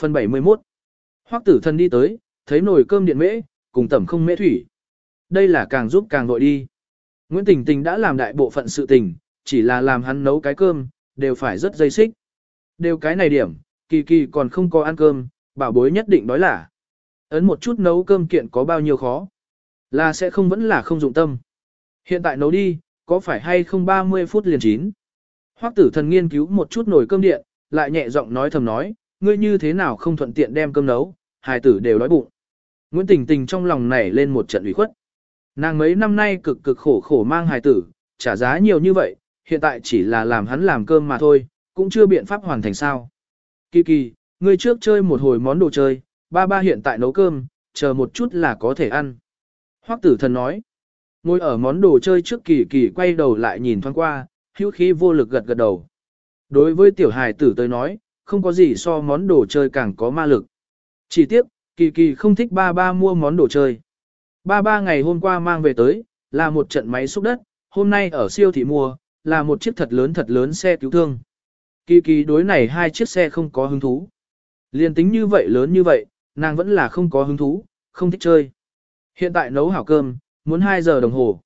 Phần 71 Hoắc tử thần đi tới, thấy nồi cơm điện mễ, cùng tẩm không mễ thủy. Đây là càng giúp càng vội đi. Nguyễn Tình Tình đã làm đại bộ phận sự tình, chỉ là làm hắn nấu cái cơm, đều phải rất dây xích. Đều cái này điểm, kỳ kỳ còn không có ăn cơm, bảo bối nhất định đói là. Ấn một chút nấu cơm kiện có bao nhiêu khó. Là sẽ không vẫn là không dụng tâm. Hiện tại nấu đi, có phải hay không 30 phút liền chín. Hoắc tử thần nghiên cứu một chút nồi cơm điện, lại nhẹ giọng nói thầm nói, ngươi như thế nào không thuận tiện đem cơm nấu, hài tử đều đói bụng. Nguyễn Tình Tình trong lòng nảy lên một trận ủy khuất. Nàng mấy năm nay cực cực khổ khổ mang hài tử, trả giá nhiều như vậy, hiện tại chỉ là làm hắn làm cơm mà thôi, cũng chưa biện pháp hoàn thành sao. Kỳ kỳ, ngươi trước chơi một hồi món đồ chơi, ba ba hiện tại nấu cơm, chờ một chút là có thể ăn. Hoắc tử thần nói, ngồi ở món đồ chơi trước kỳ kỳ quay đầu lại nhìn thoáng qua, hữu khí vô lực gật gật đầu. Đối với tiểu hài tử tới nói, không có gì so món đồ chơi càng có ma lực. Chỉ tiếc, kỳ kỳ không thích ba ba mua món đồ chơi. Ba ba ngày hôm qua mang về tới, là một trận máy xúc đất, hôm nay ở siêu thị mua, là một chiếc thật lớn thật lớn xe cứu thương. Kỳ kỳ đối này hai chiếc xe không có hứng thú. Liên tính như vậy lớn như vậy, nàng vẫn là không có hứng thú, không thích chơi. Hiện tại nấu hảo cơm, muốn 2 giờ đồng hồ.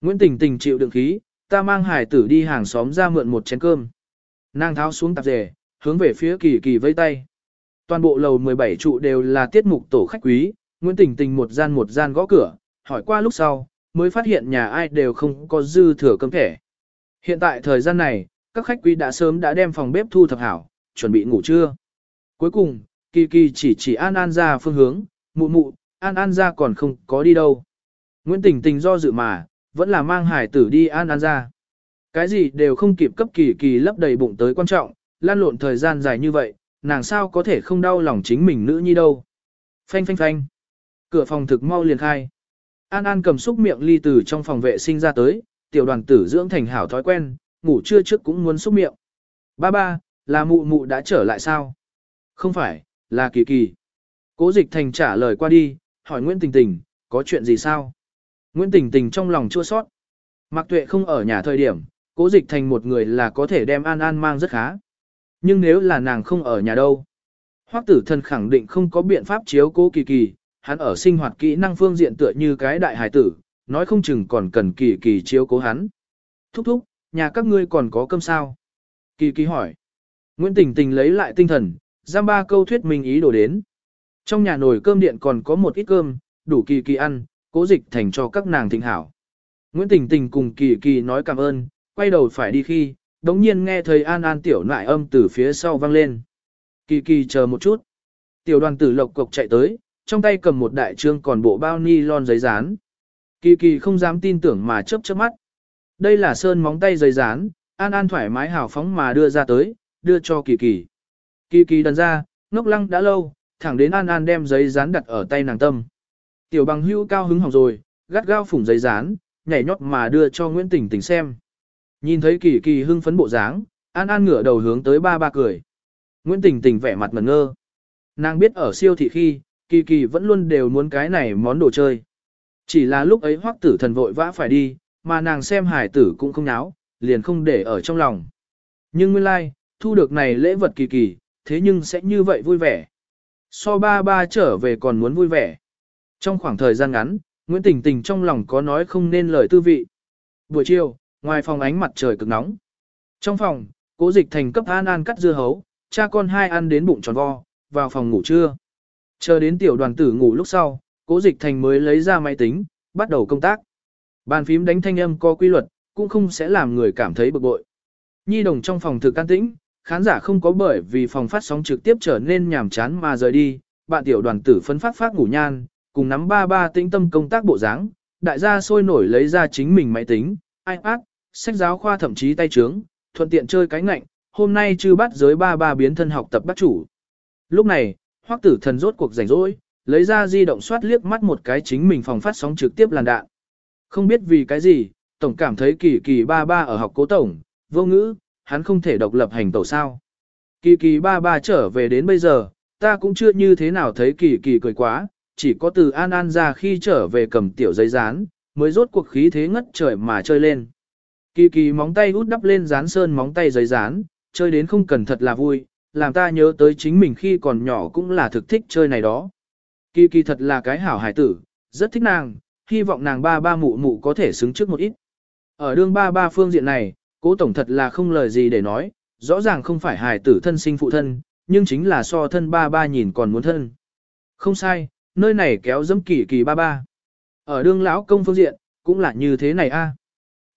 Nguyễn Tình Tình chịu đựng khí, ta mang hải tử đi hàng xóm ra mượn một chén cơm. Nàng tháo xuống tạp dề, hướng về phía kỳ kỳ vây tay. Toàn bộ lầu 17 trụ đều là tiết mục tổ khách quý, Nguyễn Tình Tình một gian một gian gõ cửa, hỏi qua lúc sau, mới phát hiện nhà ai đều không có dư thừa cơm thẻ. Hiện tại thời gian này, các khách quý đã sớm đã đem phòng bếp thu thập hảo, chuẩn bị ngủ trưa. Cuối cùng, Kỳ Kỳ chỉ chỉ An An ra phương hướng, mụ mụ, An An ra còn không có đi đâu. Nguyễn Tình Tình do dự mà, vẫn là mang hải tử đi An An ra. Cái gì đều không kịp cấp Kỳ Kỳ lấp đầy bụng tới quan trọng, lan lộn thời gian dài như vậy, nàng sao có thể không đau lòng chính mình nữ nhi đâu. Phanh phanh phanh. Cửa phòng thực mau liền khai. An An cầm xúc miệng ly từ trong phòng vệ sinh ra tới, tiểu đoàn tử dưỡng thành hảo thói quen, ngủ trưa trước cũng muốn xúc miệng. Ba ba, là mụ mụ đã trở lại sao? Không phải, là kỳ kỳ. Cố dịch thành trả lời qua đi, hỏi Nguyễn Tình Tình, có chuyện gì sao? Nguyễn Tình Tình trong lòng chua sót. Mạc Tuệ không ở nhà thời điểm, cố dịch thành một người là có thể đem An An mang rất khá. Nhưng nếu là nàng không ở nhà đâu? Hoắc tử thần khẳng định không có biện pháp chiếu cố kỳ kỳ, hắn ở sinh hoạt kỹ năng phương diện tựa như cái đại hải tử, nói không chừng còn cần kỳ kỳ chiếu cố hắn. Thúc thúc, nhà các ngươi còn có cơm sao? Kỳ kỳ hỏi. Nguyễn Tình Tình lấy lại tinh thần, giam ba câu thuyết mình ý đồ đến. Trong nhà nồi cơm điện còn có một ít cơm, đủ kỳ kỳ ăn, cố dịch thành cho các nàng thịnh hảo. Nguyễn Tình Tình cùng kỳ kỳ nói cảm ơn, quay đầu phải đi khi, đống nhiên nghe thấy an an tiểu nại âm từ phía sau vang lên. Kỳ kỳ chờ một chút. Tiểu đoàn tử lộc cộc chạy tới, trong tay cầm một đại trương còn bộ bao ni lon giấy dán. Kỳ kỳ không dám tin tưởng mà chớp chớp mắt. Đây là sơn móng tay giấy dán, an an thoải mái hào phóng mà đưa ra tới, đưa cho kỳ kỳ. Kỳ kỳ đần ra, ngốc lăng đã lâu, thẳng đến an an đem giấy dán đặt ở tay nàng tâm. Tiểu bằng hưu cao hứng hỏng rồi, gắt gao phủng giấy dán, nhảy nhót mà đưa cho Nguyễn Tình Tình xem. Nhìn thấy kỳ kỳ hưng phấn bộ dáng, an an ngửa đầu hướng tới ba ba cười. Nguyễn Tình Tình vẻ mặt mẩn ngơ. Nàng biết ở siêu thị khi, kỳ kỳ vẫn luôn đều muốn cái này món đồ chơi. Chỉ là lúc ấy hoắc tử thần vội vã phải đi, mà nàng xem hải tử cũng không náo, liền không để ở trong lòng. Nhưng nguyên lai, like, thu được này lễ vật kỳ kỳ, thế nhưng sẽ như vậy vui vẻ. So ba ba trở về còn muốn vui vẻ. Trong khoảng thời gian ngắn, Nguyễn Tình Tình trong lòng có nói không nên lời tư vị. Buổi chiều, ngoài phòng ánh mặt trời cực nóng. Trong phòng, cố dịch thành cấp an an cắt dưa hấu, cha con hai ăn đến bụng tròn vo, vào phòng ngủ trưa. Chờ đến tiểu đoàn tử ngủ lúc sau, cố dịch thành mới lấy ra máy tính, bắt đầu công tác. Bàn phím đánh thanh âm có quy luật, cũng không sẽ làm người cảm thấy bực bội. Nhi đồng trong phòng thực can tĩnh, khán giả không có bởi vì phòng phát sóng trực tiếp trở nên nhàm chán mà rời đi, bạn tiểu đoàn tử phấn phát phát ngủ nhan, cùng nắm ba ba tĩnh tâm công tác bộ dáng, đại gia sôi nổi lấy ra chính mình máy tính, iPad, sách giáo khoa thậm chí tay trướng, thuận tiện chơi cái ngạnh, hôm nay chư bắt giới ba ba biến thân học tập bắt chủ. Lúc này, hoắc tử thần rốt cuộc rảnh rỗi, lấy ra di động soát liếc mắt một cái chính mình phòng phát sóng trực tiếp làn đạn. Không biết vì cái gì, tổng cảm thấy kỳ kỳ ba ba ở học cố tổng, vô ngữ, hắn không thể độc lập hành tẩu sao. Kỳ kỳ ba ba trở về đến bây giờ, ta cũng chưa như thế nào thấy kỳ kỳ cười quá, chỉ có từ An An ra khi trở về cầm tiểu giấy dán, mới rốt cuộc khí thế ngất trời mà chơi lên. Kỳ kỳ móng tay út đắp lên dán sơn móng tay giấy dán, chơi đến không cần thật là vui, làm ta nhớ tới chính mình khi còn nhỏ cũng là thực thích chơi này đó. Kỳ kỳ thật là cái hảo hải tử, rất thích nàng, hy vọng nàng ba ba mụ mụ có thể xứng trước một ít. Ở đương ba ba phương diện này, cố tổng thật là không lời gì để nói, rõ ràng không phải hài tử thân sinh phụ thân, nhưng chính là so thân ba ba nhìn còn muốn thân. Không sai, nơi này kéo dẫm kỳ kỳ ba ba. Ở đương lão công phương diện, cũng là như thế này a.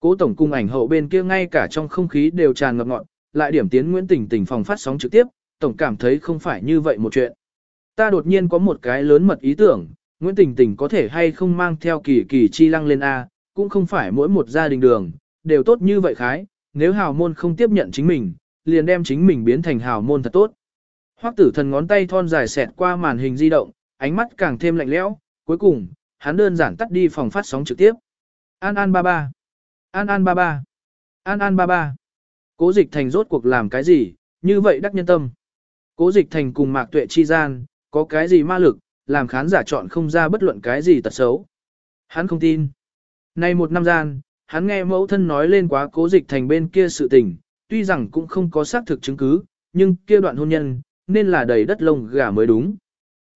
Cố tổng cung ảnh hậu bên kia ngay cả trong không khí đều tràn ngập ngọn, lại điểm tiến Nguyễn Tình Tình phòng phát sóng trực tiếp, tổng cảm thấy không phải như vậy một chuyện. Ta đột nhiên có một cái lớn mật ý tưởng, Nguyễn Tình Tình có thể hay không mang theo kỳ kỳ chi lăng lên A, cũng không phải mỗi một gia đình đường, đều tốt như vậy khái, nếu hào môn không tiếp nhận chính mình, liền đem chính mình biến thành hào môn thật tốt. Hoắc tử thần ngón tay thon dài xẹt qua màn hình di động, ánh mắt càng thêm lạnh lẽo, cuối cùng, hắn đơn giản tắt đi phòng phát sóng trực tiếp. An An ba ba. An An ba ba. An An ba ba. Cố dịch thành rốt cuộc làm cái gì, như vậy đắc nhân tâm. Cố dịch thành cùng mạc tuệ chi gian, có cái gì ma lực, làm khán giả chọn không ra bất luận cái gì tật xấu. Hắn không tin. Nay một năm gian, hắn nghe mẫu thân nói lên quá cố dịch thành bên kia sự tình, tuy rằng cũng không có xác thực chứng cứ, nhưng kia đoạn hôn nhân, nên là đầy đất lông gà mới đúng.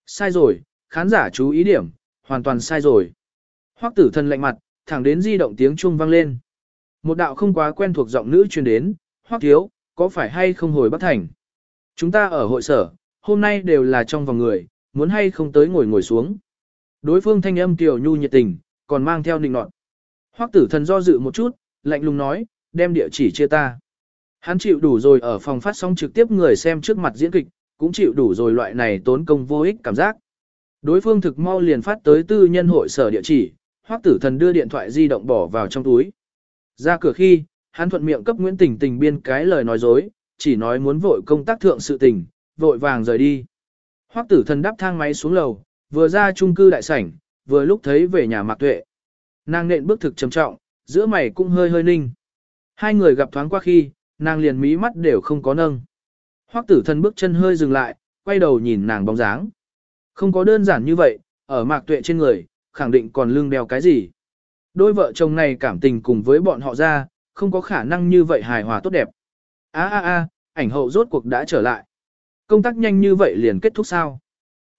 Sai rồi, khán giả chú ý điểm, hoàn toàn sai rồi. Hoắc tử thần lạnh mặt, thẳng đến di động tiếng chuông vang lên. Một đạo không quá quen thuộc giọng nữ truyền đến, Hoắc thiếu, có phải hay không hồi Bắc Thành? Chúng ta ở hội sở, hôm nay đều là trong vòng người, muốn hay không tới ngồi ngồi xuống. Đối phương thanh âm tiểu nhu nhiệt tình, còn mang theo nịnh nọt. Hoắc tử thần do dự một chút, lạnh lùng nói, đem địa chỉ chia ta. Hắn chịu đủ rồi ở phòng phát sóng trực tiếp người xem trước mặt diễn kịch, cũng chịu đủ rồi loại này tốn công vô ích cảm giác. Đối phương thực mau liền phát tới tư nhân hội sở địa chỉ, Hoắc tử thần đưa điện thoại di động bỏ vào trong túi. Ra cửa khi, hắn thuận miệng cấp Nguyễn Tình Tình biên cái lời nói dối, chỉ nói muốn vội công tác thượng sự tình, vội vàng rời đi. Hoắc tử thần đắp thang máy xuống lầu, vừa ra chung cư đại sảnh, vừa lúc thấy về nhà Mạc Tuệ. Nàng nện bước thực trầm trọng, giữa mày cũng hơi hơi ninh. Hai người gặp thoáng qua khi, nàng liền mí mắt đều không có nâng. Hoắc tử thần bước chân hơi dừng lại, quay đầu nhìn nàng bóng dáng. Không có đơn giản như vậy, ở Mạc Tuệ trên người, khẳng định còn lưng đeo cái gì. Đôi vợ chồng này cảm tình cùng với bọn họ ra, không có khả năng như vậy hài hòa tốt đẹp. A a a, ảnh hậu rốt cuộc đã trở lại. Công tác nhanh như vậy liền kết thúc sao?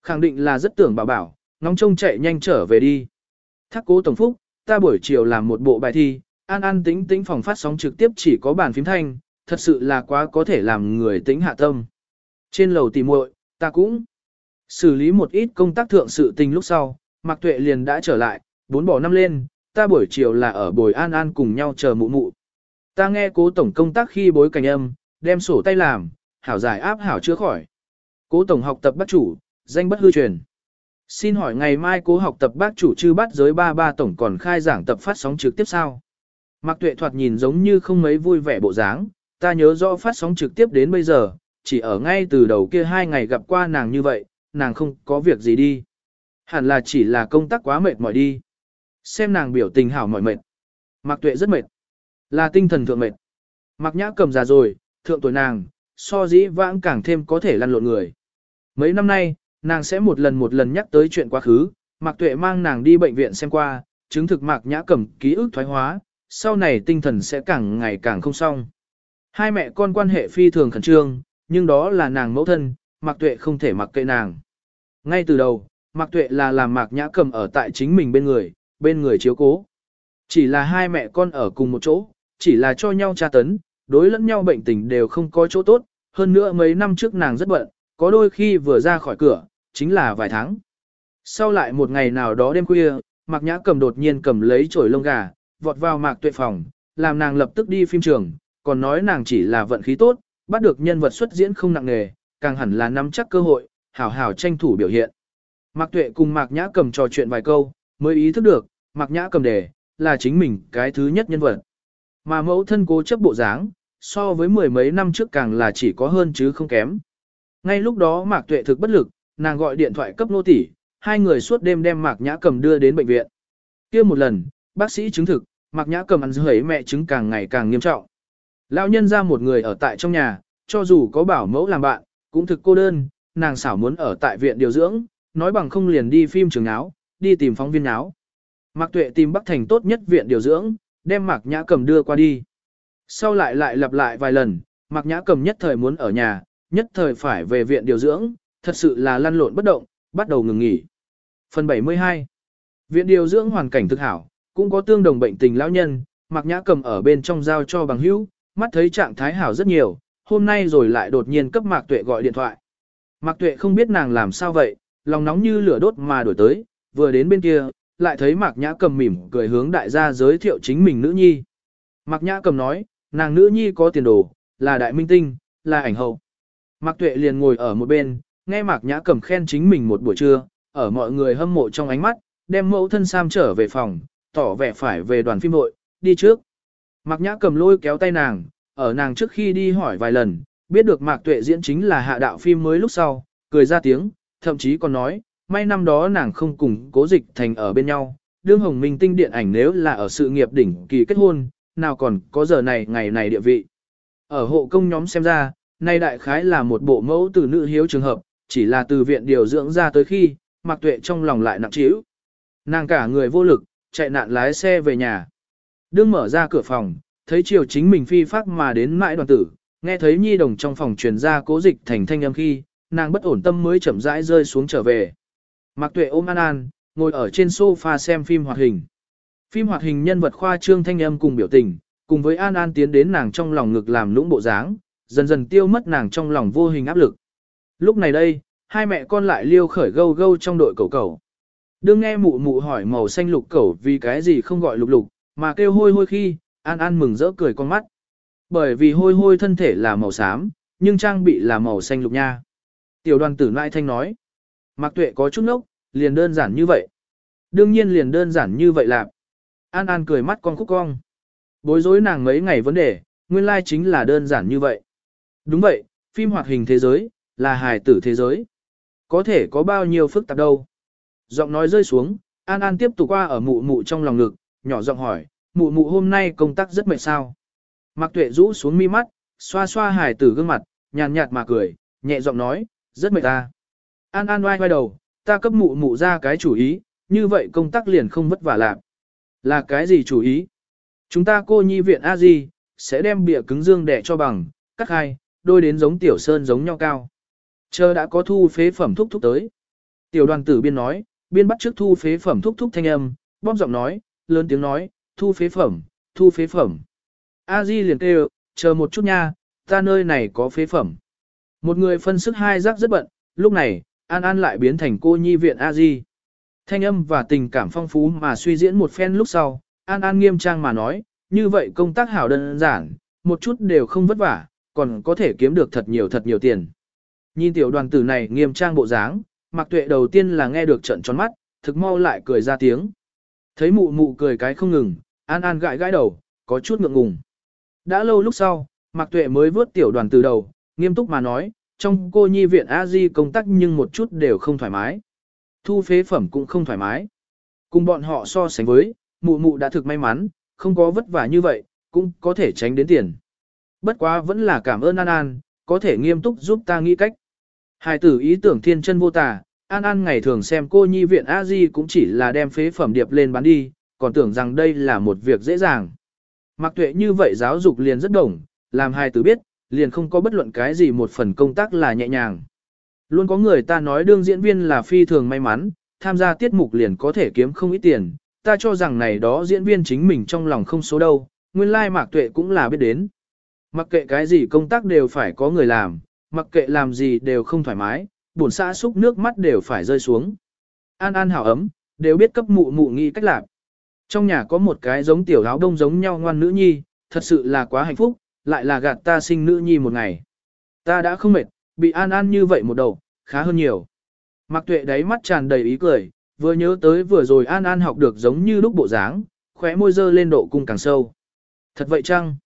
Khẳng định là rất tưởng bảo bảo, ngóng trông chạy nhanh trở về đi. Thác cố tổng phúc, ta buổi chiều làm một bộ bài thi, an an tính tính phòng phát sóng trực tiếp chỉ có bàn phím thanh, thật sự là quá có thể làm người tính hạ tâm. Trên lầu tìm muội, ta cũng xử lý một ít công tác thượng sự tình lúc sau, Mạc Tuệ liền đã trở lại, bốn bỏ năm lên, ta buổi chiều là ở bồi an an cùng nhau chờ mụ mụ. Ta nghe cố tổng công tác khi bối cảnh âm, đem sổ tay làm, hảo giải áp hảo chữa khỏi. Cố tổng học tập bác chủ, danh bất hư truyền. Xin hỏi ngày mai cố học tập bác chủ chư bắt giới ba ba tổng còn khai giảng tập phát sóng trực tiếp sao? Mạc Tuệ thoạt nhìn giống như không mấy vui vẻ bộ dáng, ta nhớ rõ phát sóng trực tiếp đến bây giờ, chỉ ở ngay từ đầu kia hai ngày gặp qua nàng như vậy, nàng không có việc gì đi. Hẳn là chỉ là công tác quá mệt mỏi đi. Xem nàng biểu tình hảo mỏi mệt. Mạc Tuệ rất mệt. Là tinh thần thượng mệt. Mạc Nhã cầm già rồi, thượng tuổi nàng, so dĩ vãng càng thêm có thể lăn lộn người. Mấy năm nay, nàng sẽ một lần một lần nhắc tới chuyện quá khứ, Mạc Tuệ mang nàng đi bệnh viện xem qua, chứng thực Mạc Nhã cầm ký ức thoái hóa, sau này tinh thần sẽ càng ngày càng không xong. Hai mẹ con quan hệ phi thường khẩn trương, nhưng đó là nàng mẫu thân, Mạc Tuệ không thể mặc kệ nàng. Ngay từ đầu, Mạc Tuệ là làm Mạc Nhã cầm ở tại chính mình bên người, bên người chiếu cố. Chỉ là hai mẹ con ở cùng một chỗ, chỉ là cho nhau tra tấn, đối lẫn nhau bệnh tình đều không có chỗ tốt, hơn nữa mấy năm trước nàng rất bận, có đôi khi vừa ra khỏi cửa, chính là vài tháng. Sau lại một ngày nào đó đêm khuya, Mạc Nhã cầm đột nhiên cầm lấy chổi lông gà, vọt vào Mạc Tuệ phòng, làm nàng lập tức đi phim trường, còn nói nàng chỉ là vận khí tốt, bắt được nhân vật xuất diễn không nặng nề, càng hẳn là nắm chắc cơ hội, hảo hảo tranh thủ biểu hiện. Mạc Tuệ cùng Mạc Nhã cầm trò chuyện vài câu, mới ý thức được, Mạc Nhã cầm đề, là chính mình cái thứ nhất nhân vật. Mà mẫu thân cố chấp bộ dáng, so với mười mấy năm trước càng là chỉ có hơn chứ không kém. Ngay lúc đó Mạc Tuệ thực bất lực, nàng gọi điện thoại cấp nô tỷ, hai người suốt đêm đem Mạc Nhã cầm đưa đến bệnh viện. Kia một lần, bác sĩ chứng thực, Mạc Nhã cầm ăn dưới mẹ chứng càng ngày càng nghiêm trọng. Lão nhân ra một người ở tại trong nhà, cho dù có bảo mẫu làm bạn, cũng thực cô đơn, nàng xảo muốn ở tại viện điều dưỡng, nói bằng không liền đi phim trường áo, đi tìm phóng viên áo. Mạc Tuệ tìm Bắc Thành tốt nhất viện điều dưỡng, đem Mạc Nhã Cầm đưa qua đi. Sau lại lại lặp lại vài lần, Mạc Nhã Cầm nhất thời muốn ở nhà, nhất thời phải về viện điều dưỡng, thật sự là lăn lộn bất động, bắt đầu ngừng nghỉ. Phần 72 Viện điều dưỡng hoàn cảnh thực hảo, cũng có tương đồng bệnh tình lão nhân, Mạc Nhã cầm ở bên trong giao cho bằng hữu, mắt thấy trạng thái hảo rất nhiều, hôm nay rồi lại đột nhiên cấp Mạc Tuệ gọi điện thoại. Mạc Tuệ không biết nàng làm sao vậy, lòng nóng như lửa đốt mà đổi tới, vừa đến bên kia, lại thấy Mạc Nhã cầm mỉm cười hướng đại gia giới thiệu chính mình nữ nhi. Mạc Nhã cầm nói, nàng nữ nhi có tiền đồ, là đại minh tinh, là ảnh hậu. Mạc Tuệ liền ngồi ở một bên, nghe Mạc Nhã cầm khen chính mình một buổi trưa, ở mọi người hâm mộ trong ánh mắt, đem mẫu thân Sam trở về phòng, tỏ vẻ phải về đoàn phim hội, đi trước. Mạc Nhã cầm lôi kéo tay nàng, ở nàng trước khi đi hỏi vài lần, biết được Mạc Tuệ diễn chính là hạ đạo phim mới lúc sau, cười ra tiếng, thậm chí còn nói, may năm đó nàng không cùng cố dịch thành ở bên nhau, đương hồng minh tinh điện ảnh nếu là ở sự nghiệp đỉnh kỳ kết hôn, nào còn có giờ này ngày này địa vị. Ở hộ công nhóm xem ra, nay đại khái là một bộ mẫu từ nữ hiếu trường hợp, chỉ là từ viện điều dưỡng ra tới khi, mặc Tuệ trong lòng lại nặng trĩu. Nàng cả người vô lực, chạy nạn lái xe về nhà. Đương mở ra cửa phòng, thấy chiều chính mình phi phát mà đến mãi đoàn tử, nghe thấy nhi đồng trong phòng truyền ra cố dịch thành thanh âm khi, nàng bất ổn tâm mới chậm rãi rơi xuống trở về. Mạc Tuệ ôm An An, ngồi ở trên sofa xem phim hoạt hình. Phim hoạt hình nhân vật khoa trương thanh âm cùng biểu tình, cùng với An An tiến đến nàng trong lòng ngực làm lũng bộ dáng, dần dần tiêu mất nàng trong lòng vô hình áp lực. Lúc này đây, hai mẹ con lại liêu khởi gâu gâu trong đội cầu cầu. Đương nghe mụ mụ hỏi màu xanh lục cẩu vì cái gì không gọi lục lục, mà kêu hôi hôi khi, An An mừng rỡ cười con mắt. Bởi vì hôi hôi thân thể là màu xám, nhưng trang bị là màu xanh lục nha. Tiểu đoàn tử nại thanh nói. Mạc tuệ có chút nốc, liền đơn giản như vậy. Đương nhiên liền đơn giản như vậy lạc. An An cười mắt con khúc cong. Bối rối nàng mấy ngày vấn đề, nguyên lai chính là đơn giản như vậy. Đúng vậy, phim hoạt hình thế giới, là hài tử thế giới. Có thể có bao nhiêu phức tạp đâu. Giọng nói rơi xuống, An An tiếp tục qua ở mụ mụ trong lòng ngực, nhỏ giọng hỏi, mụ mụ hôm nay công tác rất mệt sao. Mạc Tuệ rũ xuống mi mắt, xoa xoa hài tử gương mặt, nhàn nhạt mà cười, nhẹ giọng nói, rất mệt ta. An An oai oai đầu, ta cấp mụ mụ ra cái chủ ý, như vậy công tác liền không vất vả làm. Là cái gì chủ ý? Chúng ta cô nhi viện a di sẽ đem bìa cứng dương đẻ cho bằng, cắt hai, đôi đến giống tiểu sơn giống nhau cao. Chờ đã có thu phế phẩm thúc thúc tới. Tiểu đoàn tử biên nói, biên bắt trước thu phế phẩm thúc thúc thanh âm, bóp giọng nói, lớn tiếng nói, thu phế phẩm, thu phế phẩm. A Di liền kêu, chờ một chút nha, ta nơi này có phế phẩm. Một người phân sức hai giác rất bận, lúc này, An An lại biến thành cô nhi viện A Di. Thanh âm và tình cảm phong phú mà suy diễn một phen lúc sau, An An nghiêm trang mà nói, như vậy công tác hảo đơn giản, một chút đều không vất vả, còn có thể kiếm được thật nhiều thật nhiều tiền. Nhìn tiểu đoàn tử này nghiêm trang bộ dáng, Mạc Tuệ đầu tiên là nghe được trận tròn mắt, thực mau lại cười ra tiếng. Thấy mụ mụ cười cái không ngừng, An An gãi gãi đầu, có chút ngượng ngùng. Đã lâu lúc sau, Mạc Tuệ mới vớt tiểu đoàn tử đầu, nghiêm túc mà nói, trong cô nhi viện A Di công tác nhưng một chút đều không thoải mái. Thu phế phẩm cũng không thoải mái. Cùng bọn họ so sánh với, mụ mụ đã thực may mắn, không có vất vả như vậy, cũng có thể tránh đến tiền. Bất quá vẫn là cảm ơn An An, có thể nghiêm túc giúp ta nghĩ cách. Hài tử ý tưởng thiên chân vô tà, An An ngày thường xem cô nhi viện a di cũng chỉ là đem phế phẩm điệp lên bán đi, còn tưởng rằng đây là một việc dễ dàng. Mặc tuệ như vậy giáo dục liền rất đồng, làm hài tử biết, liền không có bất luận cái gì một phần công tác là nhẹ nhàng. Luôn có người ta nói đương diễn viên là phi thường may mắn, tham gia tiết mục liền có thể kiếm không ít tiền, ta cho rằng này đó diễn viên chính mình trong lòng không số đâu, nguyên lai mạc tuệ cũng là biết đến. Mặc kệ cái gì công tác đều phải có người làm, mặc kệ làm gì đều không thoải mái, buồn xã xúc nước mắt đều phải rơi xuống. An An hảo ấm, đều biết cấp mụ mụ nghĩ cách làm. Trong nhà có một cái giống tiểu áo đông giống nhau ngoan nữ nhi, thật sự là quá hạnh phúc, lại là gạt ta sinh nữ nhi một ngày. Ta đã không mệt, bị An An như vậy một đầu, khá hơn nhiều. Mặc tuệ đáy mắt tràn đầy ý cười, vừa nhớ tới vừa rồi An An học được giống như lúc bộ dáng, khóe môi dơ lên độ cung càng sâu. Thật vậy chăng?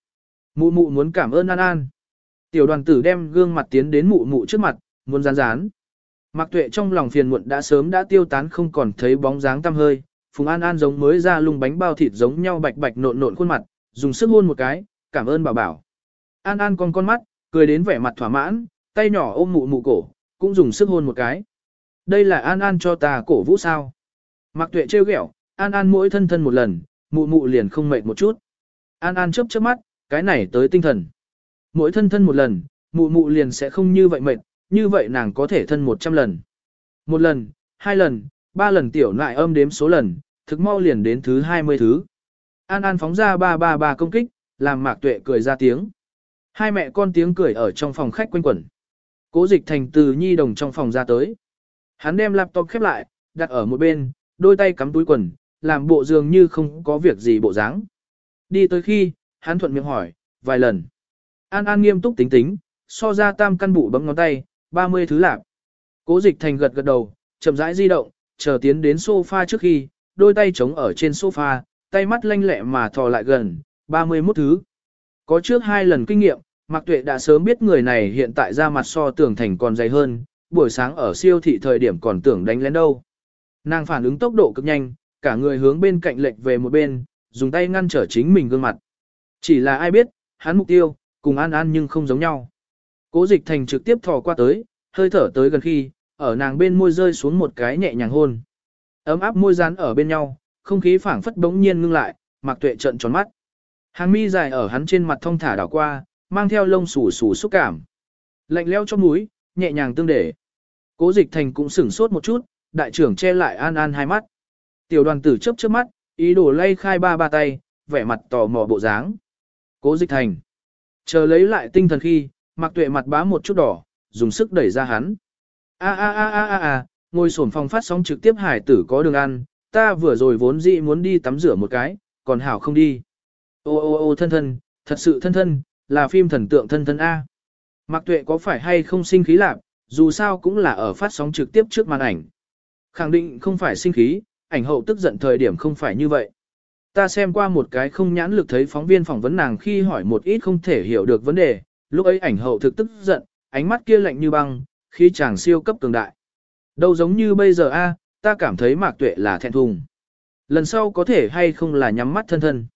Mụ mụ muốn cảm ơn An An. Tiểu đoàn tử đem gương mặt tiến đến mụ mụ trước mặt, muốn rán rán. Mạc Tuệ trong lòng phiền muộn đã sớm đã tiêu tán không còn thấy bóng dáng tăm hơi, Phùng An An giống mới ra lung bánh bao thịt giống nhau bạch bạch nộn nộn khuôn mặt, dùng sức hôn một cái, cảm ơn bảo bảo. An An con con mắt, cười đến vẻ mặt thỏa mãn, tay nhỏ ôm mụ mụ cổ, cũng dùng sức hôn một cái. Đây là An An cho ta cổ vũ sao? Mạc Tuệ trêu ghẹo, An An mỗi thân thân một lần, mụ mụ liền không mệt một chút. An An chớp chớp mắt, cái này tới tinh thần. Mỗi thân thân một lần, mụ mụ liền sẽ không như vậy mệt, như vậy nàng có thể thân 100 lần. Một lần, hai lần, ba lần tiểu nại âm đếm số lần, thực mau liền đến thứ 20 thứ. An An phóng ra ba ba ba công kích, làm mạc tuệ cười ra tiếng. Hai mẹ con tiếng cười ở trong phòng khách quanh quẩn. Cố dịch thành từ nhi đồng trong phòng ra tới. Hắn đem laptop khép lại, đặt ở một bên, đôi tay cắm túi quần, làm bộ dường như không có việc gì bộ dáng. Đi tới khi, hắn thuận miệng hỏi, vài lần. An An nghiêm túc tính tính, so ra tam căn bụ bấm ngón tay, 30 thứ lạc. Cố dịch thành gật gật đầu, chậm rãi di động, chờ tiến đến sofa trước khi, đôi tay chống ở trên sofa, tay mắt lanh lẹ mà thò lại gần, 31 thứ. Có trước hai lần kinh nghiệm, Mạc Tuệ đã sớm biết người này hiện tại ra mặt so tưởng thành còn dày hơn, buổi sáng ở siêu thị thời điểm còn tưởng đánh lén đâu. Nàng phản ứng tốc độ cực nhanh, cả người hướng bên cạnh lệch về một bên, dùng tay ngăn trở chính mình gương mặt. Chỉ là ai biết, hắn mục tiêu, cùng An An nhưng không giống nhau. Cố dịch thành trực tiếp thò qua tới, hơi thở tới gần khi, ở nàng bên môi rơi xuống một cái nhẹ nhàng hôn. Ấm áp môi dán ở bên nhau, không khí phảng phất bỗng nhiên ngưng lại, Mạc Tuệ trợn tròn mắt. Hàng mi dài ở hắn trên mặt thông thả đảo qua, mang theo lông xù xù xúc cảm. Lạnh leo trong mũi, nhẹ nhàng tương để. Cố dịch thành cũng sửng sốt một chút, đại trưởng che lại an an hai mắt. Tiểu đoàn tử chớp chớp mắt, ý đồ lay khai ba ba tay, vẻ mặt tò mò bộ dáng. Cố dịch thành. Chờ lấy lại tinh thần khi, mặc tuệ mặt bá một chút đỏ, dùng sức đẩy ra hắn. A a a a a a, ngồi sổn phòng phát sóng trực tiếp hải tử có đường ăn, ta vừa rồi vốn dĩ muốn đi tắm rửa một cái, còn hảo không đi. Ô ô ô thân thân, thật sự thân thân, là phim thần tượng thân thân A. Mạc Tuệ có phải hay không sinh khí lạc, dù sao cũng là ở phát sóng trực tiếp trước màn ảnh. Khẳng định không phải sinh khí, ảnh hậu tức giận thời điểm không phải như vậy. Ta xem qua một cái không nhãn lực thấy phóng viên phỏng vấn nàng khi hỏi một ít không thể hiểu được vấn đề, lúc ấy ảnh hậu thực tức giận, ánh mắt kia lạnh như băng, khi chàng siêu cấp cường đại. Đâu giống như bây giờ a, ta cảm thấy Mạc Tuệ là thẹn thùng. Lần sau có thể hay không là nhắm mắt thân thân.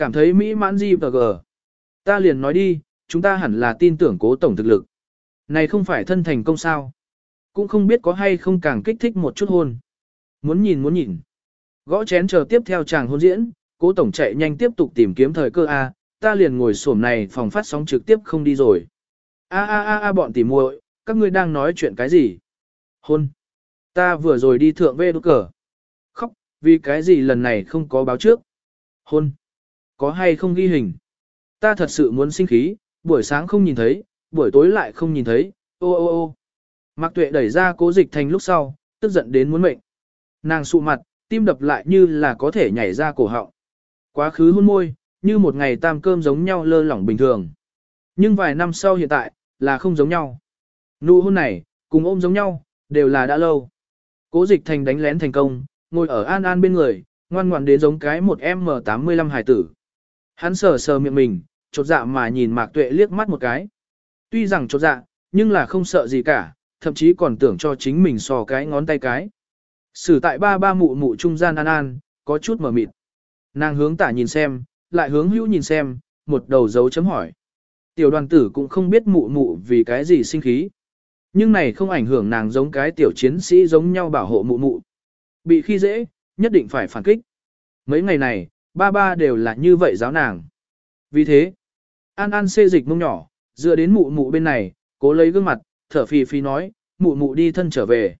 Cảm thấy mỹ mãn gì và gờ. Ta liền nói đi, chúng ta hẳn là tin tưởng cố tổng thực lực. Này không phải thân thành công sao. Cũng không biết có hay không càng kích thích một chút hôn. Muốn nhìn muốn nhìn. Gõ chén chờ tiếp theo chàng hôn diễn, cố tổng chạy nhanh tiếp tục tìm kiếm thời cơ A, ta liền ngồi xổm này phòng phát sóng trực tiếp không đi rồi. A a a a bọn tỉ muội, các ngươi đang nói chuyện cái gì? Hôn. Ta vừa rồi đi thượng về đốt cờ. Khóc, vì cái gì lần này không có báo trước? Hôn. Có hay không ghi hình? Ta thật sự muốn sinh khí, buổi sáng không nhìn thấy, buổi tối lại không nhìn thấy, ô ô ô. Mạc Tuệ đẩy ra cố dịch thành lúc sau, tức giận đến muốn mệnh. Nàng sụ mặt, tim đập lại như là có thể nhảy ra cổ họng. Quá khứ hôn môi, như một ngày tam cơm giống nhau lơ lỏng bình thường. Nhưng vài năm sau hiện tại, là không giống nhau. Nụ hôn này, cùng ôm giống nhau, đều là đã lâu. Cố dịch thành đánh lén thành công, ngồi ở an an bên người, ngoan ngoãn đến giống cái một M85 hải tử. Hắn sờ sờ miệng mình, chột dạ mà nhìn Mạc Tuệ liếc mắt một cái. Tuy rằng chột dạ, nhưng là không sợ gì cả, thậm chí còn tưởng cho chính mình so cái ngón tay cái. Sử tại ba ba mụ mụ trung gian an an, có chút mở mịt. Nàng hướng tả nhìn xem, lại hướng hữu nhìn xem, một đầu dấu chấm hỏi. Tiểu đoàn tử cũng không biết mụ mụ vì cái gì sinh khí. Nhưng này không ảnh hưởng nàng giống cái tiểu chiến sĩ giống nhau bảo hộ mụ mụ. Bị khi dễ, nhất định phải phản kích. Mấy ngày này, ba ba đều là như vậy giáo nàng. Vì thế, An An xê dịch mông nhỏ, dựa đến mụ mụ bên này, cố lấy gương mặt, thở phì phì nói, mụ mụ đi thân trở về.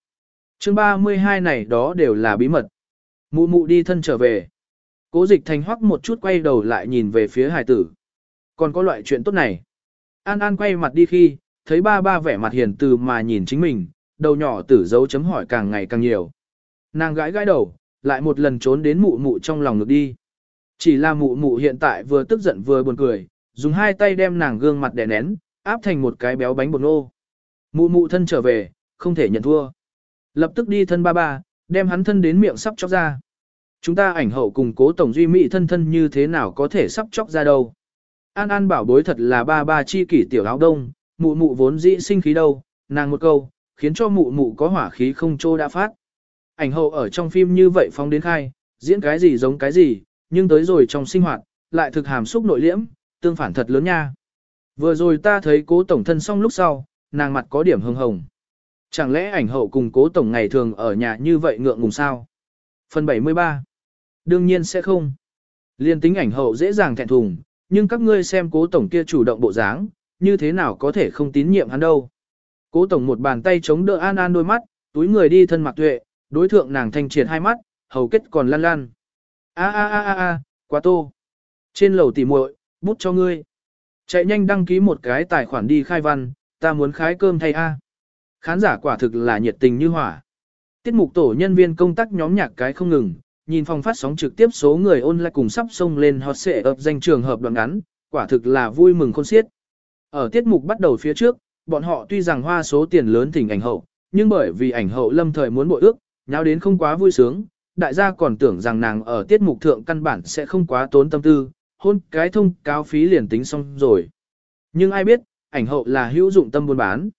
chương 32 này đó đều là bí mật. Mụ mụ đi thân trở về. Cố dịch thành hoắc một chút quay đầu lại nhìn về phía hải tử. Còn có loại chuyện tốt này. An An quay mặt đi khi, thấy ba ba vẻ mặt hiền từ mà nhìn chính mình, đầu nhỏ tử dấu chấm hỏi càng ngày càng nhiều. Nàng gãi gãi đầu, lại một lần trốn đến mụ mụ trong lòng ngực đi. Chỉ là mụ mụ hiện tại vừa tức giận vừa buồn cười, dùng hai tay đem nàng gương mặt đè nén, áp thành một cái béo bánh bột ngô. Mụ mụ thân trở về, không thể nhận thua. Lập tức đi thân ba ba, đem hắn thân đến miệng sắp chóc ra. Chúng ta ảnh hậu cùng cố tổng duy mỹ thân thân như thế nào có thể sắp chóc ra đâu. An An bảo bối thật là ba ba chi kỷ tiểu áo đông, mụ mụ vốn dĩ sinh khí đâu, nàng một câu, khiến cho mụ mụ có hỏa khí không trô đã phát. Ảnh hậu ở trong phim như vậy phóng đến khai, diễn cái gì giống cái gì, nhưng tới rồi trong sinh hoạt, lại thực hàm xúc nội liễm, tương phản thật lớn nha. Vừa rồi ta thấy cố tổng thân xong lúc sau, nàng mặt có điểm hưng hồng. Chẳng lẽ ảnh hậu cùng cố tổng ngày thường ở nhà như vậy ngượng ngùng sao? Phần 73 Đương nhiên sẽ không. Liên tính ảnh hậu dễ dàng thẹn thùng, nhưng các ngươi xem cố tổng kia chủ động bộ dáng, như thế nào có thể không tín nhiệm hắn đâu. Cố tổng một bàn tay chống đỡ An An đôi mắt, túi người đi thân mặc tuệ, đối thượng nàng thanh triệt hai mắt, hầu kết còn lăn lăn. A a a a a, quá tô. Trên lầu tỉ muội, bút cho ngươi. Chạy nhanh đăng ký một cái tài khoản đi khai văn, ta muốn khái cơm thay A. Khán giả quả thực là nhiệt tình như hỏa. Tiết mục tổ nhân viên công tác nhóm nhạc cái không ngừng, nhìn phòng phát sóng trực tiếp số người ôn lại cùng sắp xông lên hot xệ ập danh trường hợp đoạn ngắn, quả thực là vui mừng khôn xiết. Ở tiết mục bắt đầu phía trước, bọn họ tuy rằng hoa số tiền lớn thỉnh ảnh hậu, nhưng bởi vì ảnh hậu lâm thời muốn bội ước, nháo đến không quá vui sướng, đại gia còn tưởng rằng nàng ở tiết mục thượng căn bản sẽ không quá tốn tâm tư, hôn cái thông cáo phí liền tính xong rồi. Nhưng ai biết, ảnh hậu là hữu dụng tâm buôn bán.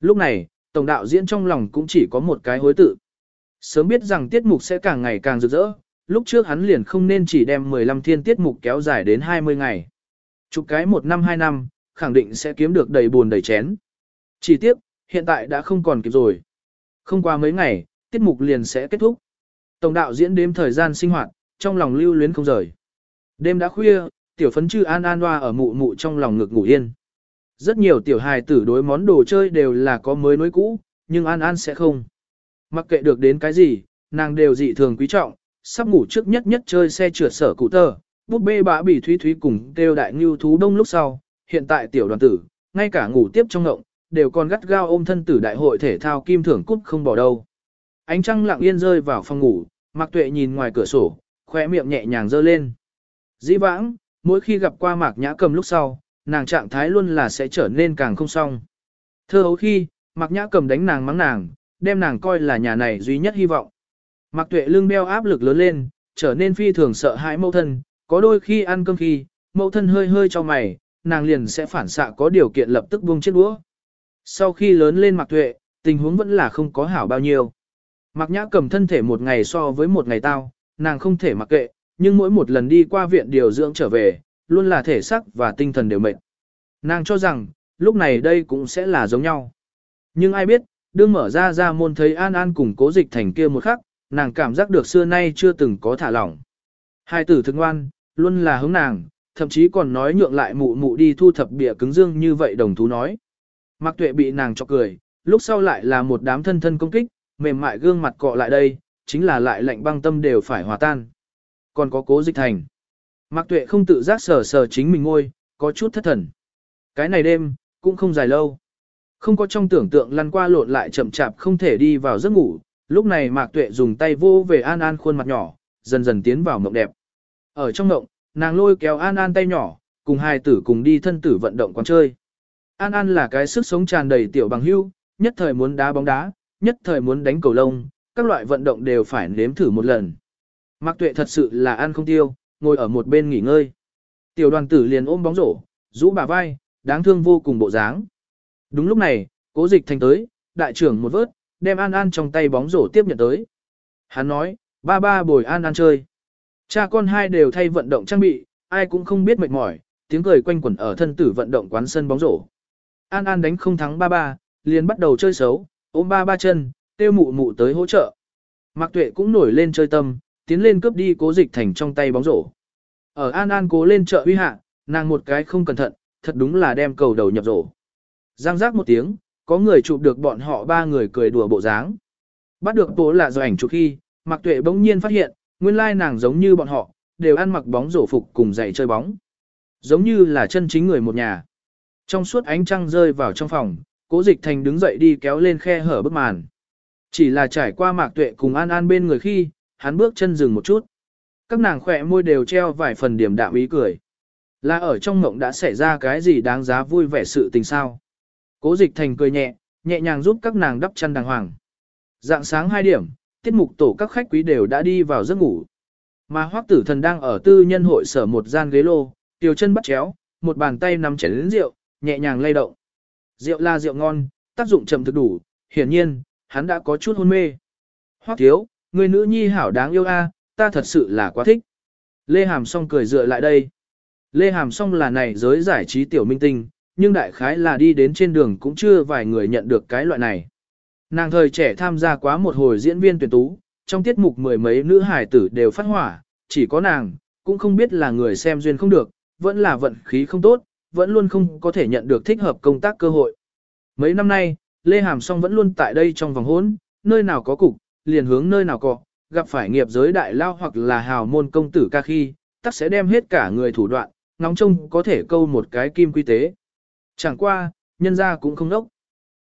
Lúc này, tổng đạo diễn trong lòng cũng chỉ có một cái hối tự. Sớm biết rằng tiết mục sẽ càng ngày càng rực rỡ, lúc trước hắn liền không nên chỉ đem 15 thiên tiết mục kéo dài đến 20 ngày. Chục cái một năm hai năm, khẳng định sẽ kiếm được đầy buồn đầy chén. Chỉ tiếc, hiện tại đã không còn kịp rồi. Không qua mấy ngày, tiết mục liền sẽ kết thúc. Tổng đạo diễn đêm thời gian sinh hoạt, trong lòng lưu luyến không rời. Đêm đã khuya, tiểu phấn chư an an hoa ở mụ mụ trong lòng ngực ngủ yên. Rất nhiều tiểu hài tử đối món đồ chơi đều là có mới nối cũ, nhưng an an sẽ không. Mặc kệ được đến cái gì, nàng đều dị thường quý trọng, sắp ngủ trước nhất nhất chơi xe trượt sở cụ tờ, búp bê bã bỉ thúy thúy cùng kêu đại ngưu thú đông lúc sau, hiện tại tiểu đoàn tử, ngay cả ngủ tiếp trong ngộng, đều còn gắt gao ôm thân tử đại hội thể thao kim thưởng cút không bỏ đâu. Ánh trăng lặng yên rơi vào phòng ngủ, Mạc Tuệ nhìn ngoài cửa sổ, khóe miệng nhẹ nhàng giơ lên. Dĩ vãng, mỗi khi gặp qua Mạc Nhã Cầm lúc sau, nàng trạng thái luôn là sẽ trở nên càng không xong. Thơ hấu khi, Mạc Nhã Cầm đánh nàng mắng nàng, đem nàng coi là nhà này duy nhất hy vọng. Mạc Tuệ lưng beo áp lực lớn lên, trở nên phi thường sợ hãi mẫu thân, có đôi khi ăn cơm khi, mẫu thân hơi hơi cho mày, nàng liền sẽ phản xạ có điều kiện lập tức buông chiếc đũa. Sau khi lớn lên Mạc Tuệ, tình huống vẫn là không có hảo bao nhiêu. Mạc Nhã cầm thân thể một ngày so với một ngày tao, nàng không thể mặc kệ, nhưng mỗi một lần đi qua viện điều dưỡng trở về, luôn là thể xác và tinh thần đều mệt. Nàng cho rằng, lúc này đây cũng sẽ là giống nhau. Nhưng ai biết, đương mở ra ra môn thấy An An cùng cố dịch thành kia một khắc, nàng cảm giác được xưa nay chưa từng có thả lỏng. Hai tử thực ngoan, luôn là hướng nàng, thậm chí còn nói nhượng lại mụ mụ đi thu thập bịa cứng dương như vậy đồng thú nói. Mạc tuệ bị nàng chọc cười, lúc sau lại là một đám thân thân công kích, mềm mại gương mặt cọ lại đây, chính là lại lạnh băng tâm đều phải hòa tan. Còn có cố dịch thành. Mạc tuệ không tự giác sờ sờ chính mình ngôi, có chút thất thần. Cái này đêm, cũng không dài lâu. Không có trong tưởng tượng lăn qua lộn lại chậm chạp không thể đi vào giấc ngủ, lúc này Mạc Tuệ dùng tay vô về An An khuôn mặt nhỏ, dần dần tiến vào mộng đẹp. Ở trong mộng, nàng lôi kéo An An tay nhỏ, cùng hai tử cùng đi thân tử vận động quán chơi. An An là cái sức sống tràn đầy tiểu bằng hưu, nhất thời muốn đá bóng đá, nhất thời muốn đánh cầu lông, các loại vận động đều phải nếm thử một lần. Mạc Tuệ thật sự là ăn không tiêu, ngồi ở một bên nghỉ ngơi. Tiểu đoàn tử liền ôm bóng rổ, rũ bà vai, đáng thương vô cùng bộ dáng. Đúng lúc này, cố dịch thành tới, đại trưởng một vớt, đem An An trong tay bóng rổ tiếp nhận tới. Hắn nói, ba ba bồi An An chơi. Cha con hai đều thay vận động trang bị, ai cũng không biết mệt mỏi, tiếng cười quanh quẩn ở thân tử vận động quán sân bóng rổ. An An đánh không thắng ba ba, liền bắt đầu chơi xấu, ôm ba ba chân, tiêu mụ mụ tới hỗ trợ. Mạc Tuệ cũng nổi lên chơi tâm, tiến lên cướp đi cố dịch thành trong tay bóng rổ. Ở An An cố lên trợ uy hạ, nàng một cái không cẩn thận, thật đúng là đem cầu đầu nhập rổ. Giang giác một tiếng, có người chụp được bọn họ ba người cười đùa bộ dáng. Bắt được tố là do ảnh chụp khi, Mạc Tuệ bỗng nhiên phát hiện, nguyên lai nàng giống như bọn họ, đều ăn mặc bóng rổ phục cùng giày chơi bóng. Giống như là chân chính người một nhà. Trong suốt ánh trăng rơi vào trong phòng, Cố Dịch Thành đứng dậy đi kéo lên khe hở bức màn. Chỉ là trải qua Mạc Tuệ cùng An An bên người khi, hắn bước chân dừng một chút. Các nàng khỏe môi đều treo vài phần điểm đạm ý cười. Là ở trong mộng đã xảy ra cái gì đáng giá vui vẻ sự tình sao? Cố dịch thành cười nhẹ, nhẹ nhàng giúp các nàng đắp chăn đàng hoàng. Dạng sáng 2 điểm, tiết mục tổ các khách quý đều đã đi vào giấc ngủ. Mà hoắc tử thần đang ở tư nhân hội sở một gian ghế lô, tiểu chân bắt chéo, một bàn tay nắm chén lớn rượu, nhẹ nhàng lay động. Rượu là rượu ngon, tác dụng chậm thực đủ, hiển nhiên, hắn đã có chút hôn mê. Hoắc thiếu, người nữ nhi hảo đáng yêu a, ta thật sự là quá thích. Lê Hàm song cười dựa lại đây. Lê Hàm song là này giới giải trí tiểu minh tinh, nhưng đại khái là đi đến trên đường cũng chưa vài người nhận được cái loại này. Nàng thời trẻ tham gia quá một hồi diễn viên tuyển tú, trong tiết mục mười mấy nữ hài tử đều phát hỏa, chỉ có nàng, cũng không biết là người xem duyên không được, vẫn là vận khí không tốt, vẫn luôn không có thể nhận được thích hợp công tác cơ hội. Mấy năm nay, Lê Hàm Song vẫn luôn tại đây trong vòng hỗn, nơi nào có cục, liền hướng nơi nào có, gặp phải nghiệp giới đại lao hoặc là hào môn công tử ca khi, tắc sẽ đem hết cả người thủ đoạn, nóng trông có thể câu một cái kim quy tế. Chẳng qua, nhân ra cũng không đốc.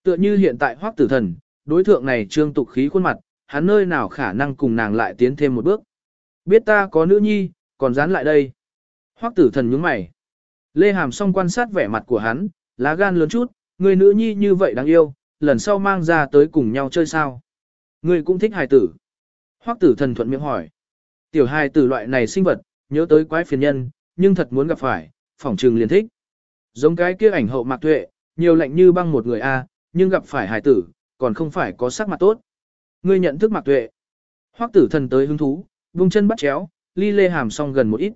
Tựa như hiện tại hoắc tử thần, đối tượng này trương tục khí khuôn mặt, hắn nơi nào khả năng cùng nàng lại tiến thêm một bước. Biết ta có nữ nhi, còn dán lại đây. Hoắc tử thần nhướng mày. Lê Hàm song quan sát vẻ mặt của hắn, lá gan lớn chút, người nữ nhi như vậy đáng yêu, lần sau mang ra tới cùng nhau chơi sao. Người cũng thích hài tử. Hoắc tử thần thuận miệng hỏi. Tiểu hài tử loại này sinh vật, nhớ tới quái phiền nhân, nhưng thật muốn gặp phải, phỏng trừng liền thích. Giống cái kia ảnh hậu mạc tuệ, nhiều lạnh như băng một người A, nhưng gặp phải hài tử, còn không phải có sắc mặt tốt. Ngươi nhận thức mạc tuệ. Hoắc tử thần tới hứng thú, vung chân bắt chéo, ly lê hàm song gần một ít.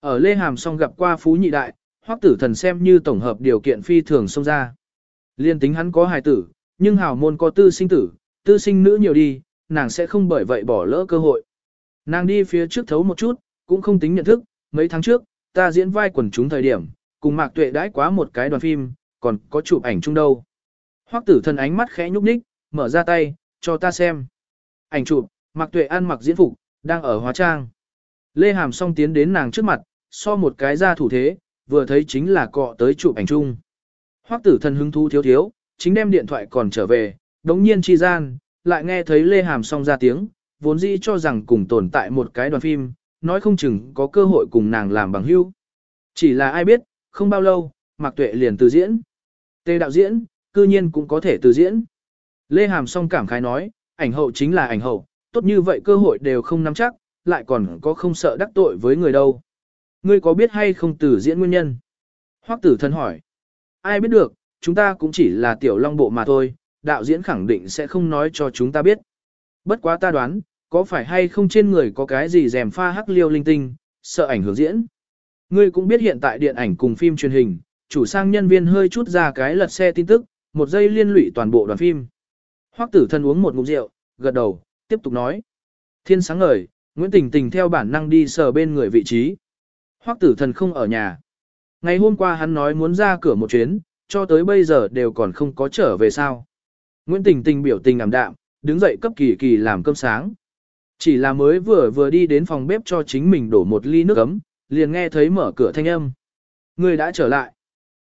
Ở lê hàm song gặp qua phú nhị đại, Hoắc tử thần xem như tổng hợp điều kiện phi thường xông ra. Liên tính hắn có hài tử, nhưng hào môn có tư sinh tử, tư sinh nữ nhiều đi, nàng sẽ không bởi vậy bỏ lỡ cơ hội. Nàng đi phía trước thấu một chút, cũng không tính nhận thức, mấy tháng trước, ta diễn vai quần chúng thời điểm, cùng Mạc Tuệ đãi quá một cái đoàn phim, còn có chụp ảnh chung đâu. Hoắc tử thần ánh mắt khẽ nhúc nhích, mở ra tay, cho ta xem. Ảnh chụp, Mạc Tuệ ăn mặc diễn phục, đang ở hóa trang. Lê Hàm song tiến đến nàng trước mặt, so một cái ra thủ thế, vừa thấy chính là cọ tới chụp ảnh chung. Hoắc tử thần hứng thú thiếu thiếu, chính đem điện thoại còn trở về, đống nhiên chi gian, lại nghe thấy Lê Hàm song ra tiếng, vốn dĩ cho rằng cùng tồn tại một cái đoàn phim, nói không chừng có cơ hội cùng nàng làm bằng hữu. Chỉ là ai biết, không bao lâu, Mạc Tuệ liền từ diễn. Tê đạo diễn, cư nhiên cũng có thể từ diễn. Lê Hàm song cảm khái nói, ảnh hậu chính là ảnh hậu, tốt như vậy cơ hội đều không nắm chắc, lại còn có không sợ đắc tội với người đâu. Ngươi có biết hay không từ diễn nguyên nhân? Hoắc tử thân hỏi. Ai biết được, chúng ta cũng chỉ là tiểu long bộ mà thôi, đạo diễn khẳng định sẽ không nói cho chúng ta biết. Bất quá ta đoán, có phải hay không trên người có cái gì rèm pha hắc liêu linh tinh, sợ ảnh hưởng diễn. Ngươi cũng biết hiện tại điện ảnh cùng phim truyền hình, chủ sang nhân viên hơi chút ra cái lật xe tin tức, một giây liên lụy toàn bộ đoàn phim. Hoắc tử thân uống một ngụm rượu, gật đầu, tiếp tục nói. Thiên sáng ngời, Nguyễn Tình Tình theo bản năng đi sờ bên người vị trí. Hoắc tử thần không ở nhà. Ngày hôm qua hắn nói muốn ra cửa một chuyến, cho tới bây giờ đều còn không có trở về sao. Nguyễn Tình Tình biểu tình ảm đạm, đứng dậy cấp kỳ kỳ làm cơm sáng. Chỉ là mới vừa vừa đi đến phòng bếp cho chính mình đổ một ly nước ấm, liền nghe thấy mở cửa thanh âm. Người đã trở lại.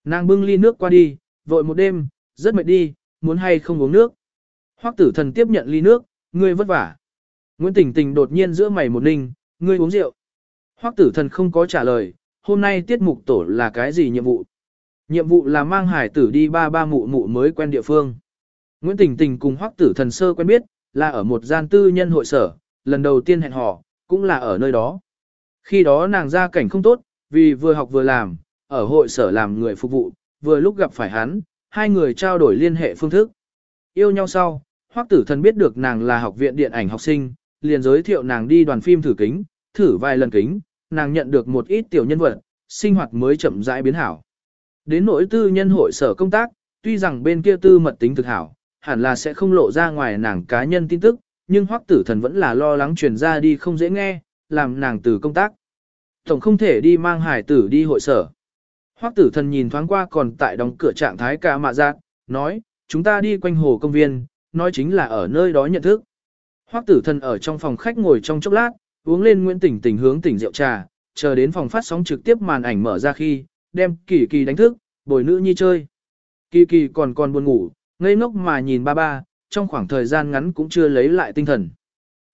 Nàng bưng ly nước qua đi, vội một đêm, rất mệt đi, muốn hay không uống nước. Hoắc tử thần tiếp nhận ly nước, ngươi vất vả. Nguyễn Tình Tình đột nhiên giữa mày một ninh, ngươi uống rượu. Hoắc tử thần không có trả lời, hôm nay tiết mục tổ là cái gì nhiệm vụ? Nhiệm vụ là mang hải tử đi ba ba mụ mụ mới quen địa phương. Nguyễn Tình Tình cùng Hoắc tử thần sơ quen biết, là ở một gian tư nhân hội sở, lần đầu tiên hẹn hò, cũng là ở nơi đó. Khi đó nàng ra cảnh không tốt, vì vừa học vừa làm, ở hội sở làm người phục vụ, vừa lúc gặp phải hắn, hai người trao đổi liên hệ phương thức. Yêu nhau sau, Hoắc tử thần biết được nàng là học viện điện ảnh học sinh, liền giới thiệu nàng đi đoàn phim thử kính, thử vài lần kính, nàng nhận được một ít tiểu nhân vật, sinh hoạt mới chậm rãi biến hảo. Đến nỗi tư nhân hội sở công tác, tuy rằng bên kia tư mật tính thực hảo, hẳn là sẽ không lộ ra ngoài nàng cá nhân tin tức, nhưng hoắc tử thần vẫn là lo lắng truyền ra đi không dễ nghe, làm nàng từ công tác. Tổng không thể đi mang hải tử đi hội sở. Hoắc tử thần nhìn thoáng qua còn tại đóng cửa trạng thái cả mạ giác, nói, chúng ta đi quanh hồ công viên, nói chính là ở nơi đó nhận thức. Hoắc tử thần ở trong phòng khách ngồi trong chốc lát, uống lên Nguyễn Tỉnh Tỉnh hướng tỉnh rượu trà, chờ đến phòng phát sóng trực tiếp màn ảnh mở ra khi, đem kỳ kỳ đánh thức, bồi nữ nhi chơi. Kỳ kỳ còn còn buồn ngủ, ngây ngốc mà nhìn ba ba, trong khoảng thời gian ngắn cũng chưa lấy lại tinh thần.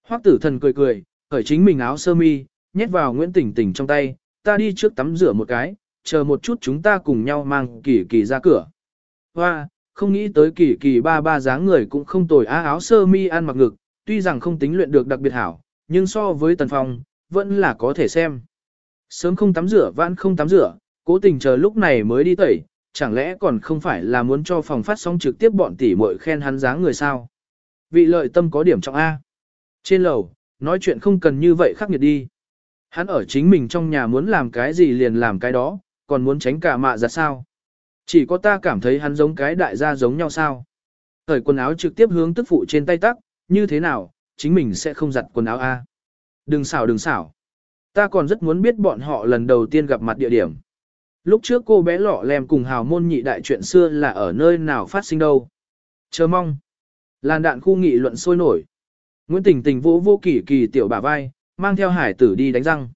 Hoắc tử thần cười cười, cởi chính mình áo sơ mi, nhét vào Nguyễn Tỉnh Tỉnh trong tay, ta đi trước tắm rửa một cái, chờ một chút chúng ta cùng nhau mang kỳ kỳ ra cửa. Hoa, không nghĩ tới kỳ kỳ ba ba dáng người cũng không tồi á áo sơ mi ăn mặc ngực, tuy rằng không tính luyện được đặc biệt hảo, nhưng so với tần phong, vẫn là có thể xem. Sớm không tắm rửa vãn không tắm rửa, cố tình chờ lúc này mới đi tẩy, chẳng lẽ còn không phải là muốn cho phòng phát sóng trực tiếp bọn tỷ muội khen hắn dáng người sao? Vị lợi tâm có điểm trọng A. Trên lầu, nói chuyện không cần như vậy khắc nghiệt đi. Hắn ở chính mình trong nhà muốn làm cái gì liền làm cái đó, còn muốn tránh cả mạ ra sao? Chỉ có ta cảm thấy hắn giống cái đại gia giống nhau sao? Thời quần áo trực tiếp hướng tức phụ trên tay tắc, như thế nào, chính mình sẽ không giặt quần áo A. Đừng xảo đừng xảo. Ta còn rất muốn biết bọn họ lần đầu tiên gặp mặt địa điểm. lúc trước cô bé lọ lem cùng hào môn nhị đại chuyện xưa là ở nơi nào phát sinh đâu. Chờ mong. Làn đạn khu nghị luận sôi nổi. Nguyễn Tình Tình vỗ vô kỳ kỳ tiểu bả vai, mang theo hải tử đi đánh răng.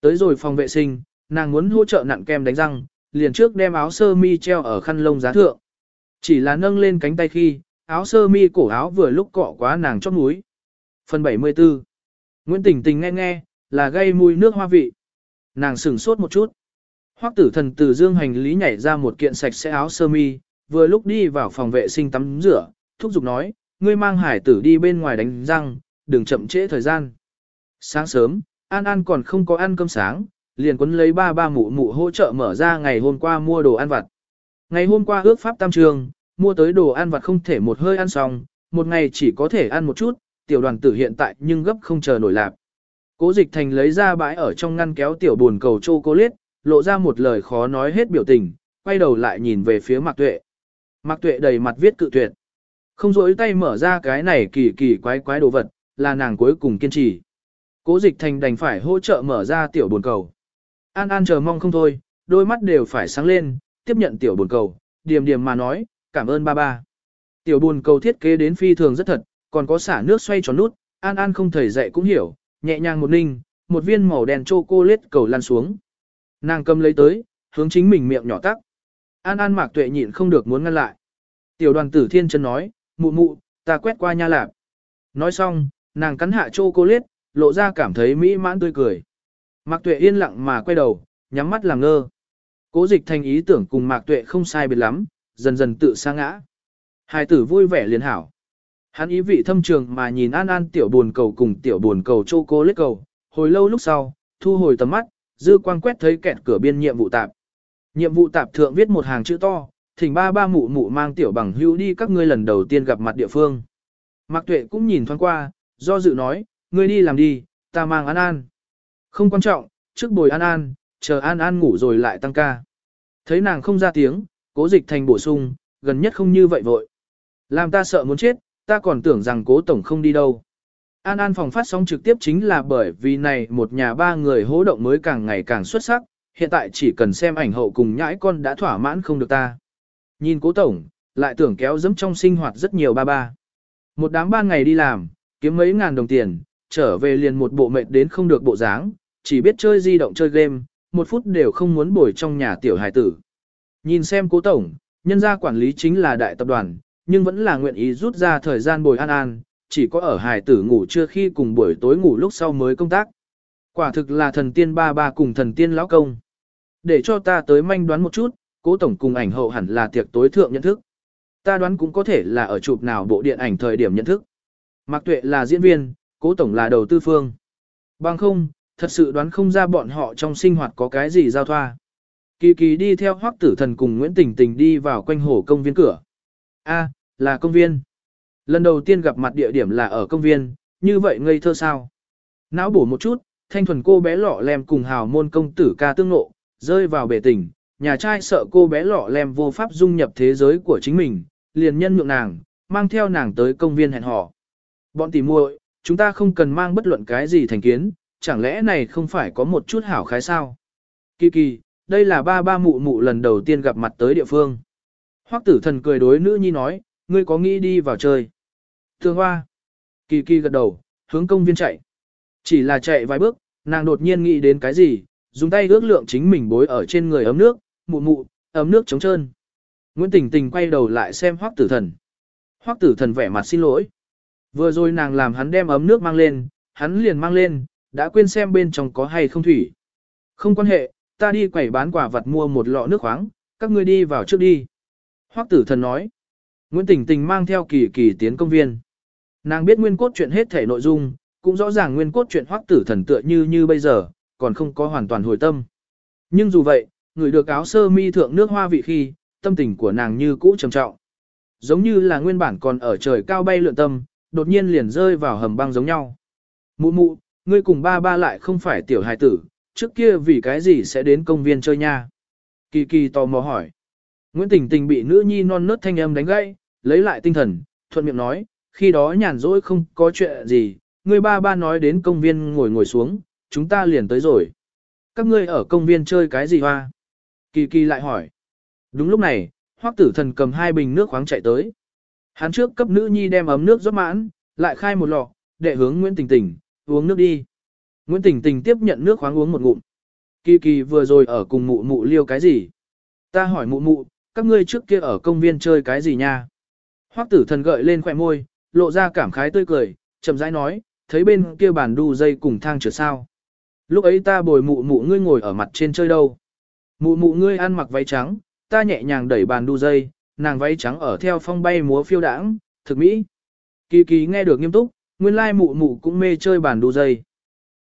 Tới rồi phòng vệ sinh, nàng muốn hỗ trợ nặn kem đánh răng, liền trước đem áo sơ mi treo ở khăn lông giá thượng. Chỉ là nâng lên cánh tay khi, áo sơ mi cổ áo vừa lúc cọ quá nàng chót mũi. Phần 74 Nguyễn Tình Tình nghe nghe, là gây mùi nước hoa vị. Nàng sửng sốt một chút. Hoắc tử thần từ dương hành lý nhảy ra một kiện sạch sẽ áo sơ mi, vừa lúc đi vào phòng vệ sinh tắm rửa, thúc giục nói, ngươi mang hải tử đi bên ngoài đánh răng, đừng chậm trễ thời gian. Sáng sớm, An An còn không có ăn cơm sáng, liền quấn lấy ba ba mụ mụ hỗ trợ mở ra ngày hôm qua mua đồ ăn vặt. Ngày hôm qua ước pháp tam trường, mua tới đồ ăn vặt không thể một hơi ăn xong, một ngày chỉ có thể ăn một chút, tiểu đoàn tử hiện tại nhưng gấp không chờ nổi lạp. Cố dịch thành lấy ra bãi ở trong ngăn kéo tiểu buồn cầu chô cô liết, lộ ra một lời khó nói hết biểu tình, quay đầu lại nhìn về phía Mạc Tuệ. Mạc Tuệ đầy mặt viết cự tuyệt. Không rỗi tay mở ra cái này kỳ kỳ quái quái đồ vật, là nàng cuối cùng kiên trì. Cố dịch thành đành phải hỗ trợ mở ra tiểu buồn cầu. An An chờ mong không thôi, đôi mắt đều phải sáng lên, tiếp nhận tiểu buồn cầu, điềm điềm mà nói, cảm ơn ba ba. Tiểu buồn cầu thiết kế đến phi thường rất thật, còn có xả nước xoay tròn nút, An An không thầy dạy cũng hiểu, nhẹ nhàng một ninh, một viên màu đen chocolate cầu lăn xuống. Nàng cầm lấy tới, hướng chính mình miệng nhỏ tắc. An An mạc tuệ nhịn không được muốn ngăn lại. Tiểu đoàn tử thiên chân nói, mụ mụ, ta quét qua nha lạp. Nói xong, nàng cắn hạ chocolate, lộ ra cảm thấy mỹ mãn tươi cười. Mạc tuệ yên lặng mà quay đầu, nhắm mắt làm ngơ. Cố dịch thành ý tưởng cùng mạc tuệ không sai biệt lắm, dần dần tự sa ngã. Hai tử vui vẻ liền hảo. Hắn ý vị thâm trường mà nhìn An An tiểu buồn cầu cùng tiểu buồn cầu châu cô lết cầu, hồi lâu lúc sau, thu hồi tầm mắt, dư quang quét thấy kẹt cửa biên nhiệm vụ tạp. Nhiệm vụ tạp thượng viết một hàng chữ to, thỉnh ba ba mụ mụ mang tiểu bằng hữu đi các ngươi lần đầu tiên gặp mặt địa phương. Mạc Tuệ cũng nhìn thoáng qua, do dự nói, ngươi đi làm đi, ta mang An An. Không quan trọng, trước bồi An An, chờ An An ngủ rồi lại tăng ca. Thấy nàng không ra tiếng, cố dịch thành bổ sung, gần nhất không như vậy vội. Làm ta sợ muốn chết, ta còn tưởng rằng cố tổng không đi đâu. An An phòng phát sóng trực tiếp chính là bởi vì này một nhà ba người hỗ động mới càng ngày càng xuất sắc, hiện tại chỉ cần xem ảnh hậu cùng nhãi con đã thỏa mãn không được ta. Nhìn cố tổng, lại tưởng kéo dẫm trong sinh hoạt rất nhiều ba ba. Một đám ba ngày đi làm, kiếm mấy ngàn đồng tiền, trở về liền một bộ mệt đến không được bộ dáng, chỉ biết chơi di động chơi game, một phút đều không muốn bồi trong nhà tiểu hài tử. Nhìn xem cố tổng, nhân gia quản lý chính là đại tập đoàn, nhưng vẫn là nguyện ý rút ra thời gian bồi an an, chỉ có ở hài tử ngủ trưa khi cùng buổi tối ngủ lúc sau mới công tác. Quả thực là thần tiên ba ba cùng thần tiên lão công. Để cho ta tới manh đoán một chút, cố tổng cùng ảnh hậu hẳn là tiệc tối thượng nhận thức. Ta đoán cũng có thể là ở chụp nào bộ điện ảnh thời điểm nhận thức. Mạc Tuệ là diễn viên, cố tổng là đầu tư phương. Bằng không, thật sự đoán không ra bọn họ trong sinh hoạt có cái gì giao thoa. Kỳ kỳ đi theo hoắc tử thần cùng Nguyễn Tình Tình đi vào quanh hồ công viên cửa. A, là công viên. Lần đầu tiên gặp mặt địa điểm là ở công viên, như vậy ngây thơ sao? Não bổ một chút, thanh thuần cô bé lọ lem cùng hào môn công tử ca tương nộ, rơi vào bể tình, nhà trai sợ cô bé lọ lem vô pháp dung nhập thế giới của chính mình, liền nhân nhượng nàng, mang theo nàng tới công viên hẹn hò. Bọn tỉ muội, chúng ta không cần mang bất luận cái gì thành kiến, chẳng lẽ này không phải có một chút hảo khái sao? Kỳ kỳ, đây là ba ba mụ mụ lần đầu tiên gặp mặt tới địa phương. Hoắc tử thần cười đối nữ nhi nói, ngươi có nghĩ đi vào chơi. Tương hoa. Kỳ kỳ gật đầu, hướng công viên chạy. Chỉ là chạy vài bước, nàng đột nhiên nghĩ đến cái gì, dùng tay ước lượng chính mình bối ở trên người ấm nước, mụ mụ, ấm nước trống trơn. Nguyễn Tình Tình quay đầu lại xem Hoắc Tử Thần. Hoắc Tử Thần vẻ mặt xin lỗi. Vừa rồi nàng làm hắn đem ấm nước mang lên, hắn liền mang lên, đã quên xem bên trong có hay không thủy. Không quan hệ, ta đi quẩy bán quả vật mua một lọ nước khoáng, các ngươi đi vào trước đi. Hoắc Tử Thần nói. Nguyễn Tình Tình mang theo kỳ kỳ tiến công viên. Nàng biết nguyên cốt chuyện hết thể nội dung, cũng rõ ràng nguyên cốt chuyện hoắc tử thần tựa như như bây giờ, còn không có hoàn toàn hồi tâm. Nhưng dù vậy, người được áo sơ mi thượng nước hoa vị khi, tâm tình của nàng như cũ trầm trọng. Giống như là nguyên bản còn ở trời cao bay lượn tâm, đột nhiên liền rơi vào hầm băng giống nhau. Mụ mụ, ngươi cùng ba ba lại không phải tiểu hài tử, trước kia vì cái gì sẽ đến công viên chơi nha? Kỳ kỳ tò mò hỏi. Nguyễn Tình Tình bị nữ nhi non nớt thanh âm đánh gãy, lấy lại tinh thần, thuận miệng nói, khi đó nhàn rỗi không có chuyện gì, người ba ba nói đến công viên ngồi ngồi xuống, chúng ta liền tới rồi. Các ngươi ở công viên chơi cái gì hoa? Kỳ kỳ lại hỏi. Đúng lúc này, hoắc tử thần cầm hai bình nước khoáng chạy tới. Hắn trước cấp nữ nhi đem ấm nước rót mãn, lại khai một lọ, đệ hướng Nguyễn Tình Tình, uống nước đi. Nguyễn Tình Tình tiếp nhận nước khoáng uống một ngụm. Kỳ kỳ vừa rồi ở cùng mụ mụ liêu cái gì? Ta hỏi mụ mụ, các ngươi trước kia ở công viên chơi cái gì nha? Hoắc tử thần gợi lên khỏe môi, lộ ra cảm khái tươi cười, chậm rãi nói, thấy bên kia bàn đu dây cùng thang trượt sao. Lúc ấy ta bồi mụ mụ ngươi ngồi ở mặt trên chơi đâu. Mụ mụ ngươi ăn mặc váy trắng, ta nhẹ nhàng đẩy bàn đu dây, nàng váy trắng ở theo phong bay múa phiêu đãng, thực mỹ. Kỳ kỳ nghe được nghiêm túc, nguyên lai mụ mụ cũng mê chơi bàn đu dây.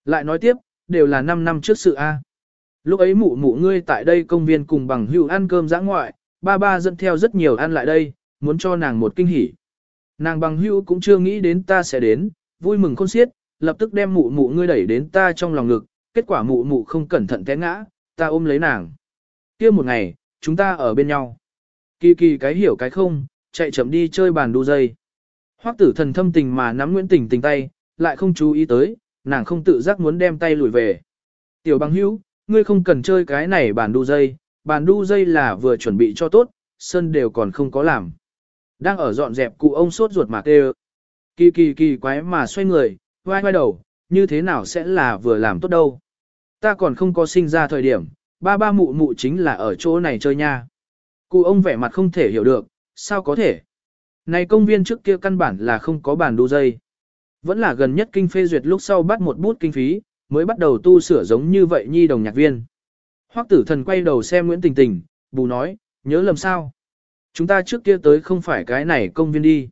Lại nói tiếp, đều là 5 năm trước sự A. Lúc ấy mụ mụ ngươi tại đây công viên cùng bằng hữu ăn cơm giã ngoại, ba ba dẫn theo rất nhiều ăn lại đây, muốn cho nàng một kinh hỉ. Nàng bằng hữu cũng chưa nghĩ đến ta sẽ đến, vui mừng khôn xiết, lập tức đem mụ mụ ngươi đẩy đến ta trong lòng ngực, kết quả mụ mụ không cẩn thận té ngã, ta ôm lấy nàng. kia một ngày, chúng ta ở bên nhau. Kỳ kỳ cái hiểu cái không, chạy chậm đi chơi bàn đu dây. Hoắc tử thần thâm tình mà nắm Nguyễn Tình tình tay, lại không chú ý tới, nàng không tự giác muốn đem tay lùi về. Tiểu bằng hữu, ngươi không cần chơi cái này bàn đu dây, bàn đu dây là vừa chuẩn bị cho tốt, sân đều còn không có làm. Đang ở dọn dẹp cụ ông sốt ruột mà kêu. Kỳ kỳ kỳ quái mà xoay người, vai vai đầu, như thế nào sẽ là vừa làm tốt đâu. Ta còn không có sinh ra thời điểm, ba ba mụ mụ chính là ở chỗ này chơi nha. Cụ ông vẻ mặt không thể hiểu được, sao có thể. Này công viên trước kia căn bản là không có bàn đu dây. Vẫn là gần nhất kinh phê duyệt lúc sau bắt một bút kinh phí, mới bắt đầu tu sửa giống như vậy nhi đồng nhạc viên. Hoắc tử thần quay đầu xem Nguyễn Tình Tình, bù nói, nhớ lầm sao. Chúng ta trước kia tới không phải cái này công viên đi.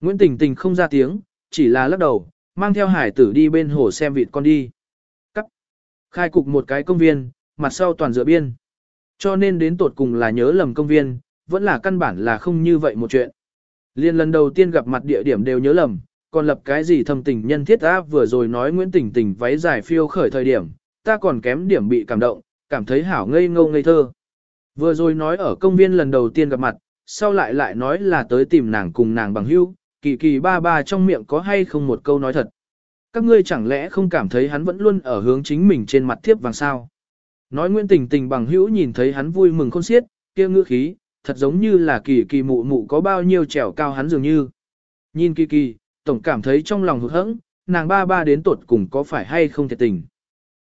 Nguyễn Tình Tình không ra tiếng, chỉ là lắc đầu, mang theo hải tử đi bên hồ xem vịt con đi. Cắt. Khai cục một cái công viên, mặt sau toàn dựa biên. Cho nên đến tột cùng là nhớ lầm công viên, vẫn là căn bản là không như vậy một chuyện. Liên lần đầu tiên gặp mặt địa điểm đều nhớ lầm, còn lập cái gì thầm tình nhân thiết ta vừa rồi nói Nguyễn Tình Tình váy dài phiêu khởi thời điểm, ta còn kém điểm bị cảm động, cảm thấy hảo ngây ngô ngây thơ. Vừa rồi nói ở công viên lần đầu tiên gặp mặt, sau lại lại nói là tới tìm nàng cùng nàng bằng hữu, kỳ kỳ ba ba trong miệng có hay không một câu nói thật. Các ngươi chẳng lẽ không cảm thấy hắn vẫn luôn ở hướng chính mình trên mặt thiếp vàng sao? Nói Nguyễn Tình Tình bằng hữu nhìn thấy hắn vui mừng khôn xiết, kia ngữ khí, thật giống như là kỳ kỳ mụ mụ có bao nhiêu trèo cao hắn dường như. Nhìn kỳ kỳ, tổng cảm thấy trong lòng hụt hẫng, nàng ba ba đến tột cùng có phải hay không thiệt tình.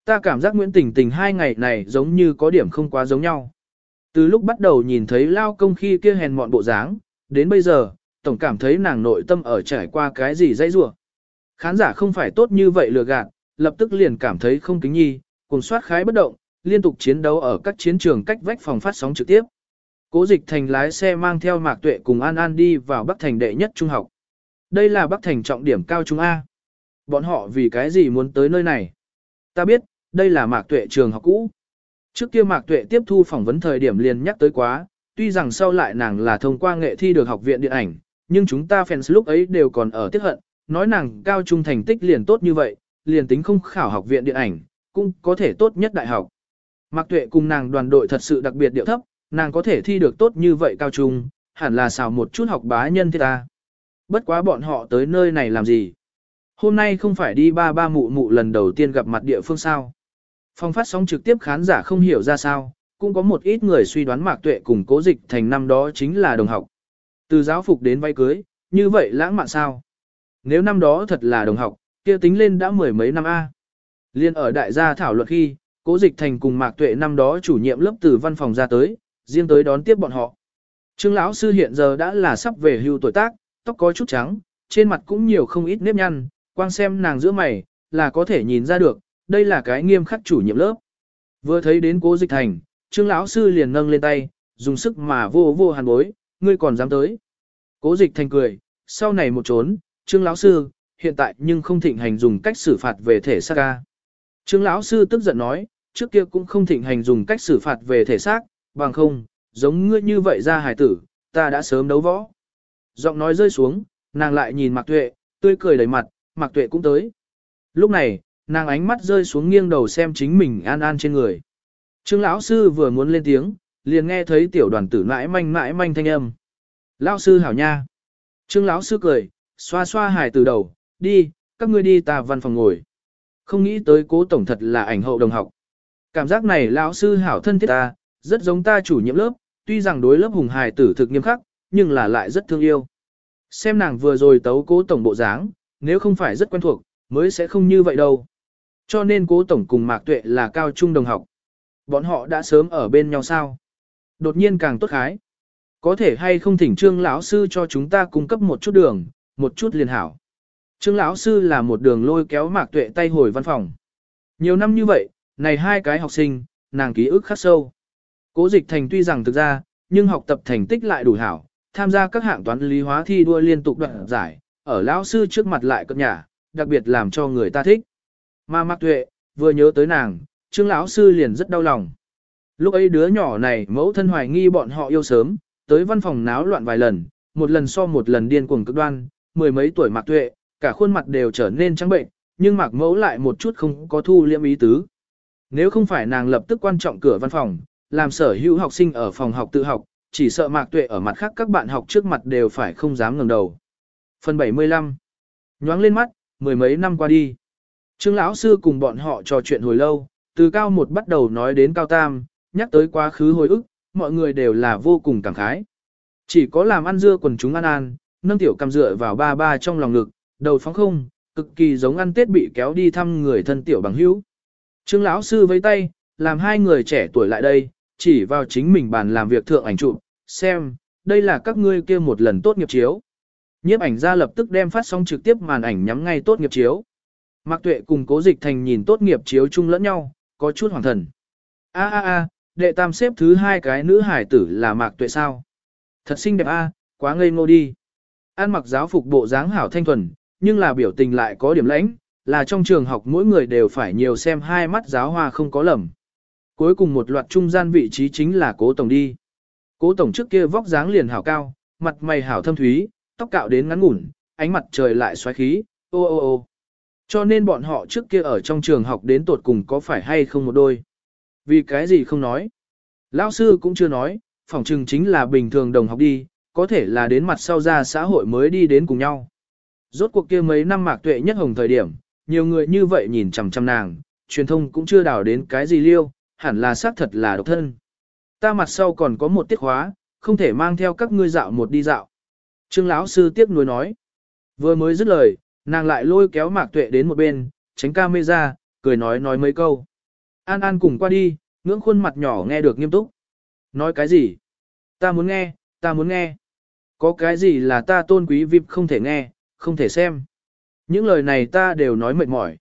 Ta cảm giác Nguyễn Tình Tình hai ngày này giống như có điểm không quá giống nhau. Từ lúc bắt đầu nhìn thấy lao công khi kia hèn mọn bộ dáng, đến bây giờ, tổng cảm thấy nàng nội tâm ở trải qua cái gì dây rủa. Khán giả không phải tốt như vậy lừa gạt, lập tức liền cảm thấy không kính nhi, cùng soát khái bất động, liên tục chiến đấu ở các chiến trường cách vách phòng phát sóng trực tiếp. Cố dịch thành lái xe mang theo Mạc Tuệ cùng An An đi vào Bắc Thành đệ nhất trung học. Đây là Bắc Thành trọng điểm cao trung A. Bọn họ vì cái gì muốn tới nơi này? Ta biết, đây là Mạc Tuệ trường học cũ. Trước kia Mạc Tuệ tiếp thu phỏng vấn thời điểm liền nhắc tới quá, tuy rằng sau lại nàng là thông qua nghệ thi được học viện điện ảnh, nhưng chúng ta fans lúc ấy đều còn ở tiếc hận, nói nàng cao trung thành tích liền tốt như vậy, liền tính không khảo học viện điện ảnh, cũng có thể tốt nhất đại học. Mạc Tuệ cùng nàng đoàn đội thật sự đặc biệt điệu thấp, nàng có thể thi được tốt như vậy cao trung, hẳn là xào một chút học bá nhân thế ta. Bất quá bọn họ tới nơi này làm gì? Hôm nay không phải đi ba ba mụ mụ lần đầu tiên gặp mặt địa phương sao? Phong phát sóng trực tiếp khán giả không hiểu ra sao, cũng có một ít người suy đoán Mạc Tuệ cùng Cố Dịch thành năm đó chính là đồng học. Từ giáo phục đến vay cưới, như vậy lãng mạn sao? Nếu năm đó thật là đồng học, kia tính lên đã mười mấy năm A. Liên ở đại gia thảo luận khi, Cố Dịch Thành cùng Mạc Tuệ năm đó chủ nhiệm lớp từ văn phòng ra tới, riêng tới đón tiếp bọn họ. Trương lão sư hiện giờ đã là sắp về hưu tuổi tác, tóc có chút trắng, trên mặt cũng nhiều không ít nếp nhăn, quang xem nàng giữa mày, là có thể nhìn ra được, đây là cái nghiêm khắc chủ nhiệm lớp. Vừa thấy đến Cố Dịch Thành, Trương lão sư liền nâng lên tay, dùng sức mà vô vô hàn bối, ngươi còn dám tới. Cố Dịch Thành cười, sau này một trốn, Trương lão sư, hiện tại nhưng không thịnh hành dùng cách xử phạt về thể xác ca. Trương lão sư tức giận nói, trước kia cũng không thịnh hành dùng cách xử phạt về thể xác, bằng không, giống ngươi như vậy ra hải tử, ta đã sớm đấu võ. Giọng nói rơi xuống, nàng lại nhìn Mạc Tuệ, tươi cười đầy mặt, Mạc Tuệ cũng tới. Lúc này, nàng ánh mắt rơi xuống nghiêng đầu xem chính mình an an trên người. Trương lão sư vừa muốn lên tiếng, liền nghe thấy tiểu đoàn tử mãi manh mãi manh thanh âm. Lão sư hảo nha. Trương lão sư cười, xoa xoa hài từ đầu, đi, các ngươi đi ta văn phòng ngồi. Không nghĩ tới cố tổng thật là ảnh hậu đồng học. Cảm giác này lão sư hảo thân thiết ta, rất giống ta chủ nhiệm lớp, tuy rằng đối lớp hùng hài tử thực nghiêm khắc, nhưng là lại rất thương yêu. Xem nàng vừa rồi tấu cố tổng bộ dáng, nếu không phải rất quen thuộc, mới sẽ không như vậy đâu. Cho nên cố tổng cùng Mạc Tuệ là cao trung đồng học. Bọn họ đã sớm ở bên nhau sao? Đột nhiên càng tốt khái. Có thể hay không thỉnh trương lão sư cho chúng ta cung cấp một chút đường, một chút liền hảo. Trương lão sư là một đường lôi kéo Mạc Tuệ tay hồi văn phòng. Nhiều năm như vậy, này hai cái học sinh, nàng ký ức khắc sâu. Cố dịch thành tuy rằng thực ra, nhưng học tập thành tích lại đủ hảo, tham gia các hạng toán lý hóa thi đua liên tục đoạn giải, ở lão sư trước mặt lại cập nhà, đặc biệt làm cho người ta thích. Mà Mạc Tuệ, vừa nhớ tới nàng, Trương lão sư liền rất đau lòng. Lúc ấy đứa nhỏ này mẫu thân hoài nghi bọn họ yêu sớm, tới văn phòng náo loạn vài lần, một lần so một lần điên cuồng cực đoan, mười mấy tuổi Mạc Tuệ, cả khuôn mặt đều trở nên trắng bệnh, nhưng Mạc Mẫu lại một chút không có thu liễm ý tứ. Nếu không phải nàng lập tức quan trọng cửa văn phòng, làm sở hữu học sinh ở phòng học tự học, chỉ sợ Mạc Tuệ ở mặt khác các bạn học trước mặt đều phải không dám ngẩng đầu. Phần 75 Nhoáng lên mắt, mười mấy năm qua đi. Trương lão sư cùng bọn họ trò chuyện hồi lâu, từ cao một bắt đầu nói đến cao tam, nhắc tới quá khứ hồi ức, mọi người đều là vô cùng cảm khái. Chỉ có làm ăn dưa quần chúng ăn an, nâng tiểu cầm dựa vào ba ba trong lòng ngực, đầu phóng không, cực kỳ giống ăn tết bị kéo đi thăm người thân tiểu bằng hữu. Trương lão sư với tay, làm hai người trẻ tuổi lại đây, chỉ vào chính mình bàn làm việc thượng ảnh chụp, xem, đây là các ngươi kia một lần tốt nghiệp chiếu. Nhiếp ảnh ra lập tức đem phát sóng trực tiếp màn ảnh nhắm ngay tốt nghiệp chiếu. Mạc Tuệ cùng Cố Dịch Thành nhìn tốt nghiệp chiếu chung lẫn nhau, có chút hoàng thần. A a a, đệ tam xếp thứ hai cái nữ hải tử là Mạc Tuệ sao? Thật xinh đẹp a, quá ngây ngô đi. An mặc giáo phục bộ dáng hảo thanh thuần, nhưng là biểu tình lại có điểm lãnh, là trong trường học mỗi người đều phải nhiều xem hai mắt giáo hoa không có lầm. Cuối cùng một loạt trung gian vị trí chính là cố tổng đi. Cố tổng trước kia vóc dáng liền hảo cao, mặt mày hảo thâm thúy, tóc cạo đến ngắn ngủn, ánh mặt trời lại xoáy khí, ô ô ô. Cho nên bọn họ trước kia ở trong trường học đến tột cùng có phải hay không một đôi. Vì cái gì không nói. Lão sư cũng chưa nói, phỏng chừng chính là bình thường đồng học đi, có thể là đến mặt sau ra xã hội mới đi đến cùng nhau. Rốt cuộc kia mấy năm mạc tuệ nhất hồng thời điểm, nhiều người như vậy nhìn chằm chằm nàng, truyền thông cũng chưa đào đến cái gì liêu, hẳn là xác thật là độc thân. Ta mặt sau còn có một tiết khóa, không thể mang theo các ngươi dạo một đi dạo. Trương lão sư tiếp nối nói. Vừa mới dứt lời, nàng lại lôi kéo mạc tuệ đến một bên, tránh ca mê ra, cười nói nói mấy câu. An An cùng qua đi, ngưỡng khuôn mặt nhỏ nghe được nghiêm túc. Nói cái gì? Ta muốn nghe, ta muốn nghe. Có cái gì là ta tôn quý vip không thể nghe, không thể xem. Những lời này ta đều nói mệt mỏi.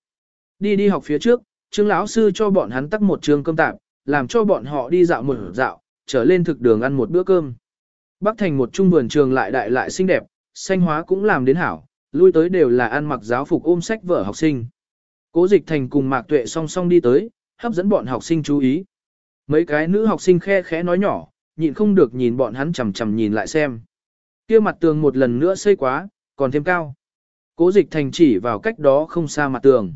Đi đi học phía trước, trương lão sư cho bọn hắn tắt một trường cơm tạm, làm cho bọn họ đi dạo một dạo, trở lên thực đường ăn một bữa cơm. Bắc thành một trung vườn trường lại đại lại xinh đẹp, xanh hóa cũng làm đến hảo, lui tới đều là ăn mặc giáo phục ôm sách vở học sinh. Cố dịch thành cùng mạc tuệ song song đi tới, hấp dẫn bọn học sinh chú ý. Mấy cái nữ học sinh khe khẽ nói nhỏ, nhịn không được nhìn bọn hắn chằm chằm nhìn lại xem. Kia mặt tường một lần nữa xây quá, còn thêm cao. Cố dịch thành chỉ vào cách đó không xa mặt tường.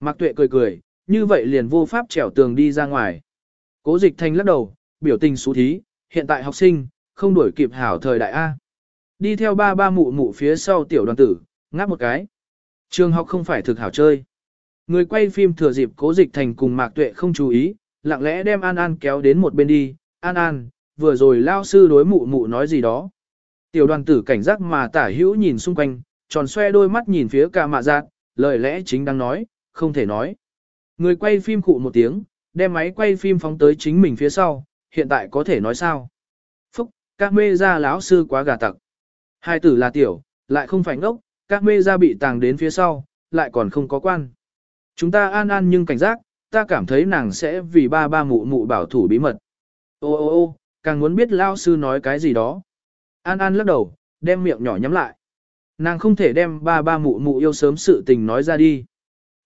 Mạc tuệ cười cười, như vậy liền vô pháp trèo tường đi ra ngoài. Cố dịch thành lắc đầu, biểu tình xú thí, hiện tại học sinh, không đuổi kịp hảo thời đại A. Đi theo ba ba mụ mụ phía sau tiểu đoàn tử, ngáp một cái. Trường học không phải thực hảo chơi. Người quay phim thừa dịp cố dịch thành cùng Mạc Tuệ không chú ý, lặng lẽ đem An An kéo đến một bên đi. An An, vừa rồi lao sư đối mụ mụ nói gì đó. Tiểu đoàn tử cảnh giác mà tả hữu nhìn xung quanh, tròn xoe đôi mắt nhìn phía ca mạ giác, lời lẽ chính đang nói, không thể nói. Người quay phim cụ một tiếng, đem máy quay phim phóng tới chính mình phía sau, hiện tại có thể nói sao. Phúc, các mê ra lão sư quá gà tặc. Hai tử là tiểu, lại không phải ngốc, các mê ra bị tàng đến phía sau, lại còn không có quan. Chúng ta an an nhưng cảnh giác, ta cảm thấy nàng sẽ vì ba ba mụ mụ bảo thủ bí mật. Ô ô ô, càng muốn biết lao sư nói cái gì đó. An An lắc đầu, đem miệng nhỏ nhắm lại. Nàng không thể đem ba ba mụ mụ yêu sớm sự tình nói ra đi.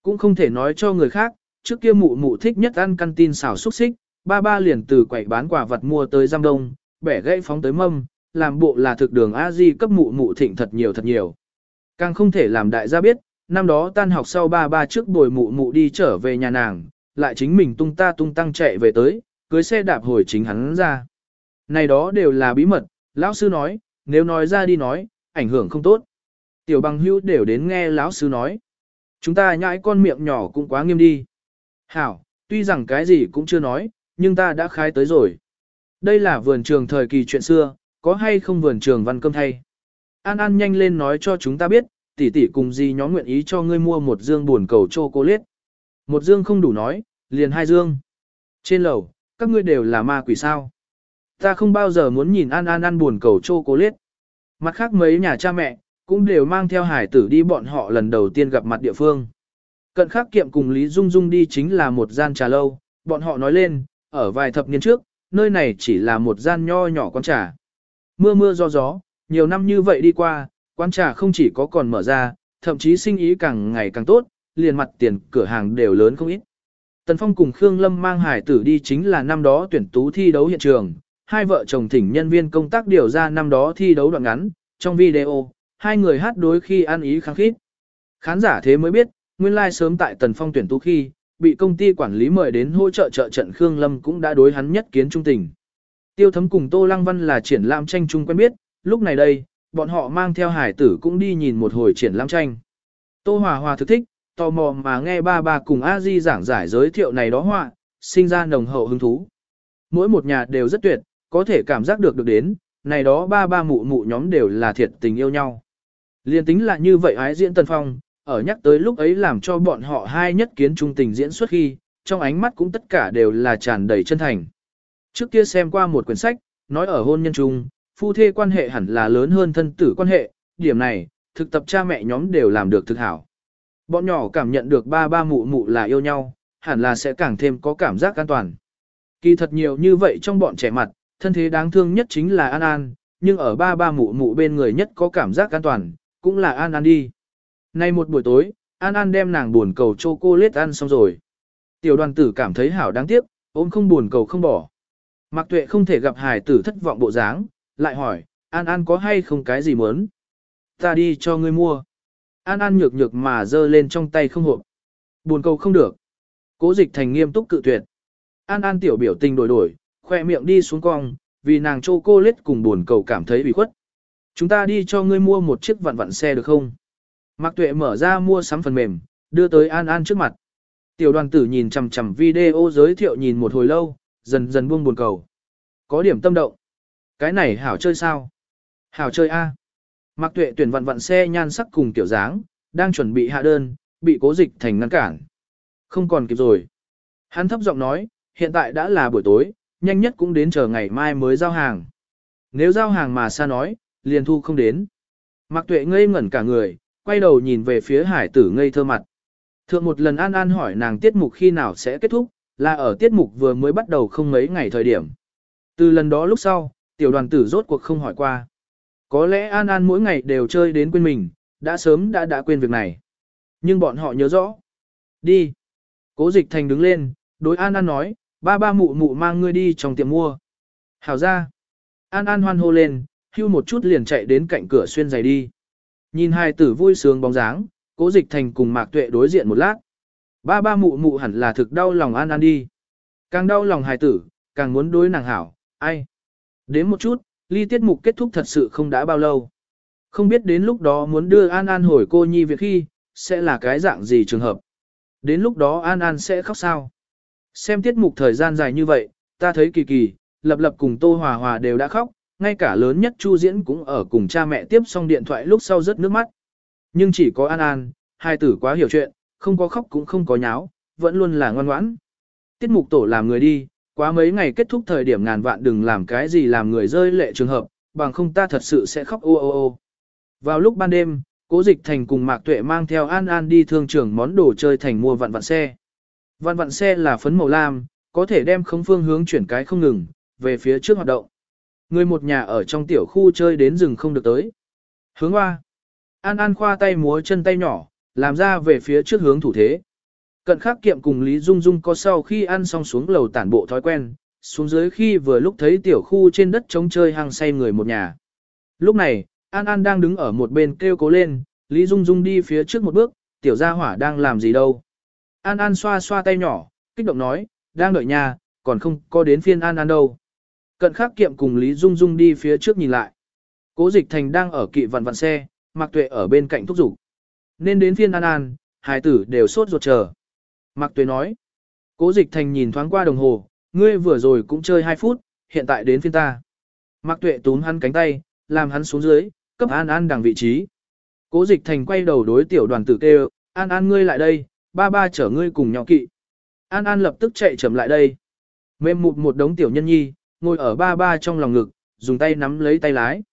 Cũng không thể nói cho người khác, trước kia mụ mụ thích nhất ăn căn tin xào xúc xích, ba ba liền từ quầy bán quả vật mua tới giam đông, bẻ gãy phóng tới mâm, làm bộ là thực đường a di cấp mụ mụ thịnh thật nhiều thật nhiều. Càng không thể làm đại gia biết, năm đó tan học sau ba ba trước bồi mụ mụ đi trở về nhà nàng, lại chính mình tung ta tung tăng chạy về tới, cưới xe đạp hồi chính hắn ra. Này đó đều là bí mật, lão sư nói, nếu nói ra đi nói, ảnh hưởng không tốt. Tiểu bằng hữu đều đến nghe lão sư nói. Chúng ta nhãi con miệng nhỏ cũng quá nghiêm đi. Hảo, tuy rằng cái gì cũng chưa nói, nhưng ta đã khai tới rồi. Đây là vườn trường thời kỳ chuyện xưa, có hay không vườn trường văn cơm thay. An An nhanh lên nói cho chúng ta biết, tỷ tỷ cùng gì nhóm nguyện ý cho ngươi mua một dương buồn cầu chocolate. Một dương không đủ nói, liền hai dương. Trên lầu, các ngươi đều là ma quỷ sao. Ta không bao giờ muốn nhìn An An ăn buồn cầu chocolate. Mặt khác mấy nhà cha mẹ, cũng đều mang theo hải tử đi bọn họ lần đầu tiên gặp mặt địa phương. Cận khắc kiệm cùng Lý Dung Dung đi chính là một gian trà lâu, bọn họ nói lên, ở vài thập niên trước, nơi này chỉ là một gian nho nhỏ quán trà. Mưa mưa gió gió, nhiều năm như vậy đi qua, quán trà không chỉ có còn mở ra, thậm chí sinh ý càng ngày càng tốt, liền mặt tiền cửa hàng đều lớn không ít. Tần Phong cùng Khương Lâm mang hải tử đi chính là năm đó tuyển tú thi đấu hiện trường, hai vợ chồng thỉnh nhân viên công tác điều ra năm đó thi đấu đoạn ngắn, trong video, hai người hát đối khi ăn ý kháng khít. Khán giả thế mới biết, nguyên lai like sớm tại Tần Phong tuyển tú khi, bị công ty quản lý mời đến hỗ trợ trợ trận Khương Lâm cũng đã đối hắn nhất kiến trung tình. Tiêu thấm cùng Tô Lăng Văn là triển lãm tranh chung quen biết, lúc này đây, bọn họ mang theo hải tử cũng đi nhìn một hồi triển lãm tranh. Tô Hòa Hòa thực thích, tò mò mà nghe ba ba cùng a di giảng giải giới thiệu này đó họa, sinh ra nồng hậu hứng thú. Mỗi một nhà đều rất tuyệt, có thể cảm giác được được đến, này đó ba ba mụ mụ nhóm đều là thiệt tình yêu nhau. Liên tính là như vậy ái diễn tân Phong, ở nhắc tới lúc ấy làm cho bọn họ hai nhất kiến trung tình diễn xuất khi, trong ánh mắt cũng tất cả đều là tràn đầy chân thành. Trước kia xem qua một quyển sách, nói ở hôn nhân chung, phu thê quan hệ hẳn là lớn hơn thân tử quan hệ, điểm này, thực tập cha mẹ nhóm đều làm được thực hảo. Bọn nhỏ cảm nhận được ba ba mụ mụ là yêu nhau, hẳn là sẽ càng thêm có cảm giác an toàn. Kỳ thật nhiều như vậy trong bọn trẻ mặt, thân thế đáng thương nhất chính là An An, nhưng ở ba ba mụ mụ bên người nhất có cảm giác an toàn, cũng là An An đi. Nay một buổi tối, An An đem nàng buồn cầu chocolate ăn xong rồi. Tiểu đoàn tử cảm thấy hảo đáng tiếc, ôm không buồn cầu không bỏ. Mạc Tuệ không thể gặp hài tử thất vọng bộ dáng, lại hỏi, An An có hay không cái gì muốn? Ta đi cho ngươi mua. An An nhược nhược mà giơ lên trong tay không hộp. Buồn cầu không được. Cố dịch thành nghiêm túc cự tuyệt. An An tiểu biểu tình đổi đổi, khoe miệng đi xuống cong, vì nàng chô cô lết cùng buồn cầu cảm thấy bị khuất. Chúng ta đi cho ngươi mua một chiếc vặn vặn xe được không? Mạc Tuệ mở ra mua sắm phần mềm, đưa tới An An trước mặt. Tiểu đoàn tử nhìn chằm chằm video giới thiệu nhìn một hồi lâu, dần dần buông buồn cầu. Có điểm tâm động. Cái này hảo chơi sao? Hảo chơi A. Mạc Tuệ tuyển vặn vặn xe nhan sắc cùng tiểu dáng, đang chuẩn bị hạ đơn, bị cố dịch thành ngăn cản. Không còn kịp rồi. Hắn thấp giọng nói, hiện tại đã là buổi tối, nhanh nhất cũng đến chờ ngày mai mới giao hàng. Nếu giao hàng mà xa nói, liền thu không đến. Mạc Tuệ ngây ngẩn cả người, quay đầu nhìn về phía hải tử ngây thơ mặt. Thượng một lần An An hỏi nàng tiết mục khi nào sẽ kết thúc, là ở tiết mục vừa mới bắt đầu không mấy ngày thời điểm. Từ lần đó lúc sau, tiểu đoàn tử rốt cuộc không hỏi qua. Có lẽ An An mỗi ngày đều chơi đến quên mình, đã sớm đã đã quên việc này. Nhưng bọn họ nhớ rõ. Đi. Cố dịch thành đứng lên, đối An An nói, ba ba mụ mụ mang ngươi đi trong tiệm mua. Hảo ra. An An hoan hô lên, hưu một chút liền chạy đến cạnh cửa xuyên giày đi. Nhìn hai tử vui sướng bóng dáng, cố dịch thành cùng mạc tuệ đối diện một lát. Ba ba mụ mụ hẳn là thực đau lòng An An đi. Càng đau lòng hài tử, càng muốn đối nàng hảo, ai. Đến một chút, ly tiết mục kết thúc thật sự không đã bao lâu. Không biết đến lúc đó muốn đưa An An hồi cô nhi việc khi, sẽ là cái dạng gì trường hợp. Đến lúc đó An An sẽ khóc sao. Xem tiết mục thời gian dài như vậy, ta thấy kỳ kỳ, lập lập cùng Tô Hòa Hòa đều đã khóc, ngay cả lớn nhất Chu Diễn cũng ở cùng cha mẹ tiếp xong điện thoại lúc sau rớt nước mắt. Nhưng chỉ có An An, hai tử quá hiểu chuyện, không có khóc cũng không có nháo, vẫn luôn là ngoan ngoãn. Tiết mục tổ làm người đi, quá mấy ngày kết thúc thời điểm ngàn vạn đừng làm cái gì làm người rơi lệ trường hợp, bằng không ta thật sự sẽ khóc ô ô ô. Vào lúc ban đêm, Cố Dịch Thành cùng Mạc Tuệ mang theo An An đi thương trường món đồ chơi thành mua vạn vạn xe. Vạn vạn xe là phấn màu lam, có thể đem không phương hướng chuyển cái không ngừng, về phía trước hoạt động. Người một nhà ở trong tiểu khu chơi đến rừng không được tới. Hướng hoa. An An khoa tay múa chân tay nhỏ, làm ra về phía trước hướng thủ thế. Cận khắc kiệm cùng Lý Dung Dung có sau khi ăn xong xuống lầu tản bộ thói quen, xuống dưới khi vừa lúc thấy tiểu khu trên đất trống chơi hàng say người một nhà. Lúc này, An An đang đứng ở một bên kêu cố lên, Lý Dung Dung đi phía trước một bước, tiểu gia hỏa đang làm gì đâu. An An xoa xoa tay nhỏ, kích động nói, đang đợi nhà, còn không có đến phiên An An đâu. Cận khắc kiệm cùng Lý Dung Dung đi phía trước nhìn lại. Cố dịch thành đang ở kỵ vặn vặn xe, Mặc Tuệ ở bên cạnh thúc giục. Nên đến phiên An An, hai tử đều sốt ruột chờ. Mạc Tuệ nói. Cố dịch thành nhìn thoáng qua đồng hồ, ngươi vừa rồi cũng chơi 2 phút, hiện tại đến phiên ta. Mạc Tuệ túm hắn cánh tay, làm hắn xuống dưới, cấp An An đằng vị trí. Cố Dịch Thành quay đầu đối tiểu đoàn tử kêu, An An ngươi lại đây, ba ba chở ngươi cùng nhau kỵ. An An lập tức chạy chậm lại đây. Mềm mụt một đống tiểu nhân nhi, ngồi ở ba ba trong lòng ngực, dùng tay nắm lấy tay lái.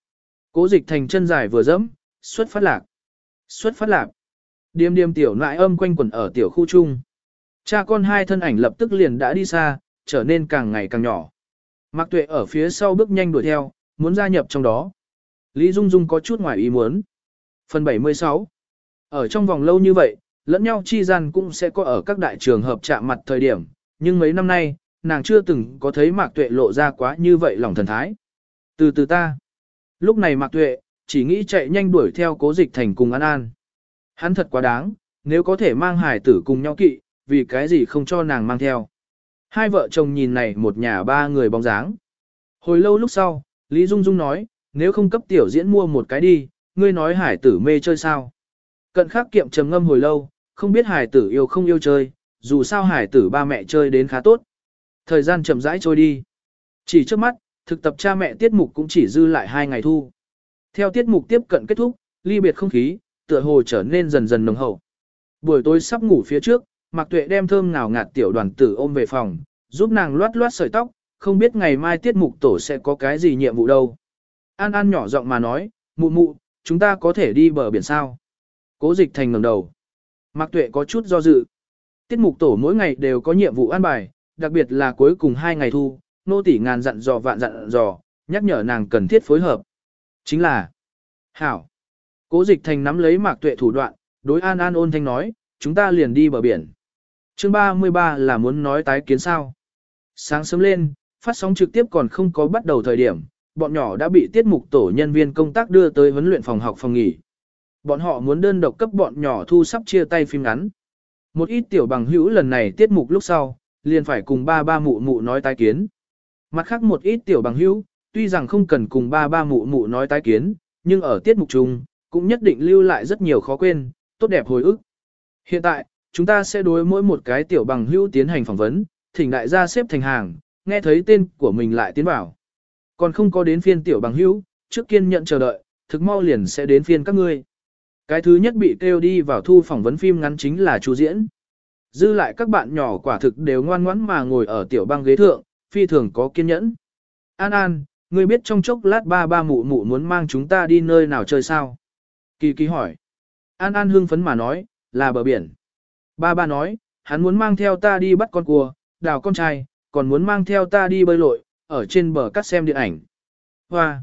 Cố Dịch Thành chân dài vừa dẫm, xuất phát lạc. Xuất phát lạc. Điềm điềm tiểu nại âm quanh quẩn ở tiểu khu chung. Cha con hai thân ảnh lập tức liền đã đi xa, trở nên càng ngày càng nhỏ. Mạc Tuệ ở phía sau bước nhanh đuổi theo, muốn gia nhập trong đó. Lý Dung Dung có chút ngoài ý muốn. Phần 76 Ở trong vòng lâu như vậy, lẫn nhau chi gian cũng sẽ có ở các đại trường hợp chạm mặt thời điểm, nhưng mấy năm nay, nàng chưa từng có thấy Mạc Tuệ lộ ra quá như vậy lòng thần thái. Từ từ ta. Lúc này Mạc Tuệ, chỉ nghĩ chạy nhanh đuổi theo cố dịch thành cùng An An. Hắn thật quá đáng, nếu có thể mang hải tử cùng nhau kỵ, vì cái gì không cho nàng mang theo. Hai vợ chồng nhìn này một nhà ba người bóng dáng. Hồi lâu lúc sau, Lý Dung Dung nói, nếu không cấp tiểu diễn mua một cái đi, ngươi nói hải tử mê chơi sao. Cận khắc kiệm trầm ngâm hồi lâu, không biết hải tử yêu không yêu chơi, dù sao hải tử ba mẹ chơi đến khá tốt. Thời gian chậm rãi trôi đi. Chỉ trước mắt, thực tập cha mẹ tiết mục cũng chỉ dư lại hai ngày thu. Theo tiết mục tiếp cận kết thúc, ly biệt không khí, tựa hồ trở nên dần dần nồng hậu. Buổi tối sắp ngủ phía trước, Mạc Tuệ đem thơm ngào ngạt tiểu đoàn tử ôm về phòng, giúp nàng loát loát sợi tóc, không biết ngày mai tiết mục tổ sẽ có cái gì nhiệm vụ đâu. An An nhỏ giọng mà nói, mụ mụ, chúng ta có thể đi bờ biển sao? Cố dịch thành ngẩng đầu. Mạc Tuệ có chút do dự. Tiết mục tổ mỗi ngày đều có nhiệm vụ an bài, đặc biệt là cuối cùng hai ngày thu, nô tỷ ngàn dặn dò vạn dặn dò, nhắc nhở nàng cần thiết phối hợp. Chính là Hảo. Cố dịch thành nắm lấy Mạc Tuệ thủ đoạn, đối An An ôn thanh nói, chúng ta liền đi bờ biển. Chương 33 là muốn nói tái kiến sao. Sáng sớm lên, phát sóng trực tiếp còn không có bắt đầu thời điểm, bọn nhỏ đã bị tiết mục tổ nhân viên công tác đưa tới huấn luyện phòng học phòng nghỉ. Bọn họ muốn đơn độc cấp bọn nhỏ thu sắp chia tay phim ngắn. Một ít tiểu bằng hữu lần này tiết mục lúc sau, liền phải cùng ba ba mụ mụ nói tái kiến. Mặt khác một ít tiểu bằng hữu, tuy rằng không cần cùng ba ba mụ mụ nói tái kiến, nhưng ở tiết mục chung, cũng nhất định lưu lại rất nhiều khó quên, tốt đẹp hồi ức. Hiện tại, chúng ta sẽ đối mỗi một cái tiểu bằng hữu tiến hành phỏng vấn, thỉnh đại gia xếp thành hàng, nghe thấy tên của mình lại tiến vào. Còn không có đến phiên tiểu bằng hữu, trước kiên nhận chờ đợi, thực mau liền sẽ đến phiên các ngươi. Cái thứ nhất bị kêu đi vào thu phỏng vấn phim ngắn chính là chú diễn. Dư lại các bạn nhỏ quả thực đều ngoan ngoãn mà ngồi ở tiểu băng ghế thượng, phi thường có kiên nhẫn. An An, ngươi biết trong chốc lát ba ba mụ mụ muốn mang chúng ta đi nơi nào chơi sao? Kỳ kỳ hỏi. An An hưng phấn mà nói, là bờ biển. Ba ba nói, hắn muốn mang theo ta đi bắt con cua, đào con trai, còn muốn mang theo ta đi bơi lội, ở trên bờ cắt xem điện ảnh. Hoa!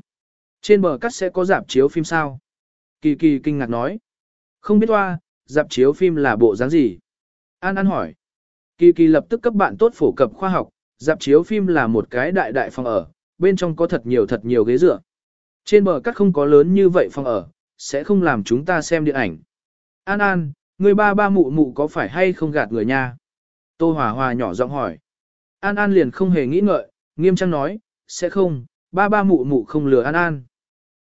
Trên bờ cắt sẽ có dạp chiếu phim sao? Kỳ kỳ kinh ngạc nói. Không biết hoa, dạp chiếu phim là bộ dáng gì? An An hỏi. Kỳ kỳ lập tức cấp bạn tốt phổ cập khoa học, dạp chiếu phim là một cái đại đại phòng ở, bên trong có thật nhiều thật nhiều ghế dựa. Trên bờ cắt không có lớn như vậy phòng ở, sẽ không làm chúng ta xem điện ảnh. An An, người ba ba mụ mụ có phải hay không gạt người nha? Tô Hòa Hòa nhỏ giọng hỏi. An An liền không hề nghĩ ngợi, nghiêm trang nói, sẽ không, ba ba mụ mụ không lừa An An.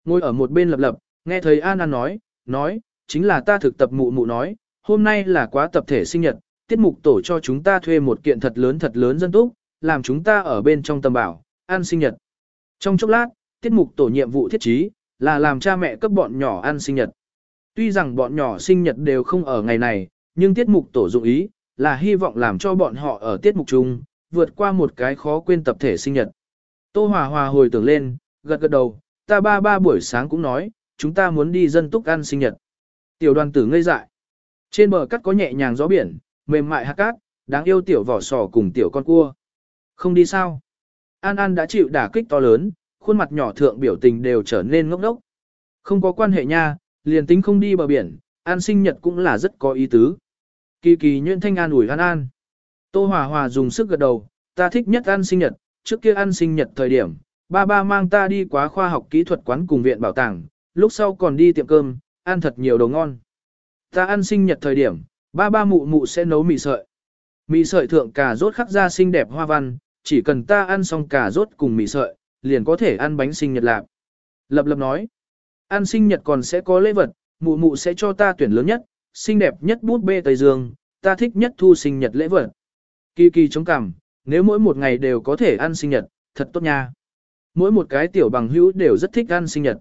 Ngồi ở một bên lập lập, nghe thấy An An nói, nói, chính là ta thực tập mụ mụ nói, hôm nay là quá tập thể sinh nhật, tiết mục tổ cho chúng ta thuê một kiện thật lớn thật lớn dân túc, làm chúng ta ở bên trong tầm bảo, ăn sinh nhật. Trong chốc lát, tiết mục tổ nhiệm vụ thiết trí, là làm cha mẹ cấp bọn nhỏ ăn sinh nhật. Tuy rằng bọn nhỏ sinh nhật đều không ở ngày này, nhưng tiết mục tổ dụng ý, là hy vọng làm cho bọn họ ở tiết mục chung, vượt qua một cái khó quên tập thể sinh nhật. Tô Hòa Hòa hồi tưởng lên, gật gật đầu, ta ba ba buổi sáng cũng nói, chúng ta muốn đi dân túc ăn sinh nhật. Tiểu đoàn tử ngây dại. Trên bờ cắt có nhẹ nhàng gió biển, mềm mại hạt cát, đáng yêu tiểu vỏ sò cùng tiểu con cua. Không đi sao? An An đã chịu đả kích to lớn, khuôn mặt nhỏ thượng biểu tình đều trở nên ngốc ngốc. Không có quan hệ nha, liền tính không đi bờ biển, an sinh nhật cũng là rất có ý tứ. Kỳ kỳ nhuyễn thanh an ủi An An. Tô Hòa Hòa dùng sức gật đầu, ta thích nhất ăn sinh nhật, trước kia ăn sinh nhật thời điểm, ba ba mang ta đi quá khoa học kỹ thuật quán cùng viện bảo tàng, lúc sau còn đi tiệm cơm, ăn thật nhiều đồ ngon. Ta ăn sinh nhật thời điểm, ba ba mụ mụ sẽ nấu mì sợi. Mì sợi thượng cà rốt khắc ra xinh đẹp hoa văn, chỉ cần ta ăn xong cà rốt cùng mì sợi, liền có thể ăn bánh sinh nhật lạc. Lập lập nói, ăn sinh nhật còn sẽ có lễ vật, mụ mụ sẽ cho ta tuyển lớn nhất, xinh đẹp nhất bút bê Tây Dương, ta thích nhất thu sinh nhật lễ vật. Kỳ kỳ chống cằm, nếu mỗi một ngày đều có thể ăn sinh nhật, thật tốt nha. Mỗi một cái tiểu bằng hữu đều rất thích ăn sinh nhật.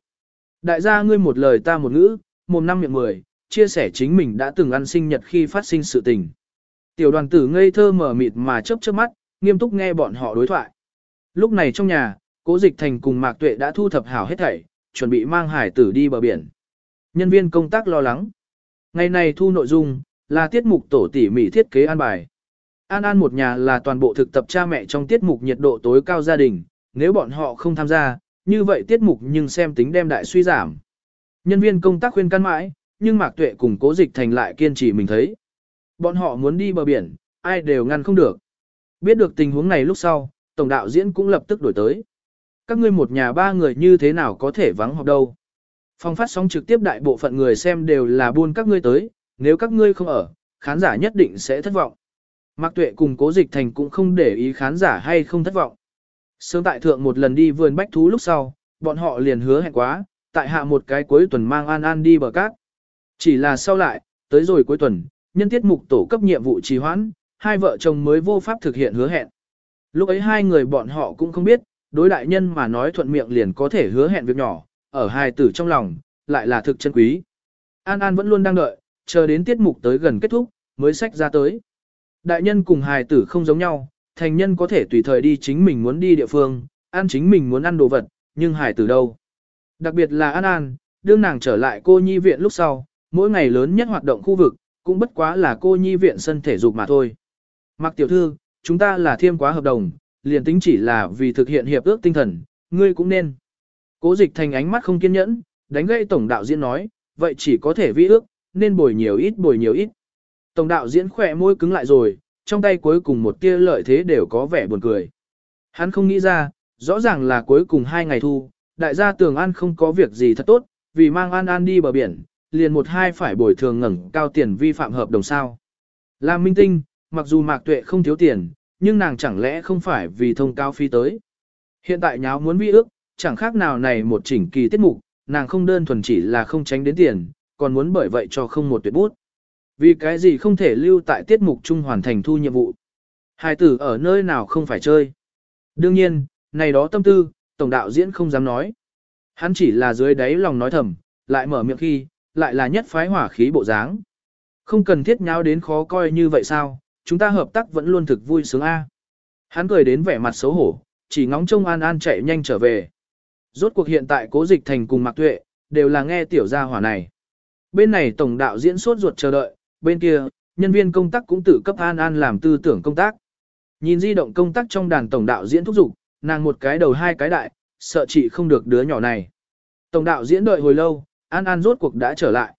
Đại gia ngươi một lời ta một ngữ, một năm miệng mười, chia sẻ chính mình đã từng ăn sinh nhật khi phát sinh sự tình. Tiểu đoàn tử ngây thơ mở mịt mà chớp chớp mắt, nghiêm túc nghe bọn họ đối thoại. Lúc này trong nhà, cố dịch thành cùng Mạc Tuệ đã thu thập hảo hết thảy, chuẩn bị mang hải tử đi bờ biển. Nhân viên công tác lo lắng. Ngày này thu nội dung, là tiết mục tổ tỉ mỉ thiết kế an bài. An An một nhà là toàn bộ thực tập cha mẹ trong tiết mục nhiệt độ tối cao gia đình, nếu bọn họ không tham gia, như vậy tiết mục nhưng xem tính đem đại suy giảm. Nhân viên công tác khuyên can mãi, nhưng Mạc Tuệ cùng Cố Dịch Thành lại kiên trì mình thấy. Bọn họ muốn đi bờ biển, ai đều ngăn không được. Biết được tình huống này lúc sau, tổng đạo diễn cũng lập tức đổi tới. Các ngươi một nhà ba người như thế nào có thể vắng họp đâu. Phong phát sóng trực tiếp đại bộ phận người xem đều là buôn các ngươi tới, nếu các ngươi không ở, khán giả nhất định sẽ thất vọng. Mạc Tuệ cùng Cố Dịch Thành cũng không để ý khán giả hay không thất vọng. Sớm tại thượng một lần đi vườn bách thú lúc sau, bọn họ liền hứa hẹn quá, tại hạ một cái cuối tuần mang An An đi bờ cát. Chỉ là sau lại, tới rồi cuối tuần, nhân tiết mục tổ cấp nhiệm vụ trì hoãn, hai vợ chồng mới vô pháp thực hiện hứa hẹn. Lúc ấy hai người bọn họ cũng không biết, đối đại nhân mà nói thuận miệng liền có thể hứa hẹn việc nhỏ, ở hài tử trong lòng, lại là thực chân quý. An An vẫn luôn đang đợi, chờ đến tiết mục tới gần kết thúc, mới sách ra tới. Đại nhân cùng hài tử không giống nhau, thành nhân có thể tùy thời đi chính mình muốn đi địa phương, ăn chính mình muốn ăn đồ vật, nhưng hài tử đâu. Đặc biệt là An An, đương nàng trở lại cô nhi viện lúc sau, mỗi ngày lớn nhất hoạt động khu vực, cũng bất quá là cô nhi viện sân thể dục mà thôi. Mặc tiểu thư, chúng ta là thiêm quá hợp đồng, liền tính chỉ là vì thực hiện hiệp ước tinh thần, ngươi cũng nên. Cố dịch thành ánh mắt không kiên nhẫn, đánh gây tổng đạo diễn nói, vậy chỉ có thể vi ước, nên bồi nhiều ít bồi nhiều ít. Tổng đạo diễn khỏe môi cứng lại rồi, trong tay cuối cùng một tia lợi thế đều có vẻ buồn cười. Hắn không nghĩ ra, rõ ràng là cuối cùng hai ngày thu, đại gia tường an không có việc gì thật tốt, vì mang an an đi bờ biển, liền một hai phải bồi thường ngẩng cao tiền vi phạm hợp đồng sao. Làm minh tinh, mặc dù mạc tuệ không thiếu tiền, nhưng nàng chẳng lẽ không phải vì thông cao phi tới. Hiện tại nháo muốn vi ước, chẳng khác nào này một chỉnh kỳ tiết mục, nàng không đơn thuần chỉ là không tránh đến tiền, còn muốn bởi vậy cho không một tuyệt bút. Vì cái gì không thể lưu tại tiết mục chung hoàn thành thu nhiệm vụ. Hai tử ở nơi nào không phải chơi. Đương nhiên, này đó tâm tư, tổng đạo diễn không dám nói. Hắn chỉ là dưới đáy lòng nói thầm, lại mở miệng khi, lại là nhất phái hỏa khí bộ dáng. Không cần thiết nháo đến khó coi như vậy sao, chúng ta hợp tác vẫn luôn thực vui sướng A. Hắn cười đến vẻ mặt xấu hổ, chỉ ngóng trông An An chạy nhanh trở về. Rốt cuộc hiện tại cố dịch thành cùng Mạc Tuệ, đều là nghe tiểu gia hỏa này. Bên này tổng đạo diễn sốt ruột chờ đợi, bên kia, nhân viên công tác cũng tự cấp An An làm tư tưởng công tác. Nhìn di động công tác trong đàn tổng đạo diễn thúc giục, nàng một cái đầu hai cái đại, sợ chị không được đứa nhỏ này. Tổng đạo diễn đợi hồi lâu, An An rốt cuộc đã trở lại.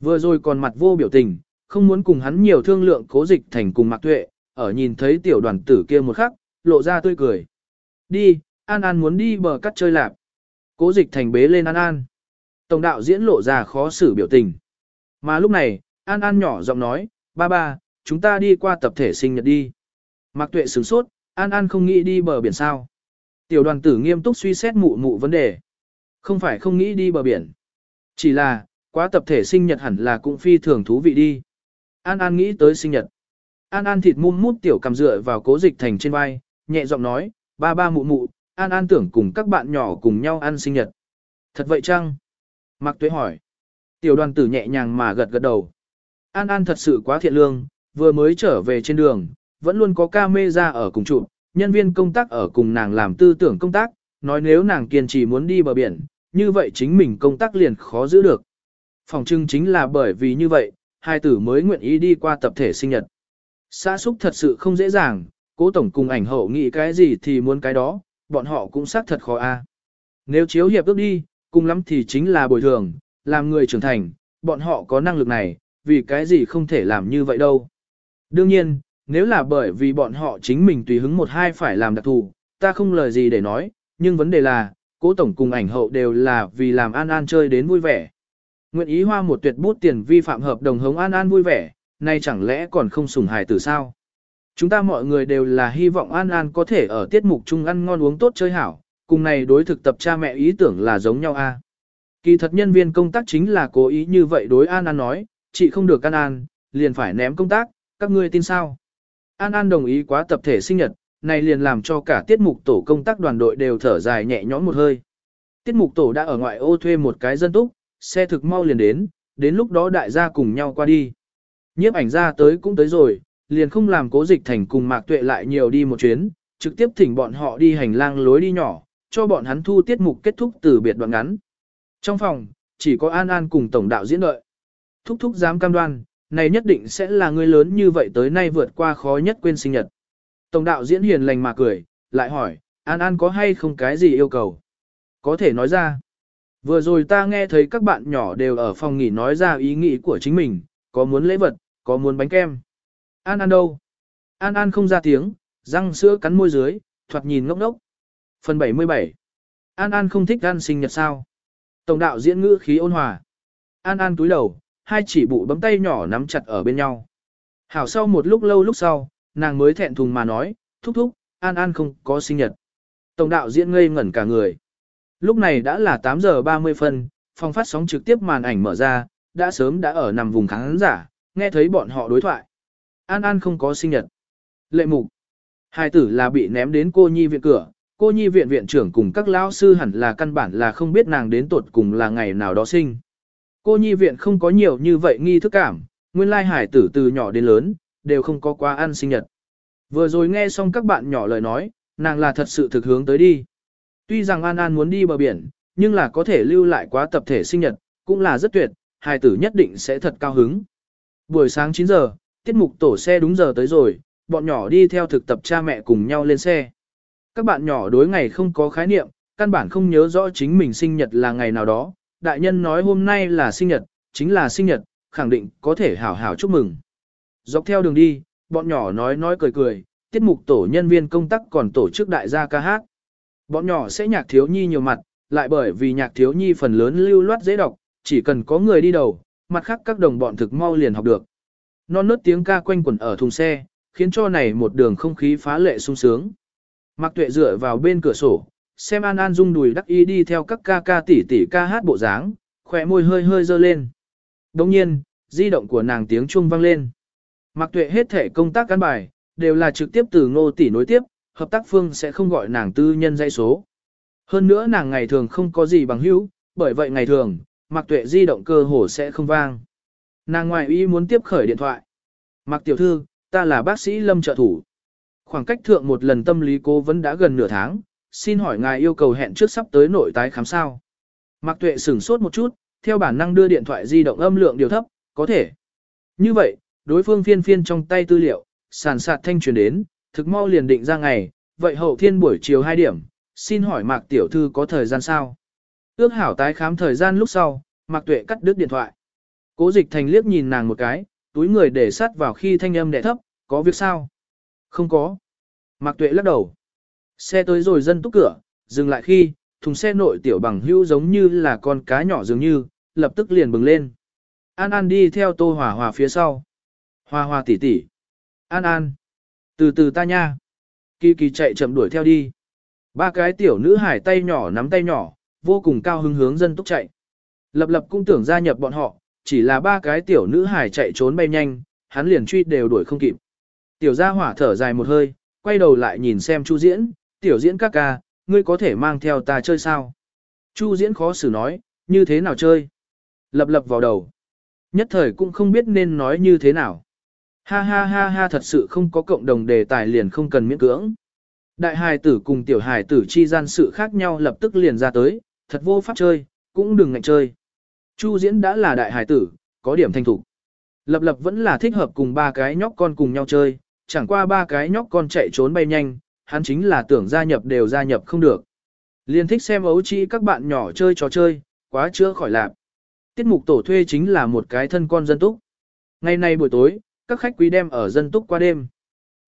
Vừa rồi còn mặt vô biểu tình, không muốn cùng hắn nhiều thương lượng cố dịch thành cùng Mạc Tuệ, ở nhìn thấy tiểu đoàn tử kia một khắc, lộ ra tươi cười. Đi, An An muốn đi bờ cắt chơi lạp. Cố dịch thành bế lên An An. Tổng đạo diễn lộ ra khó xử biểu tình. Mà lúc này, An An nhỏ giọng nói, ba ba, chúng ta đi qua tập thể sinh nhật đi. Mạc Tuệ sửng sốt, An An không nghĩ đi bờ biển sao. Tiểu đoàn tử nghiêm túc suy xét mụ mụ vấn đề. Không phải không nghĩ đi bờ biển. Chỉ là, quá tập thể sinh nhật hẳn là cũng phi thường thú vị đi. An An nghĩ tới sinh nhật. An An thịt mum mút tiểu cầm dựa vào cố dịch thành trên vai, nhẹ giọng nói, ba ba mụ mụ, An An tưởng cùng các bạn nhỏ cùng nhau ăn sinh nhật. Thật vậy chăng? Mạc Tuế hỏi. Tiểu đoàn tử nhẹ nhàng mà gật gật đầu. An An thật sự quá thiện lương, vừa mới trở về trên đường, vẫn luôn có ca mê ra ở cùng trụ, nhân viên công tác ở cùng nàng làm tư tưởng công tác, nói nếu nàng kiên trì muốn đi bờ biển, như vậy chính mình công tác liền khó giữ được. Phòng trưng chính là bởi vì như vậy, hai tử mới nguyện ý đi qua tập thể sinh nhật. Xã xúc thật sự không dễ dàng, cố tổng cùng ảnh hậu nghĩ cái gì thì muốn cái đó, bọn họ cũng xác thật khó a. Nếu chiếu hiệp ước đi, cùng lắm thì chính là bồi thường, làm người trưởng thành, bọn họ có năng lực này, vì cái gì không thể làm như vậy đâu. Đương nhiên, nếu là bởi vì bọn họ chính mình tùy hứng một hai phải làm đặc thù, ta không lời gì để nói, nhưng vấn đề là, cố tổng cùng ảnh hậu đều là vì làm An An chơi đến vui vẻ. Nguyện ý hoa một tuyệt bút tiền vi phạm hợp đồng hống An An vui vẻ, nay chẳng lẽ còn không sủng hài tử sao? Chúng ta mọi người đều là hy vọng An An có thể ở tiết mục chung ăn ngon uống tốt chơi hảo, cùng này đối thực tập cha mẹ ý tưởng là giống nhau a. Kỳ thật nhân viên công tác chính là cố ý như vậy đối An An nói, chị không được An An, liền phải ném công tác, các ngươi tin sao? An An đồng ý quá tập thể sinh nhật, này liền làm cho cả tiết mục tổ công tác đoàn đội đều thở dài nhẹ nhõm một hơi. Tiết mục tổ đã ở ngoại ô thuê một cái dân túc, xe thực mau liền đến, đến lúc đó đại gia cùng nhau qua đi. Nhiếp ảnh ra tới cũng tới rồi, liền không làm cố dịch thành cùng mạc tuệ lại nhiều đi một chuyến, trực tiếp thỉnh bọn họ đi hành lang lối đi nhỏ, cho bọn hắn thu tiết mục kết thúc từ biệt đoạn ngắn. Trong phòng, chỉ có An An cùng tổng đạo diễn đợi. Thúc thúc dám cam đoan, này nhất định sẽ là người lớn như vậy tới nay vượt qua khó nhất quên sinh nhật. Tổng đạo diễn hiền lành mà cười, lại hỏi, An An có hay không cái gì yêu cầu? Có thể nói ra. Vừa rồi ta nghe thấy các bạn nhỏ đều ở phòng nghỉ nói ra ý nghĩ của chính mình, có muốn lễ vật, có muốn bánh kem. An An đâu? An An không ra tiếng, răng sữa cắn môi dưới, thoạt nhìn ngốc ngốc. Phần 77 An An không thích ăn sinh nhật sao? Tổng đạo diễn ngữ khí ôn hòa. An An túi đầu, hai chỉ bụ bấm tay nhỏ nắm chặt ở bên nhau. Hảo sau một lúc lâu lúc sau, nàng mới thẹn thùng mà nói, thúc thúc, An An không có sinh nhật. Tổng đạo diễn ngây ngẩn cả người. Lúc này đã là 8 giờ 30 phân, phòng phát sóng trực tiếp màn ảnh mở ra, đã sớm đã ở nằm vùng khán giả, nghe thấy bọn họ đối thoại. An An không có sinh nhật. Lệ mục. Hai tử là bị ném đến cô nhi viện cửa, cô nhi viện viện trưởng cùng các lão sư hẳn là căn bản là không biết nàng đến tuột cùng là ngày nào đó sinh. Cô nhi viện không có nhiều như vậy nghi thức cảm, nguyên lai hải tử từ nhỏ đến lớn, đều không có quá ăn sinh nhật. Vừa rồi nghe xong các bạn nhỏ lời nói, nàng là thật sự thực hướng tới đi. Tuy rằng An An muốn đi bờ biển, nhưng là có thể lưu lại quá tập thể sinh nhật, cũng là rất tuyệt, hài tử nhất định sẽ thật cao hứng. Buổi sáng 9 giờ, tiết mục tổ xe đúng giờ tới rồi, bọn nhỏ đi theo thực tập cha mẹ cùng nhau lên xe. Các bạn nhỏ đối ngày không có khái niệm, căn bản không nhớ rõ chính mình sinh nhật là ngày nào đó, đại nhân nói hôm nay là sinh nhật, chính là sinh nhật, khẳng định có thể hảo hảo chúc mừng. Dọc theo đường đi, bọn nhỏ nói nói cười cười, tiết mục tổ nhân viên công tác còn tổ chức đại gia ca hát. Bọn nhỏ sẽ nhạc thiếu nhi nhiều mặt, lại bởi vì nhạc thiếu nhi phần lớn lưu loát dễ đọc, chỉ cần có người đi đầu, mặt khác các đồng bọn thực mau liền học được. Non nớt tiếng ca quanh quẩn ở thùng xe, khiến cho này một đường không khí phá lệ sung sướng. Mạc Tuệ dựa vào bên cửa sổ, xem An An rung đùi đắc ý đi theo các ca ca tỷ tỷ ca hát bộ dáng, khóe môi hơi hơi dơ lên. Đồng nhiên, di động của nàng tiếng chuông vang lên. Mạc Tuệ hết thể công tác cán bài, đều là trực tiếp từ ngô tỷ nối tiếp, hợp tác phương sẽ không gọi nàng tư nhân dây số. Hơn nữa nàng ngày thường không có gì bằng hữu, bởi vậy ngày thường, Mạc Tuệ di động cơ hồ sẽ không vang. Nàng ngoài ý muốn tiếp khởi điện thoại. Mạc tiểu thư, ta là bác sĩ Lâm trợ thủ. Khoảng cách thượng một lần tâm lý cố vấn đã gần nửa tháng, xin hỏi ngài yêu cầu hẹn trước sắp tới nội tái khám sao. Mạc Tuệ sửng sốt một chút, theo bản năng đưa điện thoại di động âm lượng điều thấp, có thể. Như vậy, đối phương phiên phiên trong tay tư liệu, sàn sạt thanh truyền đến, thực mau liền định ra ngày, vậy hậu thiên buổi chiều 2 điểm, xin hỏi Mạc Tiểu Thư có thời gian sao? Ước hảo tái khám thời gian lúc sau, Mạc Tuệ cắt đứt điện thoại. Cố dịch thành liếc nhìn nàng một cái, túi người để sát vào khi thanh âm đẻ thấp, có việc sao? Không có. Mạc Tuệ lắc đầu. Xe tới rồi dân túc cửa, dừng lại khi, thùng xe nội tiểu bằng hữu giống như là con cá nhỏ dường như, lập tức liền bừng lên. An An đi theo Tô Hòa Hòa phía sau. Hòa Hòa tỷ tỷ. An An. Từ từ ta nha. Kỳ kỳ chạy chậm đuổi theo đi. Ba cái tiểu nữ hải tay nhỏ nắm tay nhỏ, vô cùng cao hứng hướng dân túc chạy. Lập lập cũng tưởng gia nhập bọn họ, chỉ là ba cái tiểu nữ hải chạy trốn bay nhanh, hắn liền truy đều đuổi không kịp. Tiểu gia hỏa thở dài một hơi, quay đầu lại nhìn xem Chu Diễn, tiểu diễn các ca, ngươi có thể mang theo ta chơi sao? Chu Diễn khó xử nói, như thế nào chơi? Lập lập vào đầu. Nhất thời cũng không biết nên nói như thế nào. Ha ha ha ha thật sự không có cộng đồng đề tài liền không cần miễn cưỡng. Đại hài tử cùng tiểu hài tử chi gian sự khác nhau lập tức liền ra tới, thật vô pháp chơi, cũng đừng ngạnh chơi. Chu diễn đã là đại hài tử, có điểm thanh thủ. Lập lập vẫn là thích hợp cùng ba cái nhóc con cùng nhau chơi, chẳng qua ba cái nhóc con chạy trốn bay nhanh, hắn chính là tưởng gia nhập đều gia nhập không được. Liên thích xem ấu trĩ các bạn nhỏ chơi trò chơi, quá chưa khỏi lạp. Tiết mục tổ thuê chính là một cái thân con dân túc. Ngày nay buổi tối, các khách quý đem ở dân túc qua đêm.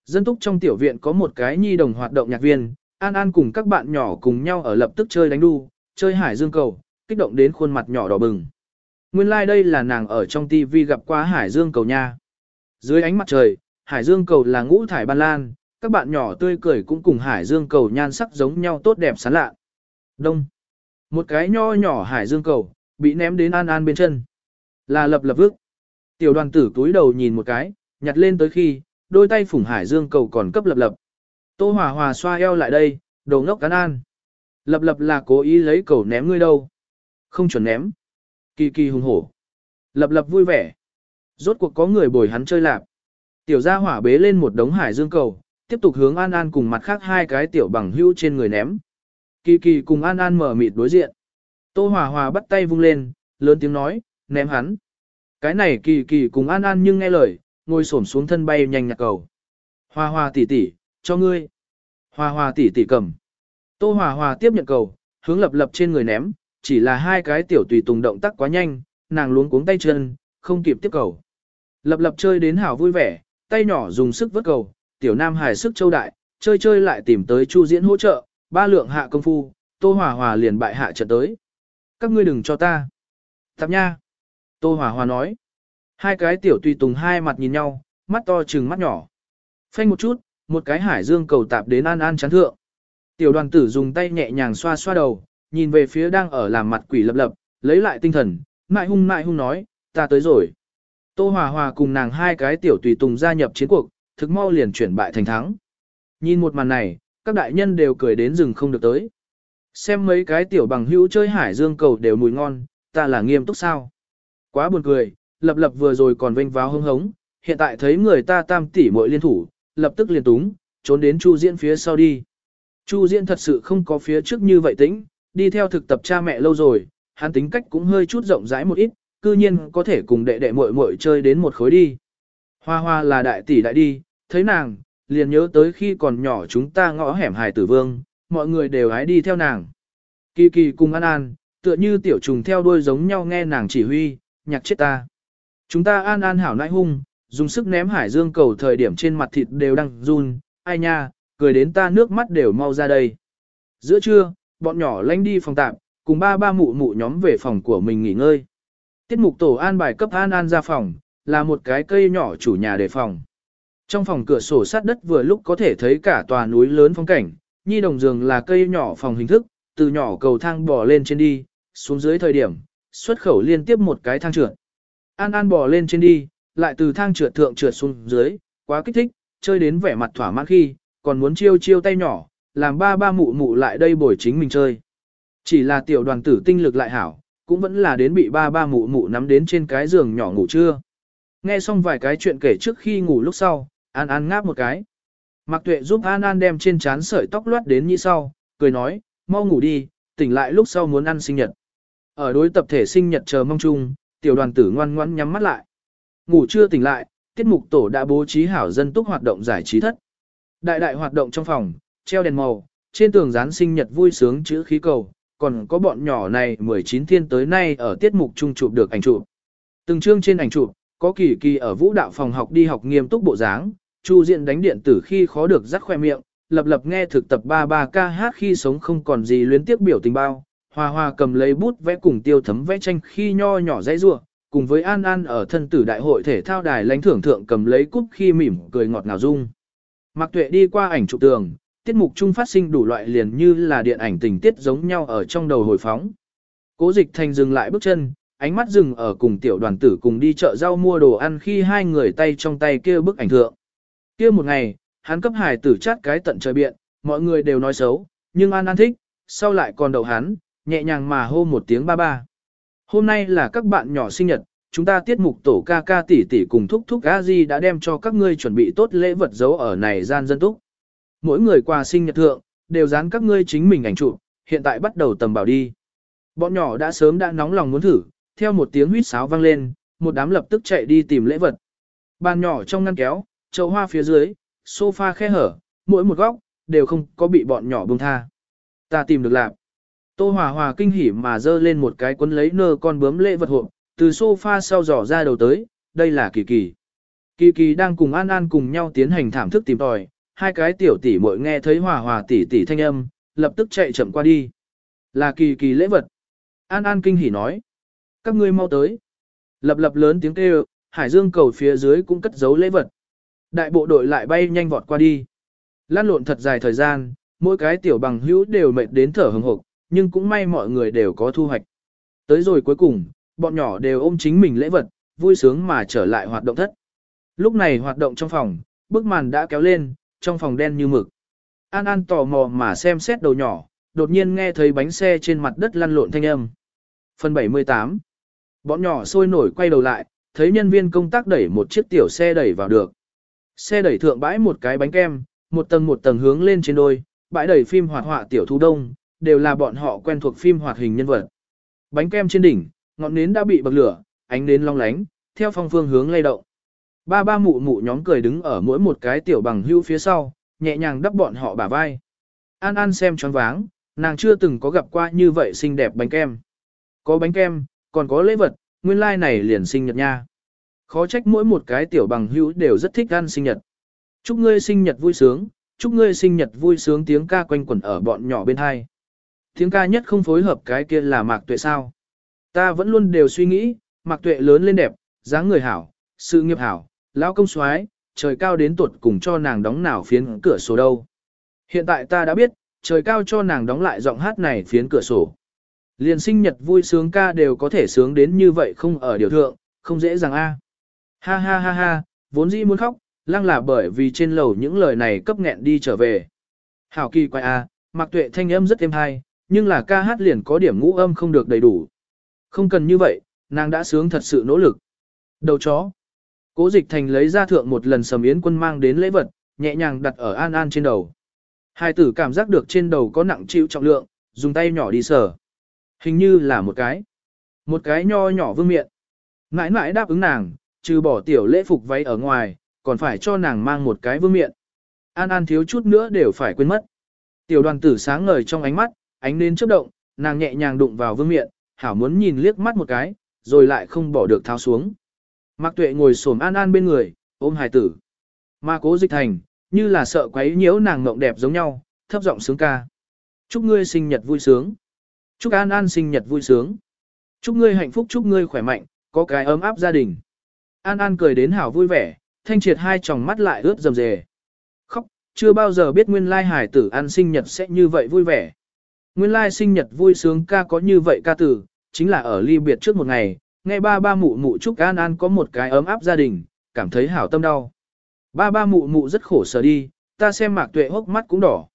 Dân túc trong tiểu viện có một cái nhi đồng hoạt động nhạc viên, An An cùng các bạn nhỏ cùng nhau ở lập tức chơi đánh đu, chơi hải dương cầu, kích động đến khuôn mặt nhỏ đỏ bừng. Nguyên lai like đây là nàng ở trong TV gặp qua hải dương cầu nha. Dưới ánh mặt trời, hải dương cầu là ngũ thải ban lan, các bạn nhỏ tươi cười cũng cùng hải dương cầu nhan sắc giống nhau tốt đẹp sán lạ. Đông. Một cái nho nhỏ hải dương cầu, bị ném đến An An bên chân. Là lập lập vức. Tiểu đoàn tử túi đầu nhìn một cái, nhặt lên tới khi, đôi tay phủng hải dương cầu còn cấp lập lập. Tô Hòa Hòa xoa eo lại đây, đồ ngốc cán an. Lập lập là cố ý lấy cầu ném ngươi đâu. Không chuẩn ném. Kỳ kỳ hùng hổ. Lập lập vui vẻ. Rốt cuộc có người bồi hắn chơi lạp. Tiểu gia hỏa bế lên một đống hải dương cầu, tiếp tục hướng An An cùng mặt khác hai cái tiểu bằng hữu trên người ném. Kỳ kỳ cùng An An mở mịt đối diện. Tô Hòa Hòa bắt tay vung lên, lớn tiếng nói, ném hắn. Cái này kỳ kỳ cùng An An nhưng nghe lời, ngồi xổm xuống thân bay nhanh nhặt cầu. hoa hoa tỷ tỷ, cho ngươi. hoa hoa tỷ tỷ cầm. Tô Hòa Hòa tiếp nhận cầu, hướng lập lập trên người ném, chỉ là hai cái tiểu tùy tùng động tác quá nhanh, nàng luống cuống tay chân, không kịp tiếp cầu. Lập lập chơi đến hảo vui vẻ, tay nhỏ dùng sức vớt cầu, tiểu nam hài sức châu đại, chơi chơi lại tìm tới Chu Diễn hỗ trợ, ba lượng hạ công phu, Tô Hòa Hòa liền bại hạ trận tới. Các ngươi đừng cho ta. Tạp nha. Tô Hòa Hòa nói. Hai cái tiểu tùy tùng hai mặt nhìn nhau, mắt to trừng mắt nhỏ. Phanh một chút, một cái hải dương cầu tạp đến an an chán thượng. Tiểu đoàn tử dùng tay nhẹ nhàng xoa xoa đầu, nhìn về phía đang ở làm mặt quỷ lập lập, lấy lại tinh thần, mại hung mại hung nói, ta tới rồi. Tô Hòa Hòa cùng nàng hai cái tiểu tùy tùng gia nhập chiến cuộc, thực mau liền chuyển bại thành thắng. Nhìn một màn này, các đại nhân đều cười đến rừng không được tới. Xem mấy cái tiểu bằng hữu chơi hải dương cầu đều mùi ngon, ta là nghiêm túc sao. Quá buồn cười, lập lập vừa rồi còn vênh vào hông hống, hiện tại thấy người ta tam tỷ muội liên thủ, lập tức liền túng, trốn đến Chu Diễn phía sau đi. Chu Diễn thật sự không có phía trước như vậy tĩnh, đi theo thực tập cha mẹ lâu rồi, hắn tính cách cũng hơi chút rộng rãi một ít, cư nhiên có thể cùng đệ đệ muội muội chơi đến một khối đi. Hoa hoa là đại tỷ đại đi, thấy nàng, liền nhớ tới khi còn nhỏ chúng ta ngõ hẻm hài tử vương, mọi người đều hái đi theo nàng. Kỳ kỳ cùng an an, tựa như tiểu trùng theo đuôi giống nhau nghe nàng chỉ huy, nhạc chết ta. Chúng ta an an hảo nãi hung, dùng sức ném hải dương cầu thời điểm trên mặt thịt đều đang run, ai nha, cười đến ta nước mắt đều mau ra đây. Giữa trưa, bọn nhỏ lanh đi phòng tạm, cùng ba ba mụ mụ nhóm về phòng của mình nghỉ ngơi. Tiết mục tổ an bài cấp an an ra phòng, là một cái cây nhỏ chủ nhà để phòng. Trong phòng cửa sổ sát đất vừa lúc có thể thấy cả tòa núi lớn phong cảnh, nhi đồng giường là cây nhỏ phòng hình thức, từ nhỏ cầu thang bò lên trên đi, xuống dưới thời điểm, xuất khẩu liên tiếp một cái thang trượt. An An bò lên trên đi, lại từ thang trượt thượng trượt xuống dưới, quá kích thích, chơi đến vẻ mặt thỏa mãn khi, còn muốn chiêu chiêu tay nhỏ, làm ba ba mụ mụ lại đây bồi chính mình chơi. Chỉ là tiểu đoàn tử tinh lực lại hảo, cũng vẫn là đến bị ba ba mụ mụ nắm đến trên cái giường nhỏ ngủ trưa. Nghe xong vài cái chuyện kể trước khi ngủ lúc sau, An An ngáp một cái. Mạc Tuệ giúp An An đem trên trán sợi tóc loát đến như sau, cười nói, mau ngủ đi, tỉnh lại lúc sau muốn ăn sinh nhật. Ở đối tập thể sinh nhật chờ mong chung, tiểu đoàn tử ngoan ngoãn nhắm mắt lại. Ngủ chưa tỉnh lại, tiết mục tổ đã bố trí hảo dân túc hoạt động giải trí thất. Đại đại hoạt động trong phòng, treo đèn màu, trên tường dán sinh nhật vui sướng chữ khí cầu, còn có bọn nhỏ này 19 thiên tới nay ở tiết mục chung chụp được ảnh chụp. Từng chương trên ảnh chụp, có kỳ kỳ ở vũ đạo phòng học đi học nghiêm túc bộ dáng, Chu Diện đánh điện tử khi khó được rắc khoe miệng, lập lập nghe thực tập ba ba ca hát khi sống không còn gì luyến tiếc biểu tình bao, Hòa Hoa cầm lấy bút vẽ cùng tiêu thấm vẽ tranh khi nho nhỏ dãy rua, cùng với An An ở thân tử đại hội thể thao đài lãnh thưởng thượng cầm lấy cúp khi mỉm cười ngọt ngào dung. Mạc Tuệ đi qua ảnh chụp tường, tiết mục chung phát sinh đủ loại liền như là điện ảnh tình tiết giống nhau ở trong đầu hồi phóng. Cố Dịch Thành dừng lại bước chân, ánh mắt dừng ở cùng tiểu đoàn tử cùng đi chợ rau mua đồ ăn khi hai người tay trong tay kia bức ảnh thượng. Kia một ngày, hắn cấp hài tử chát cái tận trời biện, mọi người đều nói xấu, nhưng An An thích, sau lại còn đậu hắn, nhẹ nhàng mà hô một tiếng ba ba. Hôm nay là các bạn nhỏ sinh nhật, chúng ta tiết mục tổ ca ca tỷ tỷ cùng thúc thúc a di đã đem cho các ngươi chuẩn bị tốt lễ vật giấu ở này gian dân túc. Mỗi người quà sinh nhật thượng, đều dán các ngươi chính mình ảnh chụp, hiện tại bắt đầu tầm bảo đi. Bọn nhỏ đã sớm đã nóng lòng muốn thử, theo một tiếng huýt sáo vang lên, một đám lập tức chạy đi tìm lễ vật. Bàn nhỏ trong ngăn kéo, chậu hoa phía dưới, sofa khe hở, mỗi một góc, đều không có bị bọn nhỏ buông tha. Ta tìm được lạc. Tô Hòa Hòa kinh hỉ mà dơ lên một cái cuốn lấy nơ con bướm lễ vật hộp, từ sofa sau dò ra đầu tới, đây là Kỳ Kỳ. Kỳ Kỳ đang cùng An An cùng nhau tiến hành thảm thức tìm tòi, hai cái tiểu tỷ muội nghe thấy Hòa Hòa tỷ tỷ thanh âm, lập tức chạy chậm qua đi. Là Kỳ Kỳ lễ vật. An An kinh hỉ nói. Các ngươi mau tới. Lập lập lớn tiếng kêu, Hải Dương cầu phía dưới cũng cất giấu lễ vật. Đại bộ đội lại bay nhanh vọt qua đi. Lan lộn thật dài thời gian, mỗi cái tiểu bằng hữu đều mệt đến thở hừng hực, nhưng cũng may mọi người đều có thu hoạch. Tới rồi cuối cùng, bọn nhỏ đều ôm chính mình lễ vật, vui sướng mà trở lại hoạt động thất. Lúc này hoạt động trong phòng, bức màn đã kéo lên, trong phòng đen như mực. An An tò mò mà xem xét đầu nhỏ, đột nhiên nghe thấy bánh xe trên mặt đất lăn lộn thanh âm. Phần 78 Bọn nhỏ sôi nổi quay đầu lại, thấy nhân viên công tác đẩy một chiếc tiểu xe đẩy vào được. Xe đẩy thượng bãi một cái bánh kem, một tầng một tầng hướng lên trên đôi, bãi đẩy phim hoạt họa tiểu thu đông, đều là bọn họ quen thuộc phim hoạt hình nhân vật. Bánh kem trên đỉnh, ngọn nến đã bị bậc lửa, ánh nến long lánh, theo phong phương hướng lay động. Ba ba mụ mụ nhóm cười đứng ở mỗi một cái tiểu bằng hữu phía sau, nhẹ nhàng đắp bọn họ bả vai. An An xem choáng váng, nàng chưa từng có gặp qua như vậy xinh đẹp bánh kem. Có bánh kem, còn có lễ vật, nguyên lai like này liền sinh nhật nha. Khó trách mỗi một cái tiểu bằng hữu đều rất thích ăn sinh nhật. Chúc ngươi sinh nhật vui sướng, chúc ngươi sinh nhật vui sướng tiếng ca quanh quẩn ở bọn nhỏ bên hai. Tiếng ca nhất không phối hợp cái kia là mạc tuệ sao. Ta vẫn luôn đều suy nghĩ, mạc tuệ lớn lên đẹp, dáng người hảo, sự nghiệp hảo, lão công soái trời cao đến tuột cùng cho nàng đóng nào phiến cửa sổ đâu. Hiện tại ta đã biết, trời cao cho nàng đóng lại giọng hát này phiến cửa sổ. Liền sinh nhật vui sướng ca đều có thể sướng đến như vậy không ở điều thượng, không dễ dàng a. Ha ha ha ha, vốn dĩ muốn khóc, lăng là bởi vì trên lầu những lời này cấp nghẹn đi trở về. Hảo kỳ quay a, mặc tuệ thanh âm rất êm hay, nhưng là ca hát liền có điểm ngũ âm không được đầy đủ. Không cần như vậy, nàng đã sướng thật sự nỗ lực. Đầu chó. Cố dịch thành lấy ra thượng một lần sầm yến quân mang đến lễ vật, nhẹ nhàng đặt ở an an trên đầu. Hai tử cảm giác được trên đầu có nặng chịu trọng lượng, dùng tay nhỏ đi sờ. Hình như là một cái. Một cái nho nhỏ vương miệng Mãi mãi đáp ứng nàng, trừ bỏ tiểu lễ phục váy ở ngoài, còn phải cho nàng mang một cái vương miệng An An thiếu chút nữa đều phải quên mất. Tiểu đoàn tử sáng ngời trong ánh mắt, ánh nến chớp động, nàng nhẹ nhàng đụng vào vương miện, hảo muốn nhìn liếc mắt một cái, rồi lại không bỏ được tháo xuống. Mạc Tuệ ngồi xổm An An bên người, ôm hài tử. Mà Cố Dịch Thành, như là sợ quấy nhiễu nàng ngộng đẹp giống nhau, thấp giọng sướng ca. Chúc ngươi sinh nhật vui sướng. Chúc An An sinh nhật vui sướng. Chúc ngươi hạnh phúc, chúc ngươi khỏe mạnh, có cái ấm áp gia đình. An An cười đến hảo vui vẻ, thanh triệt hai tròng mắt lại ướt rầm rề. Khóc, chưa bao giờ biết nguyên lai hải tử ăn sinh nhật sẽ như vậy vui vẻ. Nguyên lai sinh nhật vui sướng ca có như vậy ca tử, chính là ở ly biệt trước một ngày, nghe ba ba mụ mụ chúc An An có một cái ấm áp gia đình, cảm thấy hảo tâm đau. Ba ba mụ mụ rất khổ sở đi, ta xem mạc tuệ hốc mắt cũng đỏ.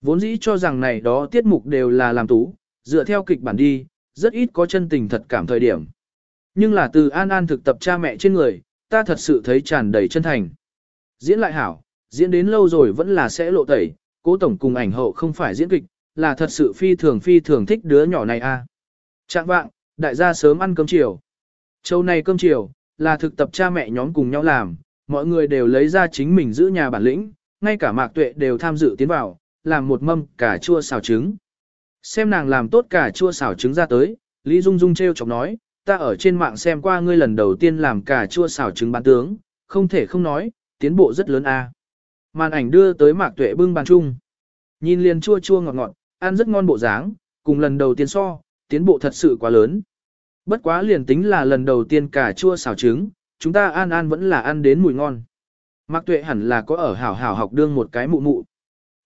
Vốn dĩ cho rằng này đó tiết mục đều là làm tú, dựa theo kịch bản đi, rất ít có chân tình thật cảm thời điểm. Nhưng là từ An An thực tập cha mẹ trên người, ta thật sự thấy tràn đầy chân thành. Diễn lại hảo, diễn đến lâu rồi vẫn là sẽ lộ tẩy, cố tổng cùng ảnh hậu không phải diễn kịch, là thật sự phi thường phi thường thích đứa nhỏ này a. À. Trạng vạng, đại gia sớm ăn cơm chiều. Châu này cơm chiều, là thực tập cha mẹ nhóm cùng nhau làm, mọi người đều lấy ra chính mình giữ nhà bản lĩnh, ngay cả mạc tuệ đều tham dự tiến vào, làm một mâm cà chua xào trứng. Xem nàng làm tốt cà chua xào trứng ra tới, Lý Dung Dung treo chọc nói, ta ở trên mạng xem qua ngươi lần đầu tiên làm cà chua xào trứng bán tướng, không thể không nói, tiến bộ rất lớn a. Màn ảnh đưa tới mạc tuệ bưng bàn chung. Nhìn liền chua chua ngọt ngọt, ăn rất ngon bộ dáng, cùng lần đầu tiên so, tiến bộ thật sự quá lớn. Bất quá liền tính là lần đầu tiên cà chua xào trứng, chúng ta an an vẫn là ăn đến mùi ngon. Mạc tuệ hẳn là có ở hảo hảo học đương một cái mụ mụ.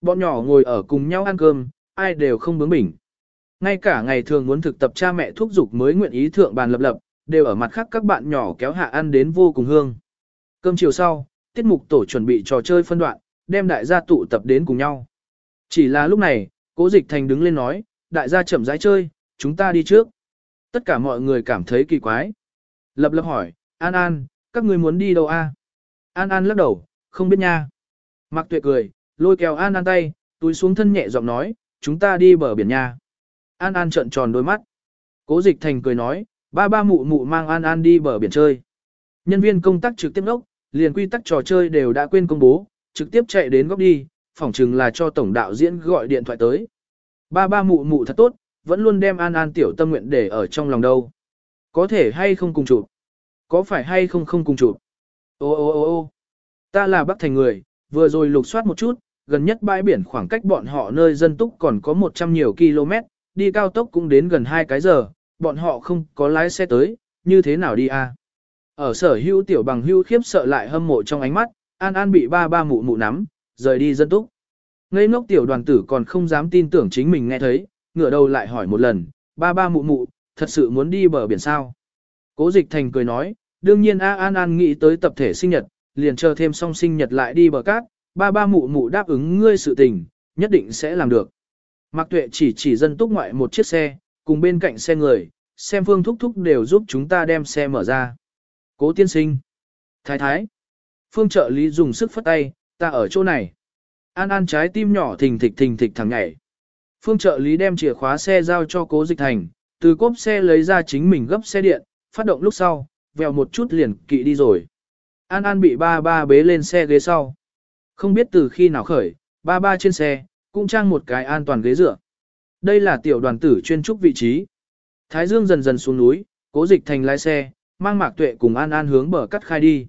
Bọn nhỏ ngồi ở cùng nhau ăn cơm, ai đều không bướng bỉnh. Ngay cả ngày thường muốn thực tập cha mẹ thúc giục mới nguyện ý thượng bàn lập lập, đều ở mặt khác các bạn nhỏ kéo hạ ăn đến vô cùng hương. Cơm chiều sau, tiết mục tổ chuẩn bị trò chơi phân đoạn, đem đại gia tụ tập đến cùng nhau. Chỉ là lúc này, cố dịch thành đứng lên nói, đại gia chậm rãi chơi, chúng ta đi trước. Tất cả mọi người cảm thấy kỳ quái. Lập lập hỏi, An An, các người muốn đi đâu a? An An lắc đầu, không biết nha. Mạc Tuệ cười, lôi kéo An An tay, túi xuống thân nhẹ giọng nói, chúng ta đi bờ biển nha. An An trợn tròn đôi mắt. Cố dịch thành cười nói, ba ba mụ mụ mang An An đi bờ biển chơi. Nhân viên công tác trực tiếp đốc, liền quy tắc trò chơi đều đã quên công bố, trực tiếp chạy đến góc đi, phỏng chừng là cho tổng đạo diễn gọi điện thoại tới. Ba ba mụ mụ thật tốt, vẫn luôn đem An An tiểu tâm nguyện để ở trong lòng đâu. Có thể hay không cùng chụp? Có phải hay không không cùng chụp? Ô ô ô ô ta là Bắc Thành người, vừa rồi lục soát một chút, gần nhất bãi biển khoảng cách bọn họ nơi dân túc còn có 100 nhiều km, đi cao tốc cũng đến gần 2 cái giờ, bọn họ không có lái xe tới, như thế nào đi à? Ở sở hữu tiểu bằng hữu khiếp sợ lại hâm mộ trong ánh mắt, An An bị ba ba mụ mụ nắm, rời đi dân túc. Ngây ngốc tiểu đoàn tử còn không dám tin tưởng chính mình nghe thấy, ngửa đầu lại hỏi một lần, ba ba mụ mụ, thật sự muốn đi bờ biển sao? Cố dịch thành cười nói, đương nhiên A An An nghĩ tới tập thể sinh nhật, liền chờ thêm song sinh nhật lại đi bờ cát, ba ba mụ mụ đáp ứng ngươi sự tình, nhất định sẽ làm được. Mạc Tuệ chỉ chỉ dân túc ngoại một chiếc xe, cùng bên cạnh xe người, xem phương thúc thúc đều giúp chúng ta đem xe mở ra. Cố tiên sinh. Thái thái. Phương trợ lý dùng sức phất tay, ta ở chỗ này. An An trái tim nhỏ thình thịch thình thịch thẳng nhảy. Phương trợ lý đem chìa khóa xe giao cho cố dịch thành, từ cốp xe lấy ra chính mình gấp xe điện, phát động lúc sau, vèo một chút liền kỵ đi rồi. An An bị ba ba bế lên xe ghế sau. Không biết từ khi nào khởi, ba ba trên xe, cũng trang một cái an toàn ghế dựa. Đây là tiểu đoàn tử chuyên trúc vị trí. Thái Dương dần dần xuống núi, cố dịch thành lái xe, mang mạc tuệ cùng An An hướng bờ cắt khai đi.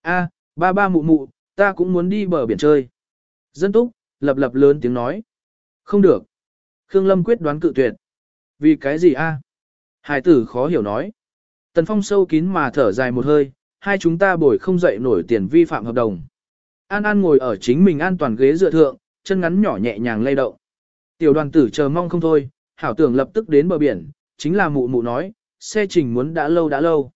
A, ba ba mụ mụ, ta cũng muốn đi bờ biển chơi. Dân túc, lập lập lớn tiếng nói. Không được. Khương Lâm quyết đoán cự tuyệt. Vì cái gì a? Hải tử khó hiểu nói. Tần Phong sâu kín mà thở dài một hơi, hai chúng ta bồi không dậy nổi tiền vi phạm hợp đồng. An An ngồi ở chính mình an toàn ghế dựa thượng, chân ngắn nhỏ nhẹ nhàng lay động. Tiểu đoàn tử chờ mong không thôi, hảo tưởng lập tức đến bờ biển, chính là mụ mụ nói, xe trình muốn đã lâu đã lâu.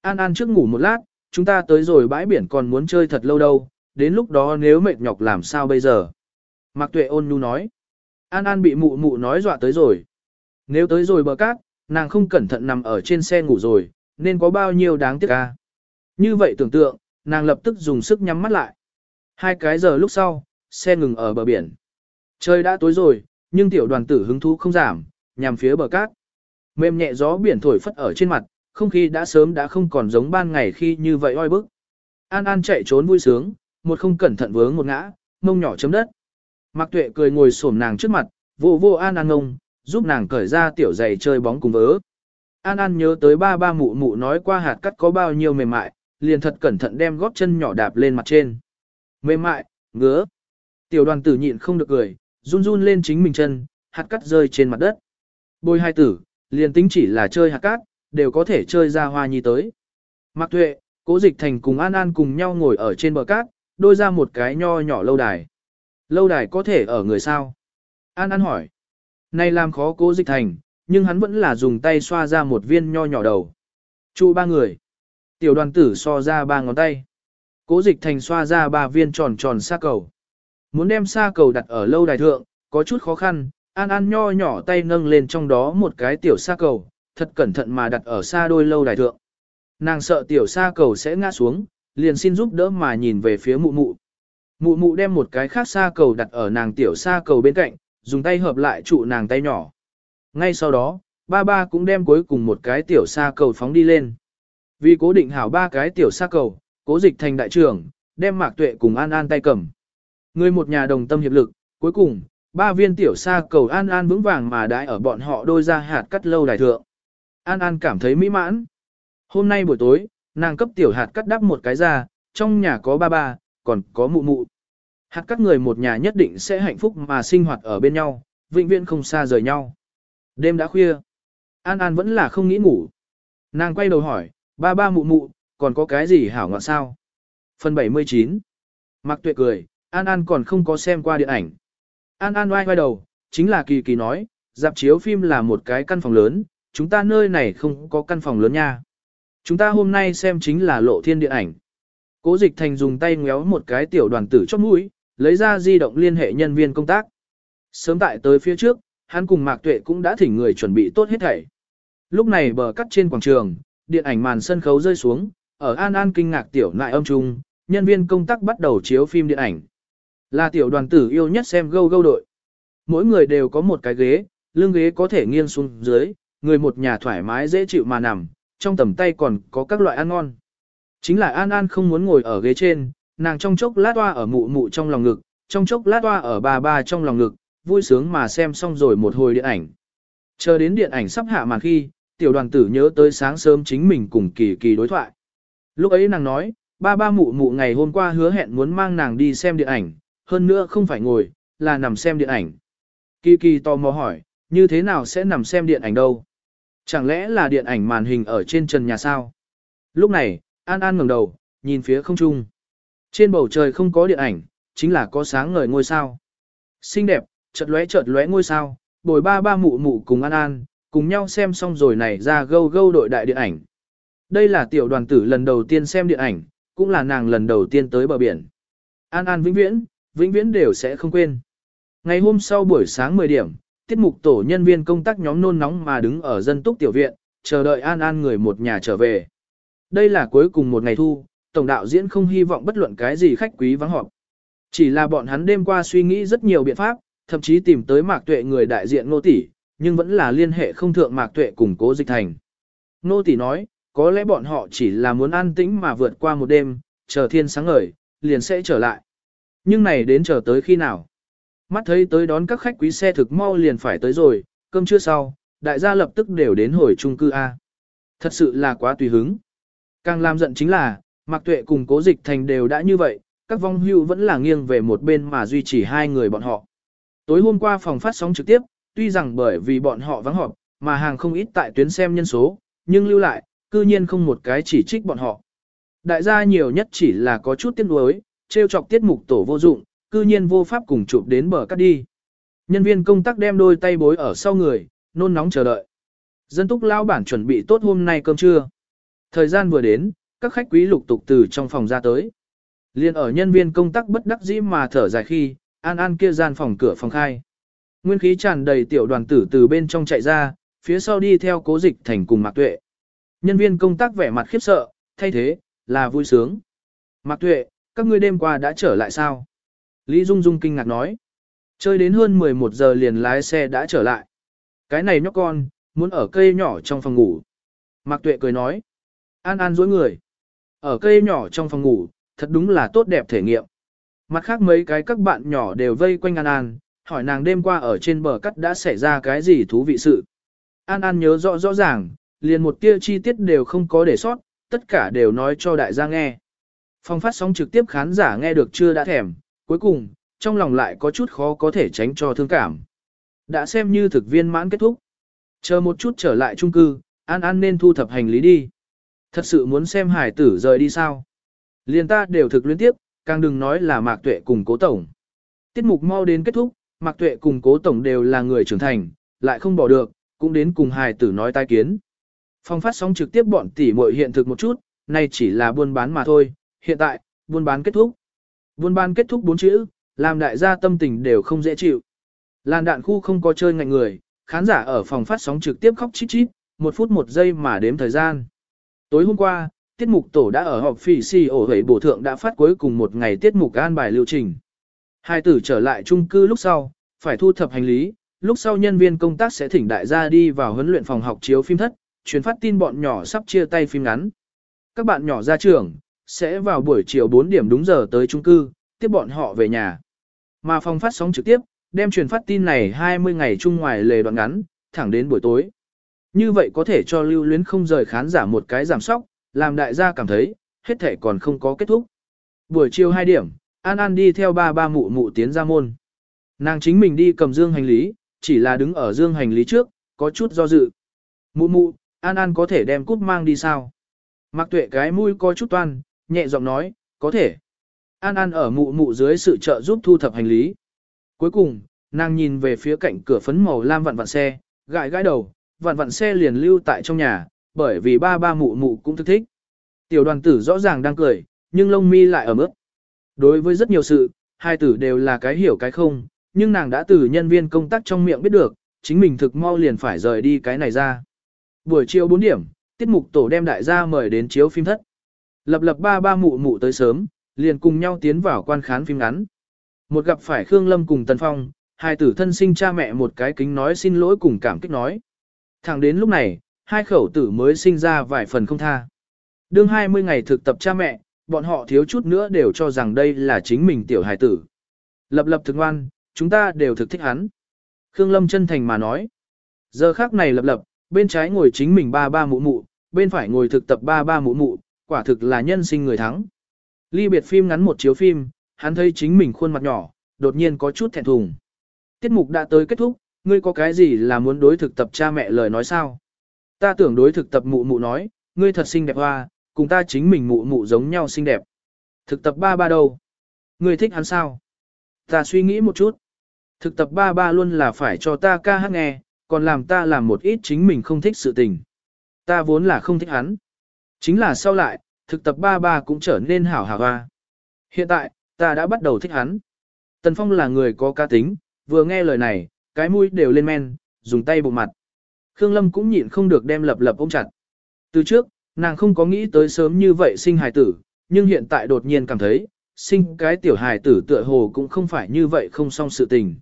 An An trước ngủ một lát, chúng ta tới rồi bãi biển còn muốn chơi thật lâu đâu, đến lúc đó nếu mệt nhọc làm sao bây giờ. Mạc Tuệ ôn nhu nói. An An bị mụ mụ nói dọa tới rồi. Nếu tới rồi bờ cát, nàng không cẩn thận nằm ở trên xe ngủ rồi, nên có bao nhiêu đáng tiếc a Như vậy tưởng tượng, nàng lập tức dùng sức nhắm mắt lại. Hai cái giờ lúc sau, xe ngừng ở bờ biển. Trời đã tối rồi, nhưng tiểu đoàn tử hứng thú không giảm, nhằm phía bờ cát. Mềm nhẹ gió biển thổi phất ở trên mặt, không khí đã sớm đã không còn giống ban ngày khi như vậy oi bức. An An chạy trốn vui sướng, một không cẩn thận vướng một ngã, mông nhỏ chấm đất. Mạc Tuệ cười ngồi xổm nàng trước mặt, vỗ vỗ An An ngông, giúp nàng cởi ra tiểu giày chơi bóng cùng vớ. An An nhớ tới ba ba mụ mụ nói qua hạt cắt có bao nhiêu mềm mại, liền thật cẩn thận đem gót chân nhỏ đạp lên mặt trên. Mềm mại, ngứa. Tiểu đoàn tử nhịn không được cười, run run lên chính mình chân, hạt cắt rơi trên mặt đất. Bôi hai tử, liền tính chỉ là chơi hạt cát, đều có thể chơi ra hoa nhi tới. Mạc Tuệ, Cố Dịch Thành cùng An An cùng nhau ngồi ở trên bờ cát, đôi ra một cái nho nhỏ lâu đài. Lâu đài có thể ở người sao? An An hỏi. Này làm khó Cố Dịch Thành, nhưng hắn vẫn là dùng tay xoa ra một viên nho nhỏ đầu. Chu ba người. Tiểu đoàn tử so ra ba ngón tay. Cố Dịch Thành xoa ra ba viên tròn tròn sa cầu. Muốn đem sa cầu đặt ở lâu đài thượng, có chút khó khăn, An An nho nhỏ tay nâng lên trong đó một cái tiểu sa cầu, thật cẩn thận mà đặt ở xa đôi lâu đài thượng. Nàng sợ tiểu xa cầu sẽ ngã xuống, liền xin giúp đỡ mà nhìn về phía mụ mụ. Mụ mụ đem một cái khác xa cầu đặt ở nàng tiểu xa cầu bên cạnh, dùng tay hợp lại trụ nàng tay nhỏ. Ngay sau đó, ba ba cũng đem cuối cùng một cái tiểu xa cầu phóng đi lên. Vì cố định hảo ba cái tiểu xa cầu, cố dịch thành đại trưởng, đem mạc tuệ cùng an an tay cầm. Người một nhà đồng tâm hiệp lực, cuối cùng, ba viên tiểu xa cầu an an vững vàng mà đãi ở bọn họ đôi ra hạt cắt lâu đài thượng. An An cảm thấy mỹ mãn. Hôm nay buổi tối, nàng cấp tiểu hạt cắt đắp một cái ra, trong nhà có ba ba, còn có mụ mụ. Hạt cắt người một nhà nhất định sẽ hạnh phúc mà sinh hoạt ở bên nhau, vĩnh viễn không xa rời nhau. Đêm đã khuya. An An vẫn là không nghĩ ngủ. Nàng quay đầu hỏi, ba ba mụ mụ, còn có cái gì hảo ngọt sao? Phần 79 Mặc Tuệ cười, An An còn không có xem qua điện ảnh. An An oai oai đầu, chính là kỳ kỳ nói, dạp chiếu phim là một cái căn phòng lớn, chúng ta nơi này không có căn phòng lớn nha. Chúng ta hôm nay xem chính là lộ thiên điện ảnh. Cố dịch thành dùng tay ngéo một cái tiểu đoàn tử chót mũi, lấy ra di động liên hệ nhân viên công tác. Sớm tại tới phía trước, hắn cùng Mạc Tuệ cũng đã thỉnh người chuẩn bị tốt hết thảy. Lúc này bờ cắt trên quảng trường, điện ảnh màn sân khấu rơi xuống, ở An An kinh ngạc tiểu nại âm trung, nhân viên công tác bắt đầu chiếu phim điện ảnh. Là tiểu đoàn tử yêu nhất xem gâu gâu đội. Mỗi người đều có một cái ghế, lưng ghế có thể nghiêng xuống dưới, người một nhà thoải mái dễ chịu mà nằm, trong tầm tay còn có các loại ăn ngon. Chính là An An không muốn ngồi ở ghế trên, nàng trong chốc lát toa ở mụ mụ trong lòng ngực, trong chốc lát toa ở bà bà trong lòng ngực, vui sướng mà xem xong rồi một hồi điện ảnh. Chờ đến điện ảnh sắp hạ màn khi, tiểu đoàn tử nhớ tới sáng sớm chính mình cùng kỳ kỳ đối thoại. Lúc ấy nàng nói, ba ba mụ mụ ngày hôm qua hứa hẹn muốn mang nàng đi xem điện ảnh, hơn nữa không phải ngồi, là nằm xem điện ảnh. Kỳ kỳ tò mò hỏi, như thế nào sẽ nằm xem điện ảnh đâu? Chẳng lẽ là điện ảnh màn hình ở trên trần nhà sao? Lúc này, An An ngẩng đầu, nhìn phía không trung. Trên bầu trời không có điện ảnh, chính là có sáng ngời ngôi sao. Xinh đẹp, chợt lóe chợt lóe ngôi sao, bồi ba ba mụ mụ cùng An An, cùng nhau xem xong rồi này ra gâu gâu đội đại điện ảnh. Đây là tiểu đoàn tử lần đầu tiên xem điện ảnh, cũng là nàng lần đầu tiên tới bờ biển. An An vĩnh viễn, vĩnh viễn đều sẽ không quên. Ngày hôm sau buổi sáng 10 điểm, tiết mục tổ nhân viên công tác nhóm nôn nóng mà đứng ở dân túc tiểu viện, chờ đợi An An người một nhà trở về. Đây là cuối cùng một ngày thu, tổng đạo diễn không hy vọng bất luận cái gì khách quý vắng họp. Chỉ là bọn hắn đêm qua suy nghĩ rất nhiều biện pháp, thậm chí tìm tới Mạc Tuệ người đại diện Nô tỷ, nhưng vẫn là liên hệ không thượng Mạc Tuệ cùng Cố Dịch Thành. Nô tỷ nói, có lẽ bọn họ chỉ là muốn an tĩnh mà vượt qua một đêm, chờ thiên sáng ngời, liền sẽ trở lại. Nhưng này đến chờ tới khi nào? Mắt thấy tới đón các khách quý xe thực mau liền phải tới rồi, cơm trưa sau, đại gia lập tức đều đến hồi chung cư A. Thật sự là quá tùy hứng. Càng làm giận chính là, Mạc Tuệ cùng Cố Dịch Thành đều đã như vậy, các vong hưu vẫn là nghiêng về một bên mà duy trì hai người bọn họ. Tối hôm qua phòng phát sóng trực tiếp, tuy rằng bởi vì bọn họ vắng họp, mà hàng không ít tại tuyến xem nhân số, nhưng lưu lại, cư nhiên không một cái chỉ trích bọn họ. Đại gia nhiều nhất chỉ là có chút tiếc nuối, trêu chọc tiết mục tổ vô dụng, cư nhiên vô pháp cùng chụp đến bờ cắt đi. Nhân viên công tác đem đôi tay bối ở sau người, nôn nóng chờ đợi. Dân túc lao bản chuẩn bị tốt hôm nay cơm trưa. Thời gian vừa đến, các khách quý lục tục từ trong phòng ra tới. Liên ở nhân viên công tác bất đắc dĩ mà thở dài khi, An An kia gian phòng cửa phòng khai. Nguyên khí tràn đầy tiểu đoàn tử từ bên trong chạy ra, phía sau đi theo cố dịch thành cùng Mạc Tuệ. Nhân viên công tác vẻ mặt khiếp sợ, thay thế, là vui sướng. Mạc Tuệ, các ngươi đêm qua đã trở lại sao? Lý Dung Dung kinh ngạc nói. Chơi đến hơn 11 giờ liền lái xe đã trở lại. Cái này nhóc con, muốn ở cây nhỏ trong phòng ngủ. Mạc Tuệ cười nói. An An dối người. Ở cây nhỏ trong phòng ngủ, thật đúng là tốt đẹp thể nghiệm. Mặt khác mấy cái các bạn nhỏ đều vây quanh An An, hỏi nàng đêm qua ở trên bờ cắt đã xảy ra cái gì thú vị sự. An An nhớ rõ rõ ràng, liền một tia chi tiết đều không có để sót, tất cả đều nói cho đại gia nghe. Phong phát sóng trực tiếp khán giả nghe được chưa đã thèm, cuối cùng, trong lòng lại có chút khó có thể tránh cho thương cảm. Đã xem như thực viên mãn kết thúc. Chờ một chút trở lại chung cư, An An nên thu thập hành lý đi. Thật sự muốn xem hải tử rời đi sao? Liền ta đều thực liên tiếp, càng đừng nói là Mạc Tuệ cùng Cố Tổng. Tiết mục mau đến kết thúc, Mạc Tuệ cùng Cố Tổng đều là người trưởng thành, lại không bỏ được, cũng đến cùng hài tử nói tai kiến. Phong phát sóng trực tiếp bọn tỷ muội hiện thực một chút, nay chỉ là buôn bán mà thôi, hiện tại, buôn bán kết thúc. Buôn bán kết thúc bốn chữ, làm đại gia tâm tình đều không dễ chịu. Làn đạn khu không có chơi ngạnh người, khán giả ở phòng phát sóng trực tiếp khóc chít chít, một phút một giây mà đếm thời gian. Tối hôm qua, tiết mục tổ đã ở họp phỉ si ổ hầy bổ thượng đã phát cuối cùng một ngày tiết mục an bài lưu trình. Hai tử trở lại chung cư lúc sau, phải thu thập hành lý, lúc sau nhân viên công tác sẽ thỉnh đại gia đi vào huấn luyện phòng học chiếu phim thất, truyền phát tin bọn nhỏ sắp chia tay phim ngắn. Các bạn nhỏ ra trường, sẽ vào buổi chiều 4 điểm đúng giờ tới trung cư, tiếp bọn họ về nhà. Mà phòng phát sóng trực tiếp, đem truyền phát tin này 20 ngày chung ngoài lề đoạn ngắn, thẳng đến buổi tối. Như vậy có thể cho lưu luyến không rời khán giả một cái giảm sóc, làm đại gia cảm thấy, hết thể còn không có kết thúc. Buổi chiều 2 điểm, An An đi theo ba ba mụ mụ tiến ra môn. Nàng chính mình đi cầm dương hành lý, chỉ là đứng ở dương hành lý trước, có chút do dự. Mụ mụ, An An có thể đem cút mang đi sao? Mặc tuệ cái mũi có chút toan, nhẹ giọng nói, có thể. An An ở mụ mụ dưới sự trợ giúp thu thập hành lý. Cuối cùng, nàng nhìn về phía cạnh cửa phấn màu lam vặn vặn xe, gãi gãi đầu, vặn vặn xe liền lưu tại trong nhà, bởi vì ba ba mụ mụ cũng thức thích. Tiểu đoàn tử rõ ràng đang cười, nhưng lông mi lại ở mức. Đối với rất nhiều sự, hai tử đều là cái hiểu cái không, nhưng nàng đã từ nhân viên công tác trong miệng biết được, chính mình thực mau liền phải rời đi cái này ra. Buổi chiều 4 điểm, tiết mục tổ đem đại gia mời đến chiếu phim thất. Lập lập ba ba mụ mụ tới sớm, liền cùng nhau tiến vào quan khán phim ngắn. Một gặp phải Khương Lâm cùng Tần Phong, hai tử thân sinh cha mẹ một cái kính nói xin lỗi cùng cảm kích nói. Thẳng đến lúc này, hai khẩu tử mới sinh ra vài phần không tha. Đương 20 ngày thực tập cha mẹ, bọn họ thiếu chút nữa đều cho rằng đây là chính mình tiểu hài tử. Lập lập thực ngoan, chúng ta đều thực thích hắn. Khương Lâm chân thành mà nói. Giờ khác này lập lập, bên trái ngồi chính mình ba ba mụ mụ, bên phải ngồi thực tập ba ba mụ mụ, quả thực là nhân sinh người thắng. Ly biệt phim ngắn một chiếu phim, hắn thấy chính mình khuôn mặt nhỏ, đột nhiên có chút thẹn thùng. Tiết mục đã tới kết thúc, ngươi có cái gì là muốn đối thực tập cha mẹ lời nói sao? Ta tưởng đối thực tập mụ mụ nói, ngươi thật xinh đẹp hoa, cùng ta chính mình mụ mụ giống nhau xinh đẹp. Thực tập ba ba đâu? Ngươi thích hắn sao? Ta suy nghĩ một chút. Thực tập ba ba luôn là phải cho ta ca hát nghe, còn làm ta làm một ít chính mình không thích sự tình. Ta vốn là không thích hắn. Chính là sau lại, thực tập ba ba cũng trở nên hảo hảo hoa. Hiện tại, ta đã bắt đầu thích hắn. Tần Phong là người có cá tính, vừa nghe lời này, cái mũi đều lên men, dùng tay bụng mặt. Khương Lâm cũng nhịn không được đem lập lập ôm chặt. Từ trước, nàng không có nghĩ tới sớm như vậy sinh hài tử, nhưng hiện tại đột nhiên cảm thấy, sinh cái tiểu hài tử tựa hồ cũng không phải như vậy không xong sự tình.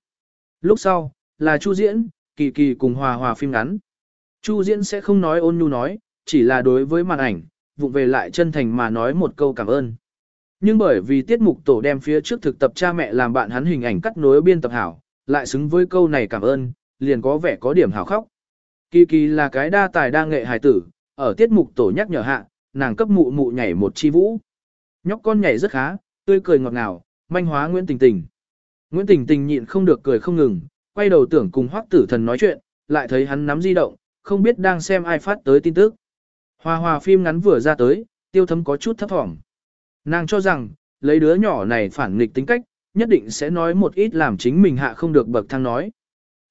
Lúc sau, là Chu Diễn, kỳ kỳ cùng hòa hòa phim ngắn. Chu Diễn sẽ không nói ôn nhu nói, chỉ là đối với màn ảnh, vụng về lại chân thành mà nói một câu cảm ơn. Nhưng bởi vì tiết mục tổ đem phía trước thực tập cha mẹ làm bạn hắn hình ảnh cắt nối biên tập hảo, lại xứng với câu này cảm ơn, liền có vẻ có điểm hảo khóc. Kỳ kỳ là cái đa tài đa nghệ hài tử, ở tiết mục tổ nhắc nhở hạ, nàng cấp mụ mụ nhảy một chi vũ. Nhóc con nhảy rất khá, tươi cười ngọt ngào, manh hóa Nguyễn Tình Tình. Nguyễn Tình Tình nhịn không được cười không ngừng, quay đầu tưởng cùng Hoắc Tử Thần nói chuyện, lại thấy hắn nắm di động, không biết đang xem ai phát tới tin tức. Hoa hoa phim ngắn vừa ra tới, tiêu thấm có chút thấp thỏm. Nàng cho rằng, lấy đứa nhỏ này phản nghịch tính cách, nhất định sẽ nói một ít làm chính mình hạ không được bậc thang nói.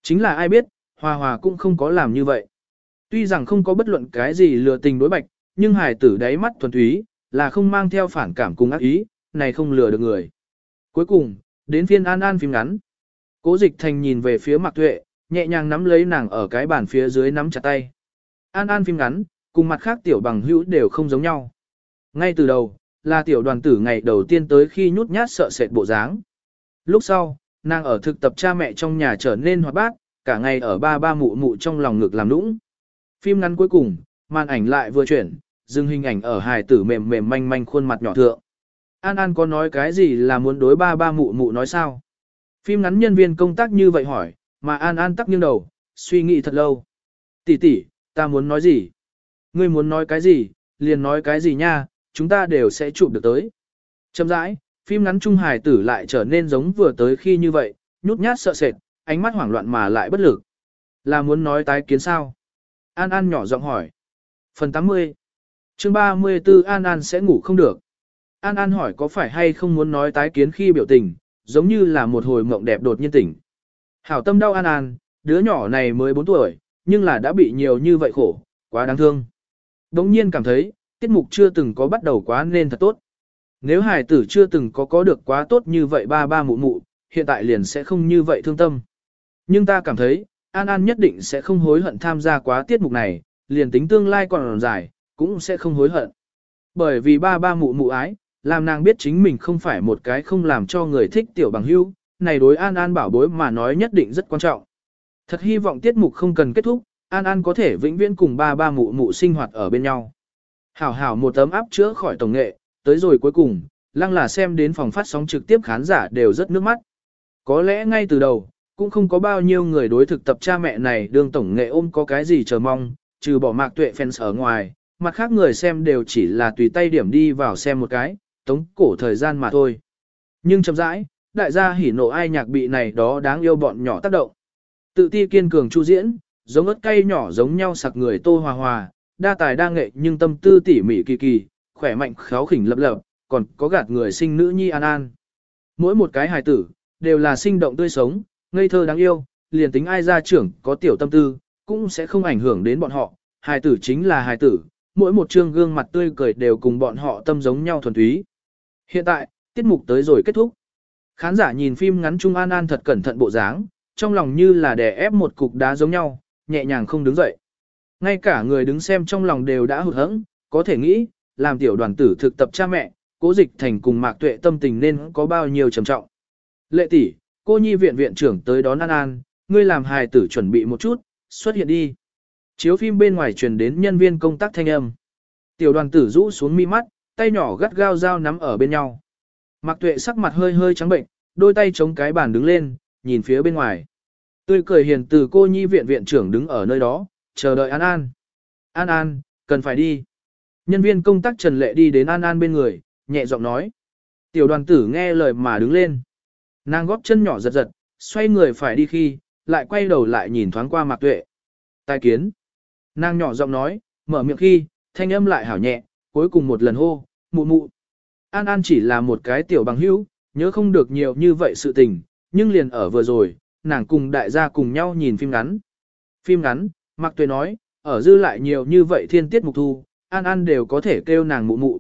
Chính là ai biết, Hoa Hoa cũng không có làm như vậy. Tuy rằng không có bất luận cái gì lừa tình đối bạch, nhưng hài tử đáy mắt thuần túy, là không mang theo phản cảm cùng ác ý, này không lừa được người. Cuối cùng, đến phiên An An phim ngắn. Cố dịch thành nhìn về phía Mạc Tuệ, nhẹ nhàng nắm lấy nàng ở cái bàn phía dưới nắm chặt tay. An An phim ngắn, cùng mặt khác tiểu bằng hữu đều không giống nhau. Ngay từ đầu, là tiểu đoàn tử ngày đầu tiên tới khi nhút nhát sợ sệt bộ dáng. Lúc sau, nàng ở thực tập cha mẹ trong nhà trở nên hoạt bát, cả ngày ở ba ba mụ mụ trong lòng ngực làm nũng. Phim ngắn cuối cùng, màn ảnh lại vừa chuyển, dừng hình ảnh ở hài tử mềm mềm manh manh khuôn mặt nhỏ thượng. An An có nói cái gì là muốn đối ba ba mụ mụ nói sao? Phim ngắn nhân viên công tác như vậy hỏi, mà An An tắc nghiêng đầu, suy nghĩ thật lâu. Tỷ tỷ, ta muốn nói gì? Ngươi muốn nói cái gì, liền nói cái gì nha, chúng ta đều sẽ chụp được tới. Chậm rãi, phim ngắn trung Hải tử lại trở nên giống vừa tới khi như vậy, nhút nhát sợ sệt, ánh mắt hoảng loạn mà lại bất lực. Là muốn nói tái kiến sao? An An nhỏ giọng hỏi. Phần 80 chương 34 An An sẽ ngủ không được. An An hỏi có phải hay không muốn nói tái kiến khi biểu tình, giống như là một hồi mộng đẹp đột nhiên tỉnh. Hảo tâm đau An An, đứa nhỏ này mới 4 tuổi, nhưng là đã bị nhiều như vậy khổ, quá đáng thương. Đống nhiên cảm thấy, tiết mục chưa từng có bắt đầu quá nên thật tốt. Nếu hải tử chưa từng có có được quá tốt như vậy ba ba mụ mụ, hiện tại liền sẽ không như vậy thương tâm. Nhưng ta cảm thấy, An An nhất định sẽ không hối hận tham gia quá tiết mục này, liền tính tương lai còn dài, cũng sẽ không hối hận. Bởi vì ba ba mụ mụ ái, làm nàng biết chính mình không phải một cái không làm cho người thích tiểu bằng hữu, này đối An An bảo bối mà nói nhất định rất quan trọng. Thật hy vọng tiết mục không cần kết thúc, An An có thể vĩnh viễn cùng ba ba mụ mụ sinh hoạt ở bên nhau. Hảo hảo một tấm áp chữa khỏi tổng nghệ, tới rồi cuối cùng, lăng là xem đến phòng phát sóng trực tiếp khán giả đều rất nước mắt. Có lẽ ngay từ đầu, cũng không có bao nhiêu người đối thực tập cha mẹ này đương tổng nghệ ôm có cái gì chờ mong, trừ bỏ mạc tuệ fans ở ngoài, mặt khác người xem đều chỉ là tùy tay điểm đi vào xem một cái, tống cổ thời gian mà thôi. Nhưng chậm rãi, đại gia hỉ nộ ai nhạc bị này đó đáng yêu bọn nhỏ tác động. Tự ti kiên cường chu diễn, giống ớt cay nhỏ giống nhau sặc người tô hòa hòa, đa tài đa nghệ nhưng tâm tư tỉ mỉ kỳ kỳ, khỏe mạnh khéo khỉnh lập lập, còn có gạt người sinh nữ nhi an an. Mỗi một cái hài tử, đều là sinh động tươi sống, ngây thơ đáng yêu, liền tính ai ra trưởng có tiểu tâm tư, cũng sẽ không ảnh hưởng đến bọn họ, hài tử chính là hài tử, mỗi một chương gương mặt tươi cười đều cùng bọn họ tâm giống nhau thuần túy. Hiện tại, tiết mục tới rồi kết thúc. Khán giả nhìn phim ngắn Trung An An thật cẩn thận bộ dáng, trong lòng như là đè ép một cục đá giống nhau, nhẹ nhàng không đứng dậy. Ngay cả người đứng xem trong lòng đều đã hụt hẫng, có thể nghĩ, làm tiểu đoàn tử thực tập cha mẹ, cố dịch thành cùng mạc tuệ tâm tình nên có bao nhiêu trầm trọng. Lệ tỷ, cô nhi viện viện trưởng tới đón An An, ngươi làm hài tử chuẩn bị một chút, xuất hiện đi. Chiếu phim bên ngoài truyền đến nhân viên công tác thanh âm. Tiểu đoàn tử rũ xuống mi mắt, tay nhỏ gắt gao dao nắm ở bên nhau. Mạc tuệ sắc mặt hơi hơi trắng bệnh, đôi tay chống cái bàn đứng lên, nhìn phía bên ngoài. Tươi cười hiền từ cô nhi viện viện trưởng đứng ở nơi đó, chờ đợi An An. An An, cần phải đi. Nhân viên công tác Trần Lệ đi đến An An bên người, nhẹ giọng nói. Tiểu đoàn tử nghe lời mà đứng lên. Nàng góp chân nhỏ giật giật, xoay người phải đi khi, lại quay đầu lại nhìn thoáng qua Mạc Tuệ. tài kiến. Nàng nhỏ giọng nói, mở miệng khi, thanh âm lại hảo nhẹ, cuối cùng một lần hô, mụ mụ. An An chỉ là một cái tiểu bằng hữu, nhớ không được nhiều như vậy sự tình, nhưng liền ở vừa rồi, nàng cùng đại gia cùng nhau nhìn phim ngắn. Phim ngắn, Mạc Tuệ nói, ở dư lại nhiều như vậy thiên tiết mục thu, An An đều có thể kêu nàng mụ mụ.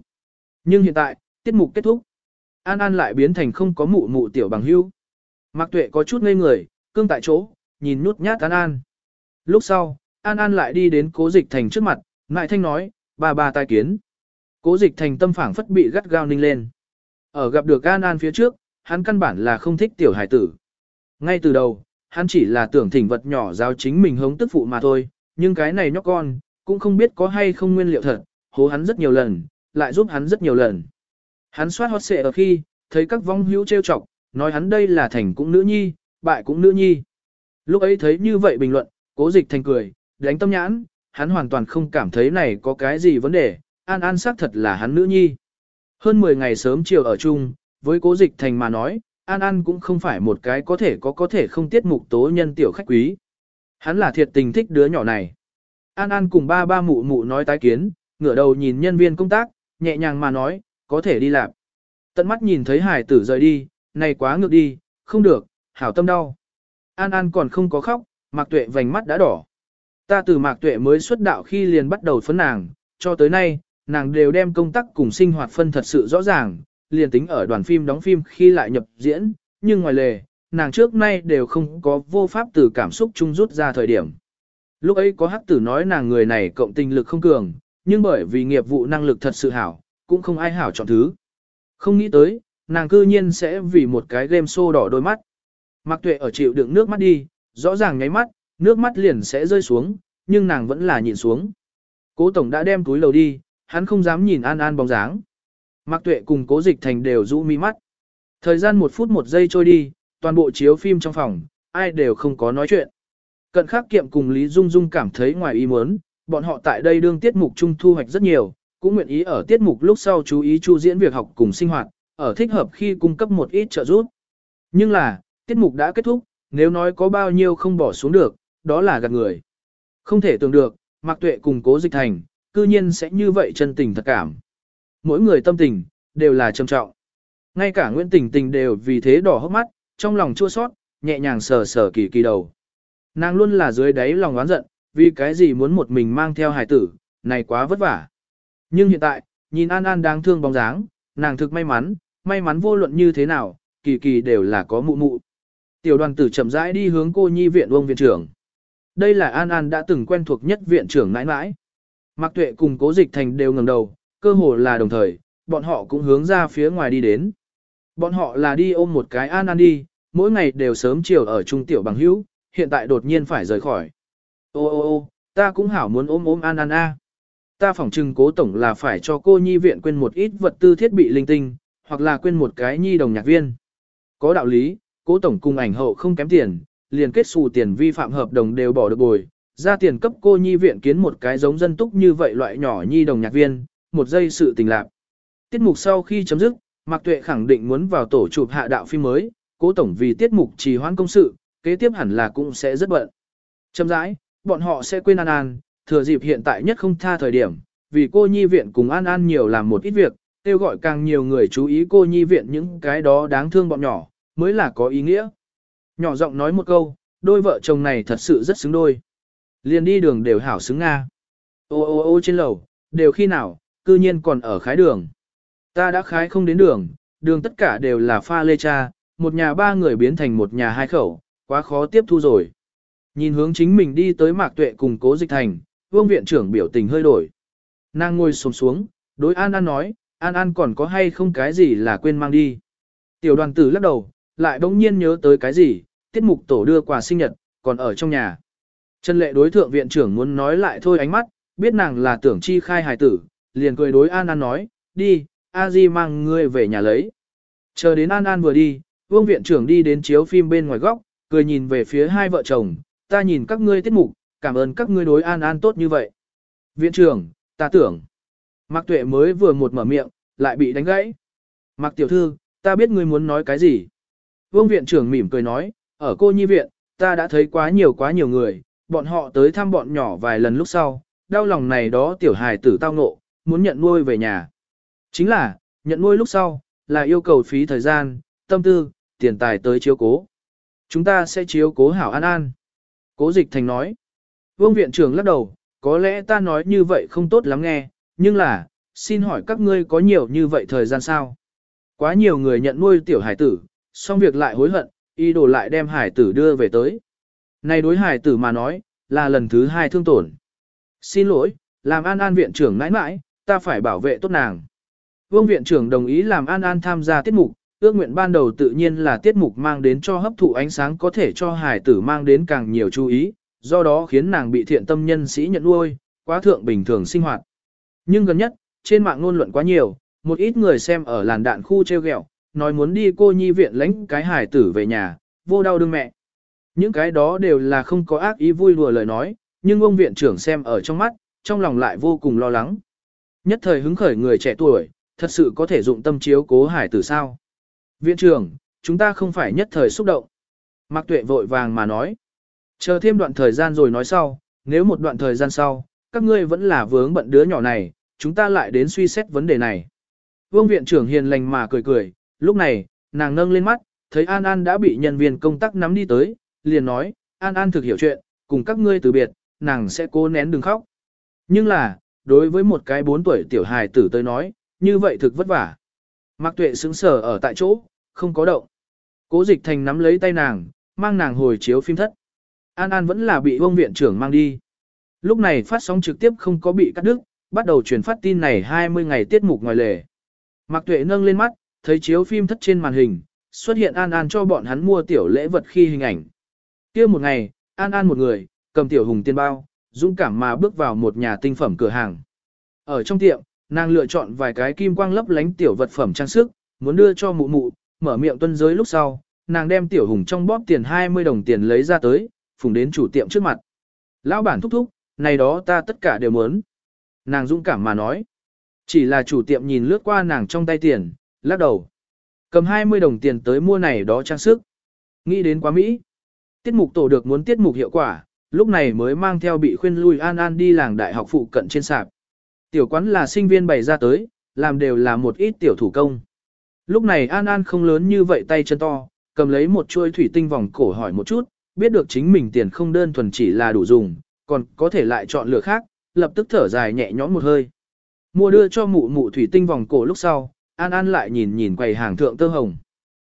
Nhưng hiện tại, tiết mục kết thúc. An An lại biến thành không có mụ mụ tiểu bằng hữu. Mạc Tuệ có chút ngây người, cương tại chỗ, nhìn nhút nhát An An. Lúc sau, An An lại đi đến cố dịch thành trước mặt, ngại thanh nói, bà bà tai kiến. Cố dịch thành tâm phảng phất bị gắt gao ninh lên. Ở gặp được An An phía trước, hắn căn bản là không thích tiểu hải tử. Ngay từ đầu, hắn chỉ là tưởng thỉnh vật nhỏ giao chính mình hống tức phụ mà thôi, nhưng cái này nhóc con, cũng không biết có hay không nguyên liệu thật, hố hắn rất nhiều lần, lại giúp hắn rất nhiều lần. Hắn soát hót xệ ở khi, thấy các vong hữu trêu chọc, nói hắn đây là thành cũng nữ nhi, bại cũng nữ nhi. Lúc ấy thấy như vậy bình luận, cố dịch thành cười, đánh tâm nhãn, hắn hoàn toàn không cảm thấy này có cái gì vấn đề, an an xác thật là hắn nữ nhi. Hơn 10 ngày sớm chiều ở chung, với cố dịch thành mà nói, an an cũng không phải một cái có thể có có thể không tiết mục tố nhân tiểu khách quý. Hắn là thiệt tình thích đứa nhỏ này. An An cùng ba ba mụ mụ nói tái kiến, ngửa đầu nhìn nhân viên công tác, nhẹ nhàng mà nói, có thể đi làm. Tận mắt nhìn thấy hải tử rời đi, này quá ngược đi, không được, hảo tâm đau. An An còn không có khóc, Mạc Tuệ vành mắt đã đỏ. Ta từ Mạc Tuệ mới xuất đạo khi liền bắt đầu phấn nàng, cho tới nay, nàng đều đem công tác cùng sinh hoạt phân thật sự rõ ràng, liền tính ở đoàn phim đóng phim khi lại nhập diễn, nhưng ngoài lề, nàng trước nay đều không có vô pháp từ cảm xúc chung rút ra thời điểm. Lúc ấy có hắc tử nói nàng người này cộng tình lực không cường, nhưng bởi vì nghiệp vụ năng lực thật sự hảo, cũng không ai hảo chọn thứ. Không nghĩ tới, nàng cư nhiên sẽ vì một cái game show đỏ đôi mắt. Mặc tuệ ở chịu đựng nước mắt đi, rõ ràng nháy mắt, nước mắt liền sẽ rơi xuống, nhưng nàng vẫn là nhìn xuống. Cố tổng đã đem túi lầu đi, hắn không dám nhìn an an bóng dáng. Mạc tuệ cùng cố dịch thành đều rũ mi mắt. Thời gian một phút một giây trôi đi, toàn bộ chiếu phim trong phòng, ai đều không có nói chuyện. Cận khắc kiệm cùng Lý Dung Dung cảm thấy ngoài ý muốn, bọn họ tại đây đương tiết mục trung thu hoạch rất nhiều, cũng nguyện ý ở tiết mục lúc sau chú ý chu diễn việc học cùng sinh hoạt, ở thích hợp khi cung cấp một ít trợ giúp. Nhưng là, tiết mục đã kết thúc, nếu nói có bao nhiêu không bỏ xuống được, đó là gạt người. Không thể tưởng được, Mạc Tuệ cùng Cố Dịch Thành, cư nhiên sẽ như vậy chân tình thật cảm. Mỗi người tâm tình, đều là trầm trọng. Ngay cả Nguyễn Tình Tình đều vì thế đỏ hốc mắt, trong lòng chua sót, nhẹ nhàng sờ sờ kỳ kỳ đầu. Nàng luôn là dưới đáy lòng oán giận, vì cái gì muốn một mình mang theo hài tử, này quá vất vả. Nhưng hiện tại, nhìn An An đáng thương bóng dáng, nàng thực may mắn, may mắn vô luận như thế nào, kỳ kỳ đều là có mụ mụ. Tiểu đoàn tử chậm rãi đi hướng cô nhi viện ông viện trưởng. Đây là An An đã từng quen thuộc nhất viện trưởng nãi nãi. Mạc Tuệ cùng Cố Dịch Thành đều ngẩng đầu, cơ hồ là đồng thời, bọn họ cũng hướng ra phía ngoài đi đến. Bọn họ là đi ôm một cái An An đi, mỗi ngày đều sớm chiều ở trung tiểu bằng hữu, hiện tại đột nhiên phải rời khỏi. Ô ô ô, ta cũng hảo muốn ôm ôm An An a. Ta phỏng chừng cố tổng là phải cho cô nhi viện quên một ít vật tư thiết bị linh tinh, hoặc là quên một cái nhi đồng nhạc viên. Có đạo lý, cố tổng cùng ảnh hậu không kém tiền, liền kết xù tiền vi phạm hợp đồng đều bỏ được bồi, ra tiền cấp cô nhi viện kiến một cái giống dân túc như vậy loại nhỏ nhi đồng nhạc viên, một giây sự tình lạc. Tiết mục sau khi chấm dứt, Mạc Tuệ khẳng định muốn vào tổ chụp hạ đạo phim mới, cố tổng vì tiết mục trì hoãn công sự, kế tiếp hẳn là cũng sẽ rất bận. Châm rãi, bọn họ sẽ quên An An, thừa dịp hiện tại nhất không tha thời điểm, vì cô nhi viện cùng An An nhiều làm một ít việc, kêu gọi càng nhiều người chú ý cô nhi viện những cái đó đáng thương bọn nhỏ, mới là có ý nghĩa. Nhỏ giọng nói một câu, đôi vợ chồng này thật sự rất xứng đôi. Liền đi đường đều hảo xứng Nga. Ô ô ô trên lầu, đều khi nào, cư nhiên còn ở khái đường. Ta đã khái không đến đường, đường tất cả đều là pha lê cha, một nhà ba người biến thành một nhà hai khẩu, quá khó tiếp thu rồi. Nhìn hướng chính mình đi tới mạc tuệ cùng cố dịch thành, vương viện trưởng biểu tình hơi đổi. Nàng ngồi xổm xuống, đối An An nói, An An còn có hay không cái gì là quên mang đi. Tiểu đoàn tử lắc đầu, lại bỗng nhiên nhớ tới cái gì, tiết mục tổ đưa quà sinh nhật, còn ở trong nhà. Trần lệ đối thượng viện trưởng muốn nói lại thôi ánh mắt, biết nàng là tưởng chi khai hài tử, liền cười đối An An nói, đi, A Di mang ngươi về nhà lấy. Chờ đến An An vừa đi, vương viện trưởng đi đến chiếu phim bên ngoài góc, cười nhìn về phía hai vợ chồng, ta nhìn các ngươi tiết mục, cảm ơn các ngươi đối an an tốt như vậy. Viện trưởng, ta tưởng. Mạc Tuệ mới vừa một mở miệng, lại bị đánh gãy. Mạc Tiểu Thư, ta biết ngươi muốn nói cái gì. Vương viện trưởng mỉm cười nói, ở cô nhi viện, ta đã thấy quá nhiều quá nhiều người, bọn họ tới thăm bọn nhỏ vài lần lúc sau, đau lòng này đó tiểu hài tử tao ngộ, muốn nhận nuôi về nhà. Chính là, nhận nuôi lúc sau, là yêu cầu phí thời gian, tâm tư, tiền tài tới chiếu cố. Chúng ta sẽ chiếu cố hảo an an. Cố dịch thành nói. Vương viện trưởng lắc đầu, có lẽ ta nói như vậy không tốt lắm nghe, nhưng là, xin hỏi các ngươi có nhiều như vậy thời gian sao? Quá nhiều người nhận nuôi tiểu hải tử, xong việc lại hối hận, ý đồ lại đem hải tử đưa về tới. Này đối hải tử mà nói, là lần thứ hai thương tổn. Xin lỗi, làm an an viện trưởng nãi nãi, ta phải bảo vệ tốt nàng. Vương viện trưởng đồng ý làm an an tham gia tiết mục, ước nguyện ban đầu tự nhiên là tiết mục mang đến cho hấp thụ ánh sáng có thể cho hải tử mang đến càng nhiều chú ý, do đó khiến nàng bị thiện tâm nhân sĩ nhận nuôi, quá thượng bình thường sinh hoạt. Nhưng gần nhất, trên mạng ngôn luận quá nhiều, một ít người xem ở làn đạn khu treo gẹo, nói muốn đi cô nhi viện lãnh cái hải tử về nhà, vô đau đương mẹ. Những cái đó đều là không có ác ý vui đùa lời nói, nhưng ông viện trưởng xem ở trong mắt, trong lòng lại vô cùng lo lắng. Nhất thời hứng khởi người trẻ tuổi, thật sự có thể dụng tâm chiếu cố hải tử sao. Viện trưởng, chúng ta không phải nhất thời xúc động. Mạc Tuệ vội vàng mà nói. Chờ thêm đoạn thời gian rồi nói sau, nếu một đoạn thời gian sau, các ngươi vẫn là vướng bận đứa nhỏ này, chúng ta lại đến suy xét vấn đề này. Vương viện trưởng hiền lành mà cười cười, lúc này, nàng nâng lên mắt, thấy An An đã bị nhân viên công tác nắm đi tới, liền nói, An An thực hiểu chuyện, cùng các ngươi từ biệt, nàng sẽ cố nén đừng khóc. Nhưng là, đối với một cái 4 tuổi tiểu hài tử tới nói, như vậy thực vất vả. Mạc Tuệ sững sờ ở tại chỗ, không có động. Cố Dịch Thành nắm lấy tay nàng, mang nàng hồi chiếu phim thất. An An vẫn là bị ông viện trưởng mang đi. Lúc này phát sóng trực tiếp không có bị cắt đứt, bắt đầu truyền phát tin này 20 ngày tiết mục ngoài lề. Mạc Tuệ nâng lên mắt, thấy chiếu phim thất trên màn hình, xuất hiện An An cho bọn hắn mua tiểu lễ vật khi hình ảnh. Kia một ngày, An An một người, cầm tiểu hùng tiên bao, dũng cảm mà bước vào một nhà tinh phẩm cửa hàng. Ở trong tiệm, nàng lựa chọn vài cái kim quang lấp lánh tiểu vật phẩm trang sức, muốn đưa cho mụ mụ, mở miệng tuân giới lúc sau, nàng đem tiểu hùng trong bóp tiền 20 đồng tiền lấy ra tới, phùng đến chủ tiệm trước mặt. Lão bản thúc thúc, này đó ta tất cả đều muốn. Nàng dũng cảm mà nói. Chỉ là chủ tiệm nhìn lướt qua nàng trong tay tiền, lắc đầu. Cầm 20 đồng tiền tới mua này đó trang sức. Nghĩ đến quá Mỹ. Tiết mục tổ được muốn tiết mục hiệu quả, lúc này mới mang theo bị khuyên lui An An đi làng đại học phụ cận trên sạp. Tiểu quán là sinh viên bày ra tới, làm đều là một ít tiểu thủ công. Lúc này An An không lớn như vậy tay chân to, cầm lấy một chuôi thủy tinh vòng cổ hỏi một chút, biết được chính mình tiền không đơn thuần chỉ là đủ dùng, còn có thể lại chọn lựa khác, lập tức thở dài nhẹ nhõm một hơi. Mua đưa cho mụ mụ thủy tinh vòng cổ lúc sau, An An lại nhìn nhìn quầy hàng thượng tơ hồng.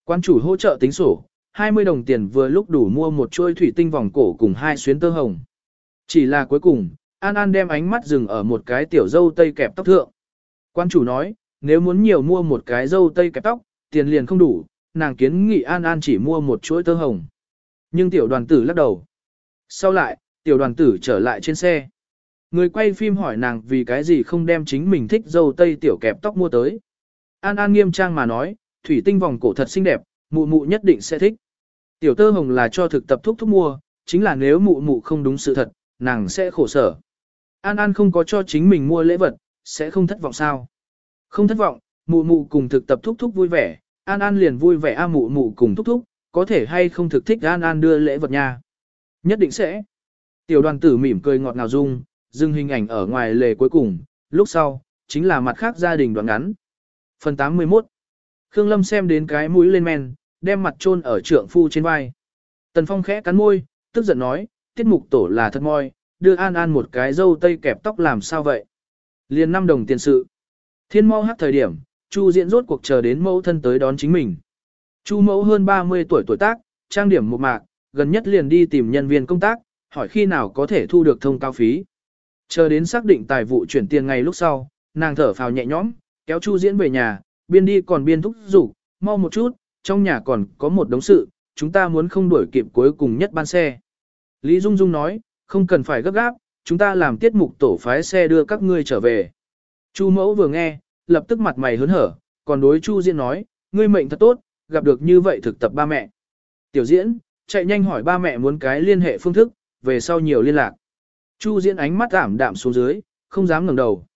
Quan chủ hỗ trợ tính sổ, 20 đồng tiền vừa lúc đủ mua một chuôi thủy tinh vòng cổ cùng hai xuyến tơ hồng. Chỉ là cuối cùng, An An đem ánh mắt dừng ở một cái tiểu dâu tây kẹp tóc thượng. Quan chủ nói, nếu muốn nhiều mua một cái dâu tây kẹp tóc, tiền liền không đủ, nàng kiến nghị An An chỉ mua một chuỗi tơ hồng. Nhưng tiểu đoàn tử lắc đầu. Sau lại, tiểu đoàn tử trở lại trên xe. Người quay phim hỏi nàng vì cái gì không đem chính mình thích dâu tây tiểu kẹp tóc mua tới. An An nghiêm trang mà nói, thủy tinh vòng cổ thật xinh đẹp, mụ mụ nhất định sẽ thích. Tiểu tơ hồng là cho thực tập thúc thúc mua, chính là nếu mụ mụ không đúng sự thật, nàng sẽ khổ sở. An An không có cho chính mình mua lễ vật, sẽ không thất vọng sao. Không thất vọng, mụ mụ cùng thực tập thúc thúc vui vẻ, An An liền vui vẻ a mụ mụ cùng thúc thúc, có thể hay không thực thích An An đưa lễ vật nha. Nhất định sẽ. Tiểu đoàn tử mỉm cười ngọt ngào dung, dừng hình ảnh ở ngoài lề cuối cùng, lúc sau, chính là mặt khác gia đình đoạn ngắn. Phần 81 Khương Lâm xem đến cái mũi lên men, đem mặt chôn ở trượng phu trên vai. Tần Phong khẽ cắn môi, tức giận nói, tiết mục tổ là thật moi, đưa An An một cái dâu tây kẹp tóc làm sao vậy? Liền năm đồng tiền sự. Thiên mau hát thời điểm, Chu diễn rốt cuộc chờ đến mẫu thân tới đón chính mình. Chu mẫu hơn 30 tuổi tuổi tác, trang điểm một mạc, gần nhất liền đi tìm nhân viên công tác, hỏi khi nào có thể thu được thông cao phí. Chờ đến xác định tài vụ chuyển tiền ngày lúc sau, nàng thở phào nhẹ nhõm, kéo Chu diễn về nhà, biên đi còn biên thúc rủ, mau một chút, trong nhà còn có một đống sự, chúng ta muốn không đuổi kịp cuối cùng nhất ban xe. Lý Dung Dung nói, không cần phải gấp gáp, chúng ta làm tiết mục tổ phái xe đưa các ngươi trở về. Chu mẫu vừa nghe, lập tức mặt mày hớn hở, còn đối Chu Diễn nói, ngươi mệnh thật tốt, gặp được như vậy thực tập ba mẹ. Tiểu Diễn, chạy nhanh hỏi ba mẹ muốn cái liên hệ phương thức, về sau nhiều liên lạc. Chu Diễn ánh mắt ảm đạm xuống dưới, không dám ngẩng đầu.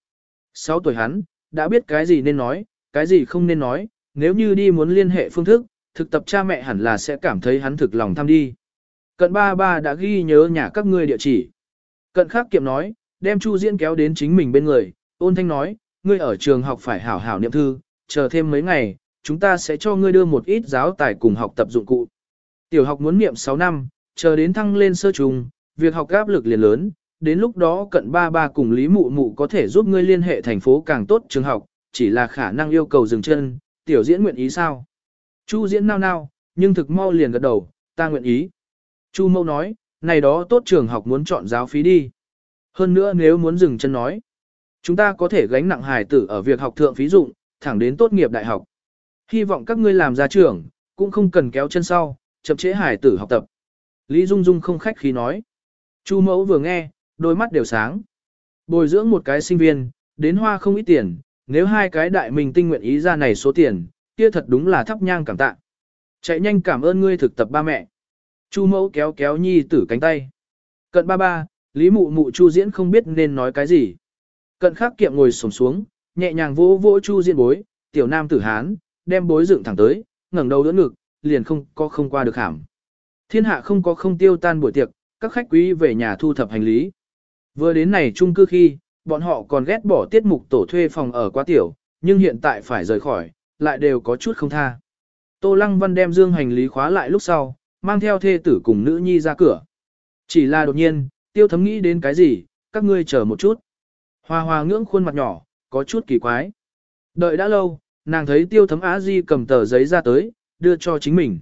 Sáu tuổi hắn, đã biết cái gì nên nói, cái gì không nên nói, nếu như đi muốn liên hệ phương thức, thực tập cha mẹ hẳn là sẽ cảm thấy hắn thực lòng tham đi. Cận ba ba đã ghi nhớ nhà các ngươi địa chỉ. Cận khắc kiệm nói, đem Chu Diễn kéo đến chính mình bên người, ôn thanh nói, ngươi ở trường học phải hảo hảo niệm thư, chờ thêm mấy ngày, chúng ta sẽ cho ngươi đưa một ít giáo tài cùng học tập dụng cụ. Tiểu học muốn niệm 6 năm, chờ đến thăng lên sơ trùng, việc học áp lực liền lớn, đến lúc đó cận ba ba cùng Lý Mụ Mụ có thể giúp ngươi liên hệ thành phố càng tốt trường học, chỉ là khả năng yêu cầu dừng chân, tiểu diễn nguyện ý sao? Chu diễn nao nao, nhưng thực mau liền gật đầu, ta nguyện ý. Chu mâu nói, này đó tốt trường học muốn chọn giáo phí đi. Hơn nữa nếu muốn dừng chân nói, chúng ta có thể gánh nặng hài tử ở việc học thượng phí dụng, thẳng đến tốt nghiệp đại học. Hy vọng các ngươi làm gia trưởng, cũng không cần kéo chân sau, chậm chế hài tử học tập. Lý Dung Dung không khách khí nói. Chu mẫu vừa nghe, đôi mắt đều sáng. Bồi dưỡng một cái sinh viên, đến hoa không ít tiền, nếu hai cái đại mình tinh nguyện ý ra này số tiền, kia thật đúng là thắp nhang cảm tạ. Chạy nhanh cảm ơn ngươi thực tập ba mẹ. Chu mẫu kéo kéo nhi tử cánh tay. Cận ba ba, Lý mụ mụ Chu diễn không biết nên nói cái gì. Cận khắc kiệm ngồi sổng xuống, nhẹ nhàng vỗ vỗ Chu diễn bối, tiểu nam tử hán, đem bối dựng thẳng tới, ngẩng đầu đỡ ngực, liền không có không qua được hàm. Thiên hạ không có không tiêu tan buổi tiệc, các khách quý về nhà thu thập hành lý. Vừa đến này chung cư khi, bọn họ còn ghét bỏ tiết mục tổ thuê phòng ở quá tiểu, nhưng hiện tại phải rời khỏi, lại đều có chút không tha. Tô Lăng Văn đem dương hành lý khóa lại lúc sau, mang theo thê tử cùng nữ nhi ra cửa. Chỉ là đột nhiên, tiêu thấm nghĩ đến cái gì, các ngươi chờ một chút. Hoa hoa ngưỡng khuôn mặt nhỏ, có chút kỳ quái. Đợi đã lâu, nàng thấy tiêu thấm á di cầm tờ giấy ra tới, đưa cho chính mình.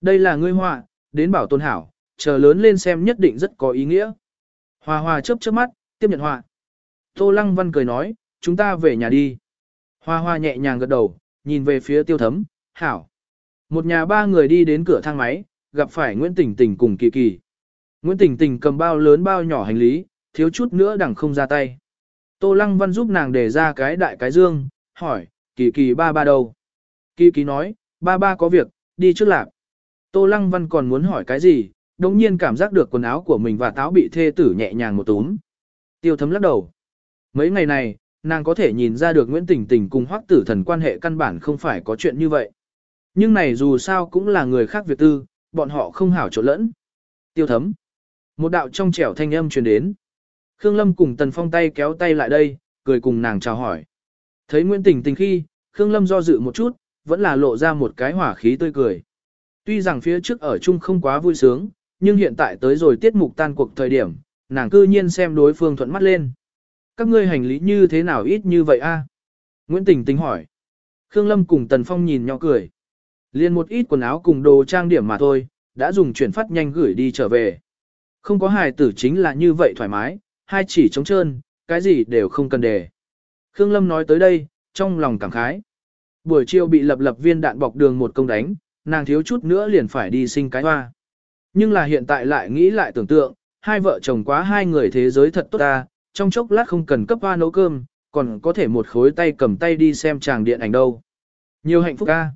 Đây là ngươi họa, đến bảo tôn hảo, chờ lớn lên xem nhất định rất có ý nghĩa. Hoa hoa chớp chớp mắt, tiếp nhận họa. Tô Lăng Văn cười nói, chúng ta về nhà đi. Hoa hoa nhẹ nhàng gật đầu, nhìn về phía tiêu thấm, hảo. Một nhà ba người đi đến cửa thang máy, gặp phải Nguyễn Tỉnh Tỉnh cùng Kỳ Kỳ. Nguyễn Tỉnh Tỉnh cầm bao lớn bao nhỏ hành lý, thiếu chút nữa đằng không ra tay. Tô Lăng Văn giúp nàng để ra cái đại cái dương, hỏi, Kỳ Kỳ ba ba đâu? Kỳ Kỳ nói, ba ba có việc, đi trước lạc. Tô Lăng Văn còn muốn hỏi cái gì, đồng nhiên cảm giác được quần áo của mình và táo bị thê tử nhẹ nhàng một túm. Tiêu thấm lắc đầu. Mấy ngày này, nàng có thể nhìn ra được Nguyễn Tỉnh Tỉnh cùng Hoắc Tử Thần quan hệ căn bản không phải có chuyện như vậy. Nhưng này dù sao cũng là người khác việc tư, bọn họ không hảo chỗ lẫn. Tiêu thấm. Một đạo trong trẻo thanh âm truyền đến. Khương Lâm cùng Tần Phong tay kéo tay lại đây, cười cùng nàng chào hỏi. Thấy Nguyễn Tỉnh Tỉnh khi, Khương Lâm do dự một chút, vẫn là lộ ra một cái hỏa khí tươi cười. Tuy rằng phía trước ở chung không quá vui sướng, nhưng hiện tại tới rồi tiết mục tan cuộc thời điểm, nàng cư nhiên xem đối phương thuận mắt lên. Các ngươi hành lý như thế nào ít như vậy a? Nguyễn Tỉnh Tỉnh hỏi. Khương Lâm cùng Tần Phong nhìn nhau cười. Liên một ít quần áo cùng đồ trang điểm mà thôi, đã dùng chuyển phát nhanh gửi đi trở về. Không có hài tử chính là như vậy thoải mái, hai chỉ trống trơn, cái gì đều không cần đề. Khương Lâm nói tới đây, trong lòng cảm khái. Buổi chiều bị lập lập viên đạn bọc đường một công đánh, nàng thiếu chút nữa liền phải đi sinh cái hoa. Nhưng là hiện tại lại nghĩ lại tưởng tượng, hai vợ chồng quá hai người thế giới thật tốt ta, trong chốc lát không cần cấp hoa nấu cơm, còn có thể một khối tay cầm tay đi xem chàng điện ảnh đâu. Nhiều hạnh phúc ca.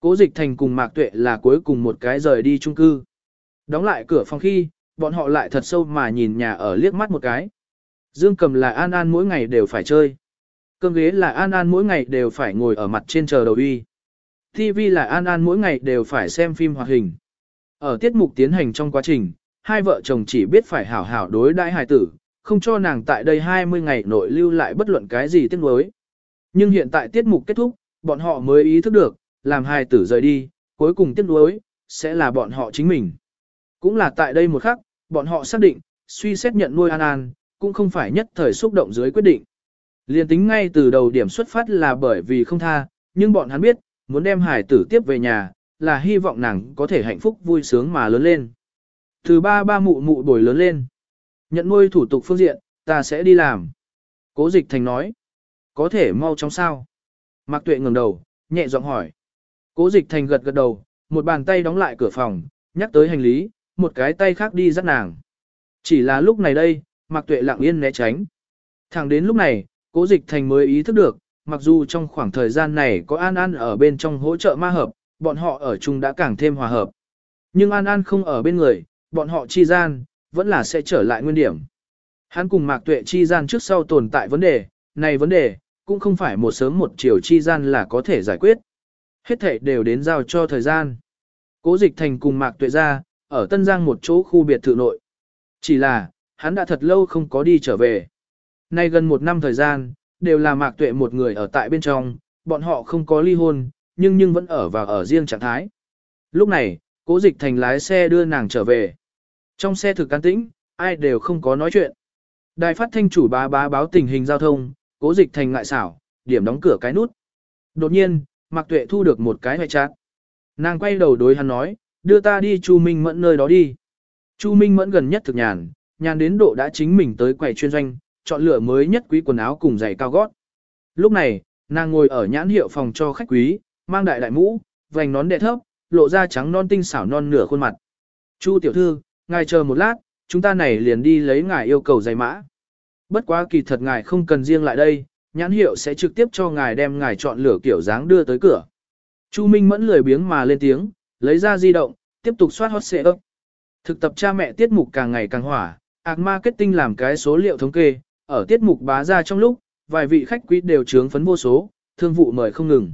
Cố dịch thành cùng Mạc Tuệ là cuối cùng một cái rời đi chung cư. Đóng lại cửa phòng khi, bọn họ lại thật sâu mà nhìn nhà ở liếc mắt một cái. Dương cầm là An An mỗi ngày đều phải chơi. Cơm ghế là An An mỗi ngày đều phải ngồi ở mặt trên chờ đầu uy. TV là An An mỗi ngày đều phải xem phim hoạt hình. Ở tiết mục tiến hành trong quá trình, hai vợ chồng chỉ biết phải hảo hảo đối đãi hài tử, không cho nàng tại đây 20 ngày nội lưu lại bất luận cái gì tiếc nuối. Nhưng hiện tại tiết mục kết thúc, bọn họ mới ý thức được, làm hài tử rời đi, cuối cùng tiếc nuối, sẽ là bọn họ chính mình. Cũng là tại đây một khắc, bọn họ xác định, suy xét nhận nuôi An An, cũng không phải nhất thời xúc động dưới quyết định. Liên tính ngay từ đầu điểm xuất phát là bởi vì không tha, nhưng bọn hắn biết, muốn đem hải tử tiếp về nhà, là hy vọng nàng có thể hạnh phúc vui sướng mà lớn lên. Từ ba ba mụ mụ bồi lớn lên. Nhận nuôi thủ tục phương diện, ta sẽ đi làm. Cố dịch thành nói. Có thể mau chóng sao? Mạc tuệ ngẩng đầu, nhẹ giọng hỏi. Cố dịch thành gật gật đầu, một bàn tay đóng lại cửa phòng, nhắc tới hành lý, một cái tay khác đi dắt nàng. Chỉ là lúc này đây, Mạc Tuệ lặng yên né tránh. Thẳng đến lúc này, Cố Dịch Thành mới ý thức được, mặc dù trong khoảng thời gian này có An An ở bên trong hỗ trợ ma hợp, bọn họ ở chung đã càng thêm hòa hợp. Nhưng An An không ở bên người, bọn họ chi gian, vẫn là sẽ trở lại nguyên điểm. Hắn cùng Mạc Tuệ chi gian trước sau tồn tại vấn đề, này vấn đề, cũng không phải một sớm một chiều chi gian là có thể giải quyết. Hết thảy đều đến giao cho thời gian. Cố dịch thành cùng Mạc Tuệ ra, ở Tân Giang một chỗ khu biệt thự nội. Chỉ là, hắn đã thật lâu không có đi trở về. Nay gần một năm thời gian, đều là Mạc Tuệ một người ở tại bên trong, bọn họ không có ly hôn, nhưng nhưng vẫn ở và ở riêng trạng thái. Lúc này, cố dịch thành lái xe đưa nàng trở về. Trong xe thực can tĩnh, ai đều không có nói chuyện. Đài phát thanh chủ bá bá báo tình hình giao thông, cố dịch thành ngại xảo, điểm đóng cửa cái nút. Đột nhiên, Mạc Tuệ thu được một cái hoại chát. Nàng quay đầu đối hắn nói, đưa ta đi Chu Minh Mẫn nơi đó đi. Chu Minh Mẫn gần nhất thực nhàn, nhàn đến độ đã chính mình tới quầy chuyên doanh, chọn lựa mới nhất quý quần áo cùng giày cao gót. Lúc này, nàng ngồi ở nhãn hiệu phòng cho khách quý, mang đại đại mũ, vành nón đẹp thấp, lộ ra trắng non tinh xảo non nửa khuôn mặt. Chu tiểu thư, ngài chờ một lát, chúng ta này liền đi lấy ngài yêu cầu giày mã. Bất quá kỳ thật ngài không cần riêng lại đây, nhãn hiệu sẽ trực tiếp cho ngài đem ngài chọn lựa kiểu dáng đưa tới cửa. Chu Minh mẫn lười biếng mà lên tiếng, lấy ra di động, tiếp tục soát hot ấp. Thực tập cha mẹ tiết mục càng ngày càng hỏa, ạc marketing làm cái số liệu thống kê, ở tiết mục bá ra trong lúc, vài vị khách quý đều trướng phấn vô số, thương vụ mời không ngừng.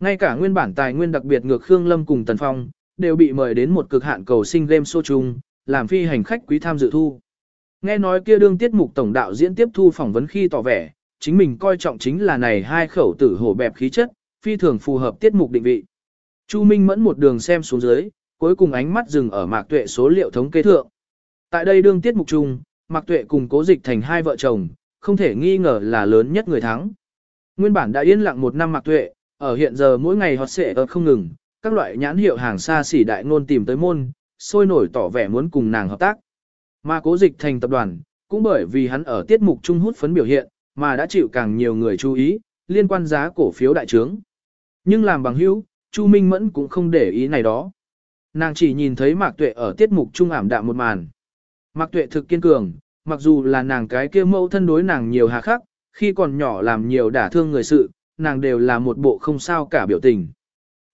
Ngay cả nguyên bản tài nguyên đặc biệt ngược Khương Lâm cùng Tần Phong, đều bị mời đến một cực hạn cầu sinh game show chung, làm phi hành khách quý tham dự thu. Nghe nói kia đương tiết mục tổng đạo diễn tiếp thu phỏng vấn khi tỏ vẻ, chính mình coi trọng chính là này hai khẩu tử hổ bẹp khí chất, phi thường phù hợp tiết mục định vị. Chu Minh mẫn một đường xem xuống dưới, cuối cùng ánh mắt dừng ở Mạc Tuệ số liệu thống kê thượng. Tại đây đương tiết mục chung, Mạc Tuệ cùng Cố Dịch thành hai vợ chồng, không thể nghi ngờ là lớn nhất người thắng. Nguyên bản đã yên lặng một năm Mạc Tuệ, ở hiện giờ mỗi ngày hot sẽ ở không ngừng, các loại nhãn hiệu hàng xa xỉ đại ngôn tìm tới môn, sôi nổi tỏ vẻ muốn cùng nàng hợp tác. Mà Cố Dịch thành tập đoàn, cũng bởi vì hắn ở tiết mục trung hút phấn biểu hiện, mà đã chịu càng nhiều người chú ý, liên quan giá cổ phiếu đại trướng. Nhưng làm bằng hữu, Chu Minh Mẫn cũng không để ý này đó. Nàng chỉ nhìn thấy Mạc Tuệ ở tiết mục trung ảm đạm một màn. Mạc Tuệ thực kiên cường, mặc dù là nàng cái kia mâu thân đối nàng nhiều hà khắc, khi còn nhỏ làm nhiều đả thương người sự, nàng đều là một bộ không sao cả biểu tình.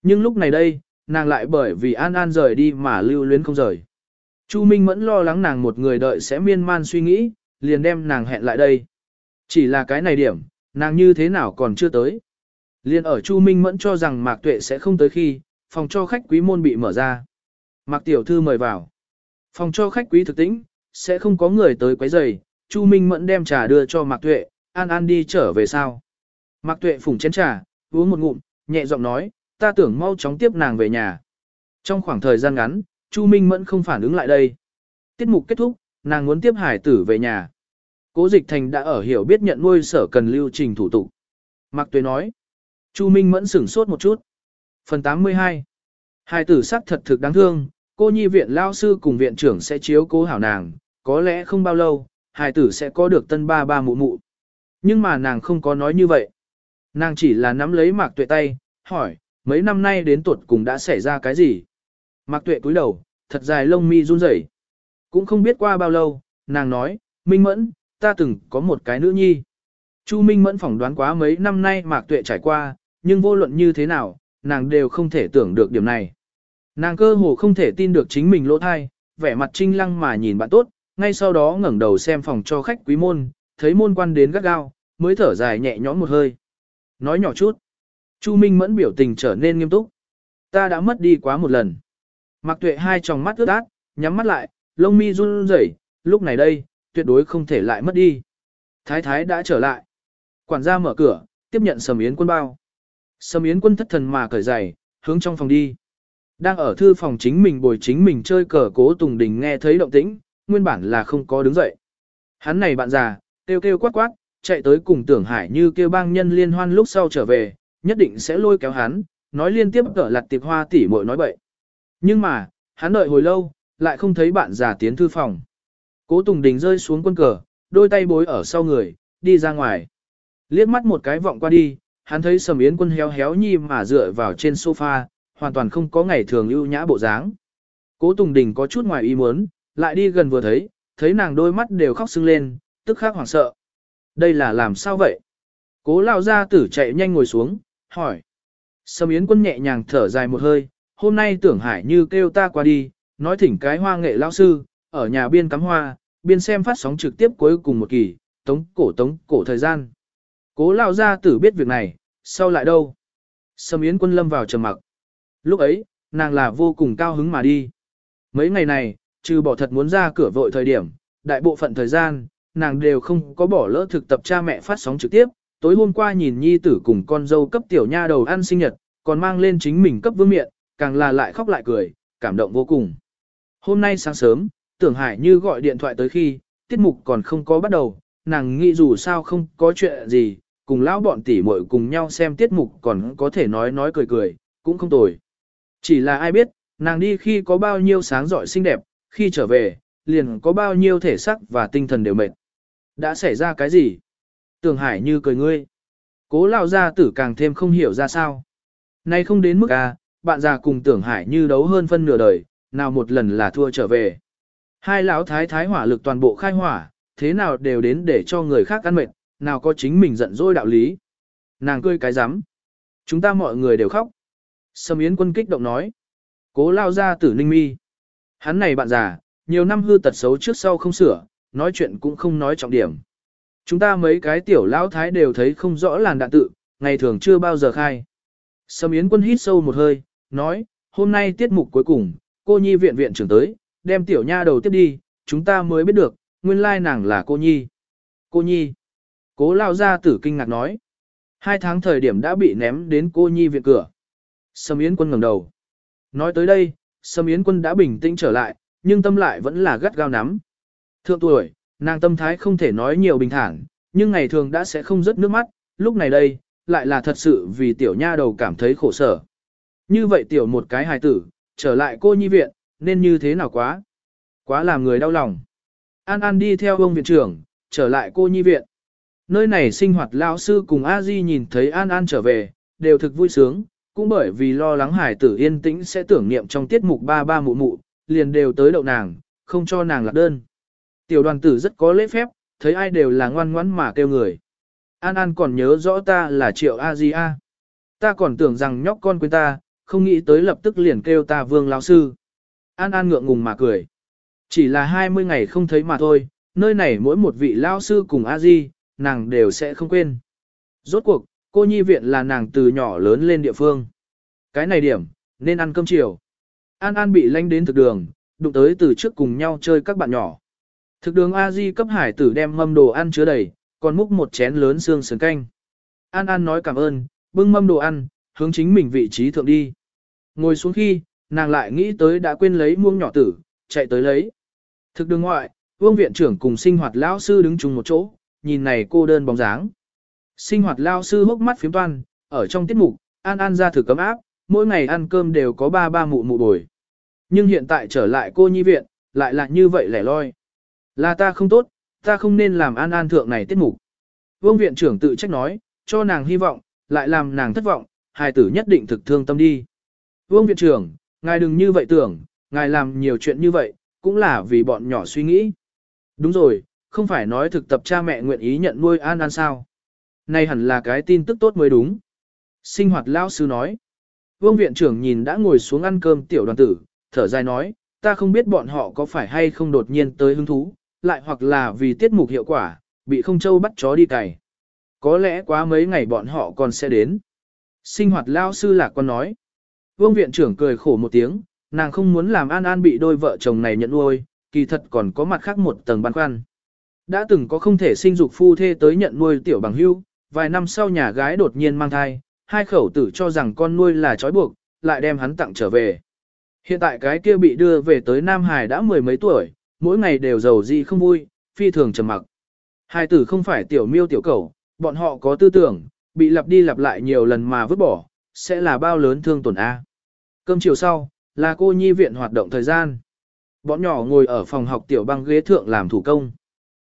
Nhưng lúc này đây, nàng lại bởi vì An An rời đi mà lưu luyến không rời. Chu Minh Mẫn lo lắng nàng một người đợi sẽ miên man suy nghĩ, liền đem nàng hẹn lại đây. Chỉ là cái này điểm, nàng như thế nào còn chưa tới. Liên ở Chu Minh Mẫn cho rằng Mạc Tuệ sẽ không tới khi, phòng cho khách quý môn bị mở ra. Mạc Tiểu Thư mời vào. Phòng cho khách quý thực tĩnh, sẽ không có người tới quấy rầy. Chu Minh Mẫn đem trà đưa cho Mạc Tuệ, An An đi trở về sao. Mạc Tuệ phủng chén trà, uống một ngụm, nhẹ giọng nói, ta tưởng mau chóng tiếp nàng về nhà. Trong khoảng thời gian ngắn, Chu Minh Mẫn không phản ứng lại đây. Tiết mục kết thúc, nàng muốn tiếp hải tử về nhà. Cố Dịch Thành đã ở hiểu biết nhận nuôi sở cần lưu trình thủ tục. Mạc Tuệ nói, Chu Minh Mẫn sửng sốt một chút. Phần 82 Hải tử sắc thật thực đáng thương, cô nhi viện lao sư cùng viện trưởng sẽ chiếu cố hảo nàng, có lẽ không bao lâu, Hải tử sẽ có được tân ba ba mụ mụ. Nhưng mà nàng không có nói như vậy. Nàng chỉ là nắm lấy mạc tuệ tay, hỏi, mấy năm nay đến tuột cùng đã xảy ra cái gì? Mạc tuệ cúi đầu, thật dài lông mi run rẩy. Cũng không biết qua bao lâu, nàng nói, Minh Mẫn, ta từng có một cái nữ nhi. Chu Minh Mẫn phỏng đoán quá mấy năm nay mạc tuệ trải qua, nhưng vô luận như thế nào, nàng đều không thể tưởng được điểm này. Nàng cơ hồ không thể tin được chính mình lỗ thai, vẻ mặt trinh lăng mà nhìn bạn tốt, ngay sau đó ngẩng đầu xem phòng cho khách quý môn, thấy môn quan đến gắt gao, mới thở dài nhẹ nhõm một hơi. Nói nhỏ chút. Chu Minh mẫn biểu tình trở nên nghiêm túc. Ta đã mất đi quá một lần. Mặc tuệ hai tròng mắt ướt át, nhắm mắt lại, lông mi run rẩy, lúc này đây, tuyệt đối không thể lại mất đi. Thái thái đã trở lại. Quản gia mở cửa, tiếp nhận sầm yến quân bao. Sầm yến quân thất thần mà cởi giày, hướng trong phòng đi. Đang ở thư phòng chính mình bồi chính mình chơi cờ cố Tùng Đình nghe thấy động tĩnh, nguyên bản là không có đứng dậy. Hắn này bạn già, kêu kêu quát quát, chạy tới cùng tưởng hải như kêu bang nhân liên hoan lúc sau trở về, nhất định sẽ lôi kéo hắn, nói liên tiếp cỡ lặt tiệp hoa tỉ muội nói bậy. Nhưng mà, hắn đợi hồi lâu, lại không thấy bạn già tiến thư phòng. Cố Tùng Đình rơi xuống quân cờ, đôi tay bối ở sau người, đi ra ngoài. Liếc mắt một cái vọng qua đi, hắn thấy Sầm Yến Quân héo héo nhi mà dựa vào trên sofa, hoàn toàn không có ngày thường ưu nhã bộ dáng. Cố Tùng Đình có chút ngoài ý muốn, lại đi gần vừa thấy, thấy nàng đôi mắt đều khóc sưng lên, tức khắc hoảng sợ. Đây là làm sao vậy? Cố lao ra tử chạy nhanh ngồi xuống, hỏi. Sâm Yến quân nhẹ nhàng thở dài một hơi, hôm nay tưởng hải như kêu ta qua đi, nói thỉnh cái hoa nghệ lao sư, ở nhà biên cắm hoa, biên xem phát sóng trực tiếp cuối cùng một kỳ, tống cổ tống cổ thời gian. Cố lao ra tử biết việc này, sau lại đâu? Sâm Yến quân lâm vào trầm mặc. Lúc ấy, nàng là vô cùng cao hứng mà đi. Mấy ngày này, trừ bỏ thật muốn ra cửa vội thời điểm, đại bộ phận thời gian, nàng đều không có bỏ lỡ thực tập cha mẹ phát sóng trực tiếp. Tối hôm qua nhìn nhi tử cùng con dâu cấp tiểu nha đầu ăn sinh nhật, còn mang lên chính mình cấp vương miệng, càng là lại khóc lại cười, cảm động vô cùng. Hôm nay sáng sớm, tưởng hải như gọi điện thoại tới khi, tiết mục còn không có bắt đầu, nàng nghĩ dù sao không có chuyện gì, cùng lão bọn tỷ muội cùng nhau xem tiết mục còn có thể nói nói cười cười, cũng không tồi. Chỉ là ai biết, nàng đi khi có bao nhiêu sáng giỏi xinh đẹp, khi trở về, liền có bao nhiêu thể sắc và tinh thần đều mệt. Đã xảy ra cái gì? Tưởng Hải như cười ngươi. Cố lao gia tử càng thêm không hiểu ra sao. Nay không đến mức à, bạn già cùng Tưởng Hải như đấu hơn phân nửa đời, nào một lần là thua trở về. Hai lão thái thái hỏa lực toàn bộ khai hỏa, thế nào đều đến để cho người khác ăn mệt, nào có chính mình giận dỗi đạo lý. Nàng cười cái rắm Chúng ta mọi người đều khóc. Sâm Yến quân kích động nói. Cố lao ra tử ninh mi. Hắn này bạn già, nhiều năm hư tật xấu trước sau không sửa, nói chuyện cũng không nói trọng điểm. Chúng ta mấy cái tiểu lão thái đều thấy không rõ làn đạn tự, ngày thường chưa bao giờ khai. Sâm Yến quân hít sâu một hơi, nói, hôm nay tiết mục cuối cùng, cô nhi viện viện trưởng tới, đem tiểu nha đầu tiếp đi, chúng ta mới biết được, nguyên lai nàng là cô nhi. Cô nhi. Cố lao ra tử kinh ngạc nói. Hai tháng thời điểm đã bị ném đến cô nhi viện cửa. Sâm Yến quân ngẩng đầu. Nói tới đây, Sâm Yến quân đã bình tĩnh trở lại, nhưng tâm lại vẫn là gắt gao nắm. Thượng tuổi, nàng tâm thái không thể nói nhiều bình thản, nhưng ngày thường đã sẽ không rớt nước mắt, lúc này đây, lại là thật sự vì tiểu nha đầu cảm thấy khổ sở. Như vậy tiểu một cái hài tử, trở lại cô nhi viện, nên như thế nào quá? Quá làm người đau lòng. An An đi theo ông viện trưởng, trở lại cô nhi viện. Nơi này sinh hoạt lão sư cùng A Di nhìn thấy An An trở về, đều thực vui sướng, cũng bởi vì lo lắng hải tử yên tĩnh sẽ tưởng niệm trong tiết mục ba ba mụ mụ, liền đều tới đậu nàng, không cho nàng lạc đơn. Tiểu đoàn tử rất có lễ phép, thấy ai đều là ngoan ngoãn mà kêu người. An An còn nhớ rõ ta là Triệu A Di A. Ta còn tưởng rằng nhóc con quên ta, không nghĩ tới lập tức liền kêu ta vương lão sư. An An ngượng ngùng mà cười. Chỉ là 20 ngày không thấy mà thôi, nơi này mỗi một vị lão sư cùng A Di, nàng đều sẽ không quên. Rốt cuộc, cô nhi viện là nàng từ nhỏ lớn lên địa phương. Cái này điểm, nên ăn cơm chiều. An An bị lanh đến thực đường, đụng tới từ trước cùng nhau chơi các bạn nhỏ. Thực đường A Di cấp hải tử đem mâm đồ ăn chứa đầy, còn múc một chén lớn xương sườn canh. An An nói cảm ơn, bưng mâm đồ ăn, hướng chính mình vị trí thượng đi. Ngồi xuống khi, nàng lại nghĩ tới đã quên lấy muông nhỏ tử, chạy tới lấy. Thực đường ngoại, vương viện trưởng cùng sinh hoạt lão sư đứng chung một chỗ, nhìn này cô đơn bóng dáng. Sinh hoạt lão sư hốc mắt phiếm toan, ở trong tiết mục, An An ra thử cấm áp, mỗi ngày ăn cơm đều có ba ba mụ mụ bồi. Nhưng hiện tại trở lại cô nhi viện, lại là như vậy lẻ loi. Là ta không tốt, ta không nên làm An An thượng này tiết mục. Vương viện trưởng tự trách nói, cho nàng hy vọng, lại làm nàng thất vọng, hài tử nhất định thực thương tâm đi. Vương viện trưởng, ngài đừng như vậy tưởng, ngài làm nhiều chuyện như vậy, cũng là vì bọn nhỏ suy nghĩ. Đúng rồi, không phải nói thực tập cha mẹ nguyện ý nhận nuôi An An sao. Này hẳn là cái tin tức tốt mới đúng. Sinh hoạt lao sư nói. Vương viện trưởng nhìn đã ngồi xuống ăn cơm tiểu đoàn tử, thở dài nói, ta không biết bọn họ có phải hay không đột nhiên tới hứng thú, lại hoặc là vì tiết mục hiệu quả, bị không châu bắt chó đi cày. Có lẽ quá mấy ngày bọn họ còn sẽ đến. Sinh hoạt lao sư lạc con nói. Vương viện trưởng cười khổ một tiếng, nàng không muốn làm An An bị đôi vợ chồng này nhận nuôi, kỳ thật còn có mặt khác một tầng băn khoăn. Đã từng có không thể sinh dục phu thê tới nhận nuôi tiểu bằng hưu, vài năm sau nhà gái đột nhiên mang thai, hai khẩu tử cho rằng con nuôi là trói buộc, lại đem hắn tặng trở về. Hiện tại cái kia bị đưa về tới Nam Hải đã mười mấy tuổi, mỗi ngày đều giàu gì không vui, phi thường trầm mặc. Hai tử không phải tiểu miêu tiểu cẩu, bọn họ có tư tưởng, bị lặp đi lặp lại nhiều lần mà vứt bỏ, sẽ là bao lớn thương tổn A. Cơm chiều sau, là cô nhi viện hoạt động thời gian. Bọn nhỏ ngồi ở phòng học tiểu băng ghế thượng làm thủ công.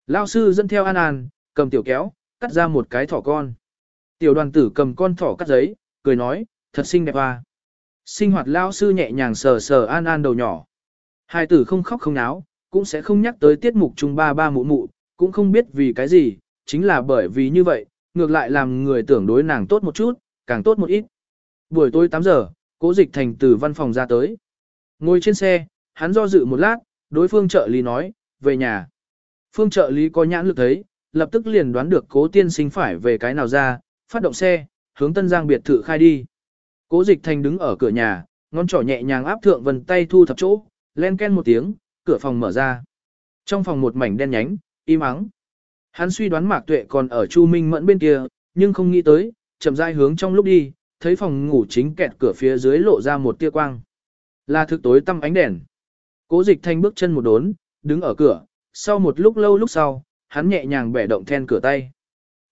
Lao sư dẫn theo An An, cầm tiểu kéo, cắt ra một cái thỏ con. Tiểu đoàn tử cầm con thỏ cắt giấy, cười nói, thật xinh đẹp à. Sinh hoạt Lao sư nhẹ nhàng sờ sờ An An đầu nhỏ. Hai tử không khóc không náo, cũng sẽ không nhắc tới tiết mục chung ba ba mụ mụ, cũng không biết vì cái gì, chính là bởi vì như vậy, ngược lại làm người tưởng đối nàng tốt một chút, càng tốt một ít. Buổi tối 8 giờ, cố dịch thành từ văn phòng ra tới. Ngồi trên xe, hắn do dự một lát, đối phương trợ lý nói, về nhà. Phương trợ lý có nhãn lực thấy, lập tức liền đoán được cố tiên sinh phải về cái nào ra, phát động xe, hướng Tân Giang biệt thự khai đi. Cố dịch thành đứng ở cửa nhà, ngón trỏ nhẹ nhàng áp thượng vần tay thu thập chỗ, len ken một tiếng, cửa phòng mở ra. Trong phòng một mảnh đen nhánh, im ắng. Hắn suy đoán Mạc Tuệ còn ở Chu Minh Mẫn bên kia, nhưng không nghĩ tới, chậm rãi hướng trong lúc đi, thấy phòng ngủ chính kẹt cửa phía dưới lộ ra một tia quang. Là thực tối tăm ánh đèn. Cố Dịch Thanh bước chân một đốn, đứng ở cửa, sau một lúc lâu lúc sau, hắn nhẹ nhàng bẻ động then cửa tay.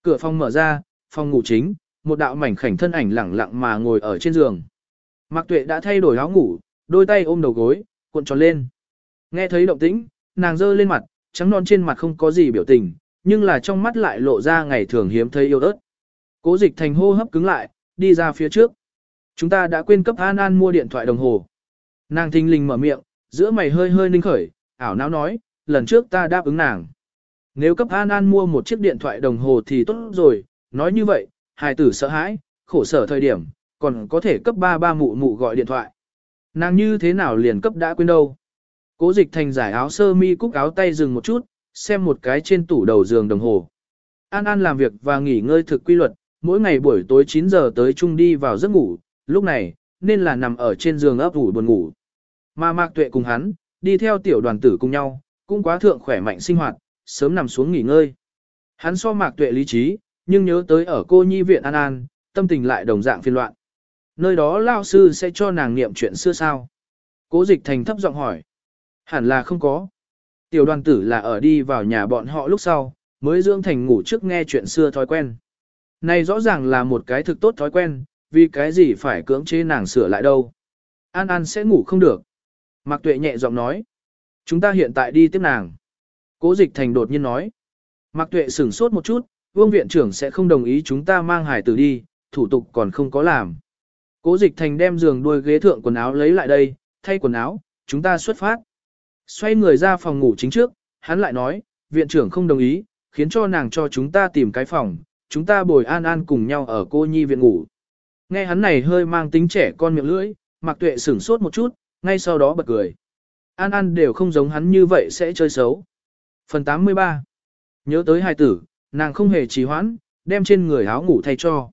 Cửa phòng mở ra, phòng ngủ chính, một đạo mảnh khảnh thân ảnh lẳng lặng mà ngồi ở trên giường. Mạc Tuệ đã thay đổi áo ngủ, đôi tay ôm đầu gối, cuộn tròn lên. Nghe thấy động tĩnh, nàng giơ lên mặt, trắng non trên mặt không có gì biểu tình, nhưng là trong mắt lại lộ ra ngày thường hiếm thấy yêu ớt. Cố dịch thành hô hấp cứng lại, đi ra phía trước. Chúng ta đã quên cấp An An mua điện thoại đồng hồ. Nàng thình lình mở miệng, giữa mày hơi hơi ninh khởi, ảo não nói, lần trước ta đáp ứng nàng. Nếu cấp An An mua một chiếc điện thoại đồng hồ thì tốt rồi, nói như vậy, hài tử sợ hãi, khổ sở thời điểm, còn có thể cấp ba ba mụ mụ gọi điện thoại. Nàng như thế nào liền cấp đã quên đâu. Cố dịch thành giải áo sơ mi cúc áo tay dừng một chút, xem một cái trên tủ đầu giường đồng hồ. An An làm việc và nghỉ ngơi thực quy luật, mỗi ngày buổi tối 9 giờ tới chung đi vào giấc ngủ, lúc này, nên là nằm ở trên giường ấp ủ buồn ngủ. Mà Mạc Tuệ cùng hắn, đi theo tiểu đoàn tử cùng nhau, cũng quá thượng khỏe mạnh sinh hoạt, sớm nằm xuống nghỉ ngơi. Hắn so Mạc Tuệ lý trí, nhưng nhớ tới ở cô nhi viện An An, tâm tình lại đồng dạng phiền loạn. Nơi đó lao sư sẽ cho nàng niệm chuyện xưa sao? Cố dịch thành thấp giọng hỏi. Hẳn là không có. Tiểu đoàn tử là ở đi vào nhà bọn họ lúc sau, mới dưỡng thành ngủ trước nghe chuyện xưa thói quen. Này rõ ràng là một cái thực tốt thói quen, vì cái gì phải cưỡng chế nàng sửa lại đâu. An An sẽ ngủ không được. Mạc Tuệ nhẹ giọng nói. Chúng ta hiện tại đi tiếp nàng. Cố dịch thành đột nhiên nói. Mạc Tuệ sửng sốt một chút, vương viện trưởng sẽ không đồng ý chúng ta mang hải tử đi, thủ tục còn không có làm. Cố dịch thành đem giường đuôi ghế thượng quần áo lấy lại đây, thay quần áo, chúng ta xuất phát. Xoay người ra phòng ngủ chính trước, hắn lại nói, viện trưởng không đồng ý, khiến cho nàng cho chúng ta tìm cái phòng, chúng ta bồi an an cùng nhau ở cô nhi viện ngủ. Nghe hắn này hơi mang tính trẻ con miệng lưỡi, mặc tuệ sửng sốt một chút, ngay sau đó bật cười. An an đều không giống hắn như vậy sẽ chơi xấu. Phần 83 Nhớ tới hai tử, nàng không hề trì hoãn, đem trên người áo ngủ thay cho.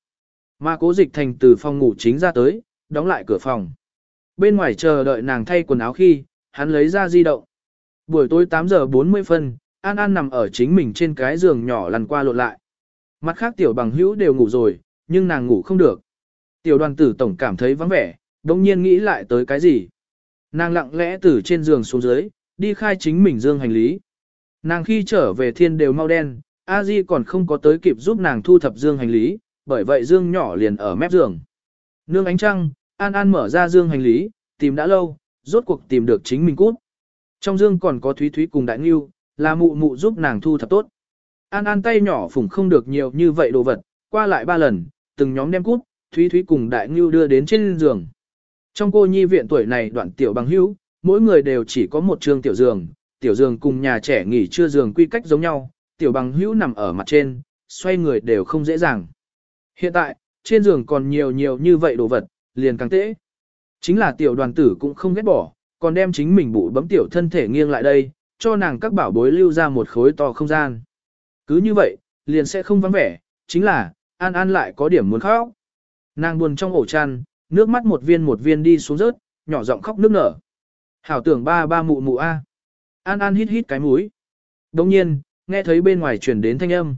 Mà cố dịch thành từ phòng ngủ chính ra tới, đóng lại cửa phòng. Bên ngoài chờ đợi nàng thay quần áo khi, hắn lấy ra di động. Buổi tối 8 giờ 40 phân, An An nằm ở chính mình trên cái giường nhỏ lăn qua lộn lại. Mặt khác tiểu bằng hữu đều ngủ rồi, nhưng nàng ngủ không được. Tiểu đoàn tử tổng cảm thấy vắng vẻ, đồng nhiên nghĩ lại tới cái gì. Nàng lặng lẽ từ trên giường xuống dưới, đi khai chính mình dương hành lý. Nàng khi trở về thiên đều mau đen, A Di còn không có tới kịp giúp nàng thu thập dương hành lý, bởi vậy dương nhỏ liền ở mép giường. Nương ánh trăng, An An mở ra dương hành lý, tìm đã lâu, rốt cuộc tìm được chính mình cút. Trong dương còn có Thúy Thúy cùng Đại Ngưu, là mụ mụ giúp nàng thu thập tốt. An An tay nhỏ phủng không được nhiều như vậy đồ vật, qua lại ba lần, từng nhóm đem cút, Thúy Thúy cùng Đại Ngưu đưa đến trên giường. Trong cô nhi viện tuổi này đoạn tiểu bằng hữu, mỗi người đều chỉ có một trường tiểu giường, tiểu giường cùng nhà trẻ nghỉ trưa giường quy cách giống nhau, tiểu bằng hữu nằm ở mặt trên, xoay người đều không dễ dàng. Hiện tại, trên giường còn nhiều nhiều như vậy đồ vật, liền càng tễ. Chính là tiểu đoàn tử cũng không ghét bỏ, còn đem chính mình bụi bấm tiểu thân thể nghiêng lại đây, cho nàng các bảo bối lưu ra một khối to không gian. Cứ như vậy, liền sẽ không vắng vẻ, chính là, An An lại có điểm muốn khóc. Nàng buồn trong ổ chăn, nước mắt một viên một viên đi xuống rớt, nhỏ giọng khóc nước nở. Hảo tưởng ba ba mụ mụ a. An An hít hít cái mũi. Đồng nhiên, nghe thấy bên ngoài truyền đến thanh âm.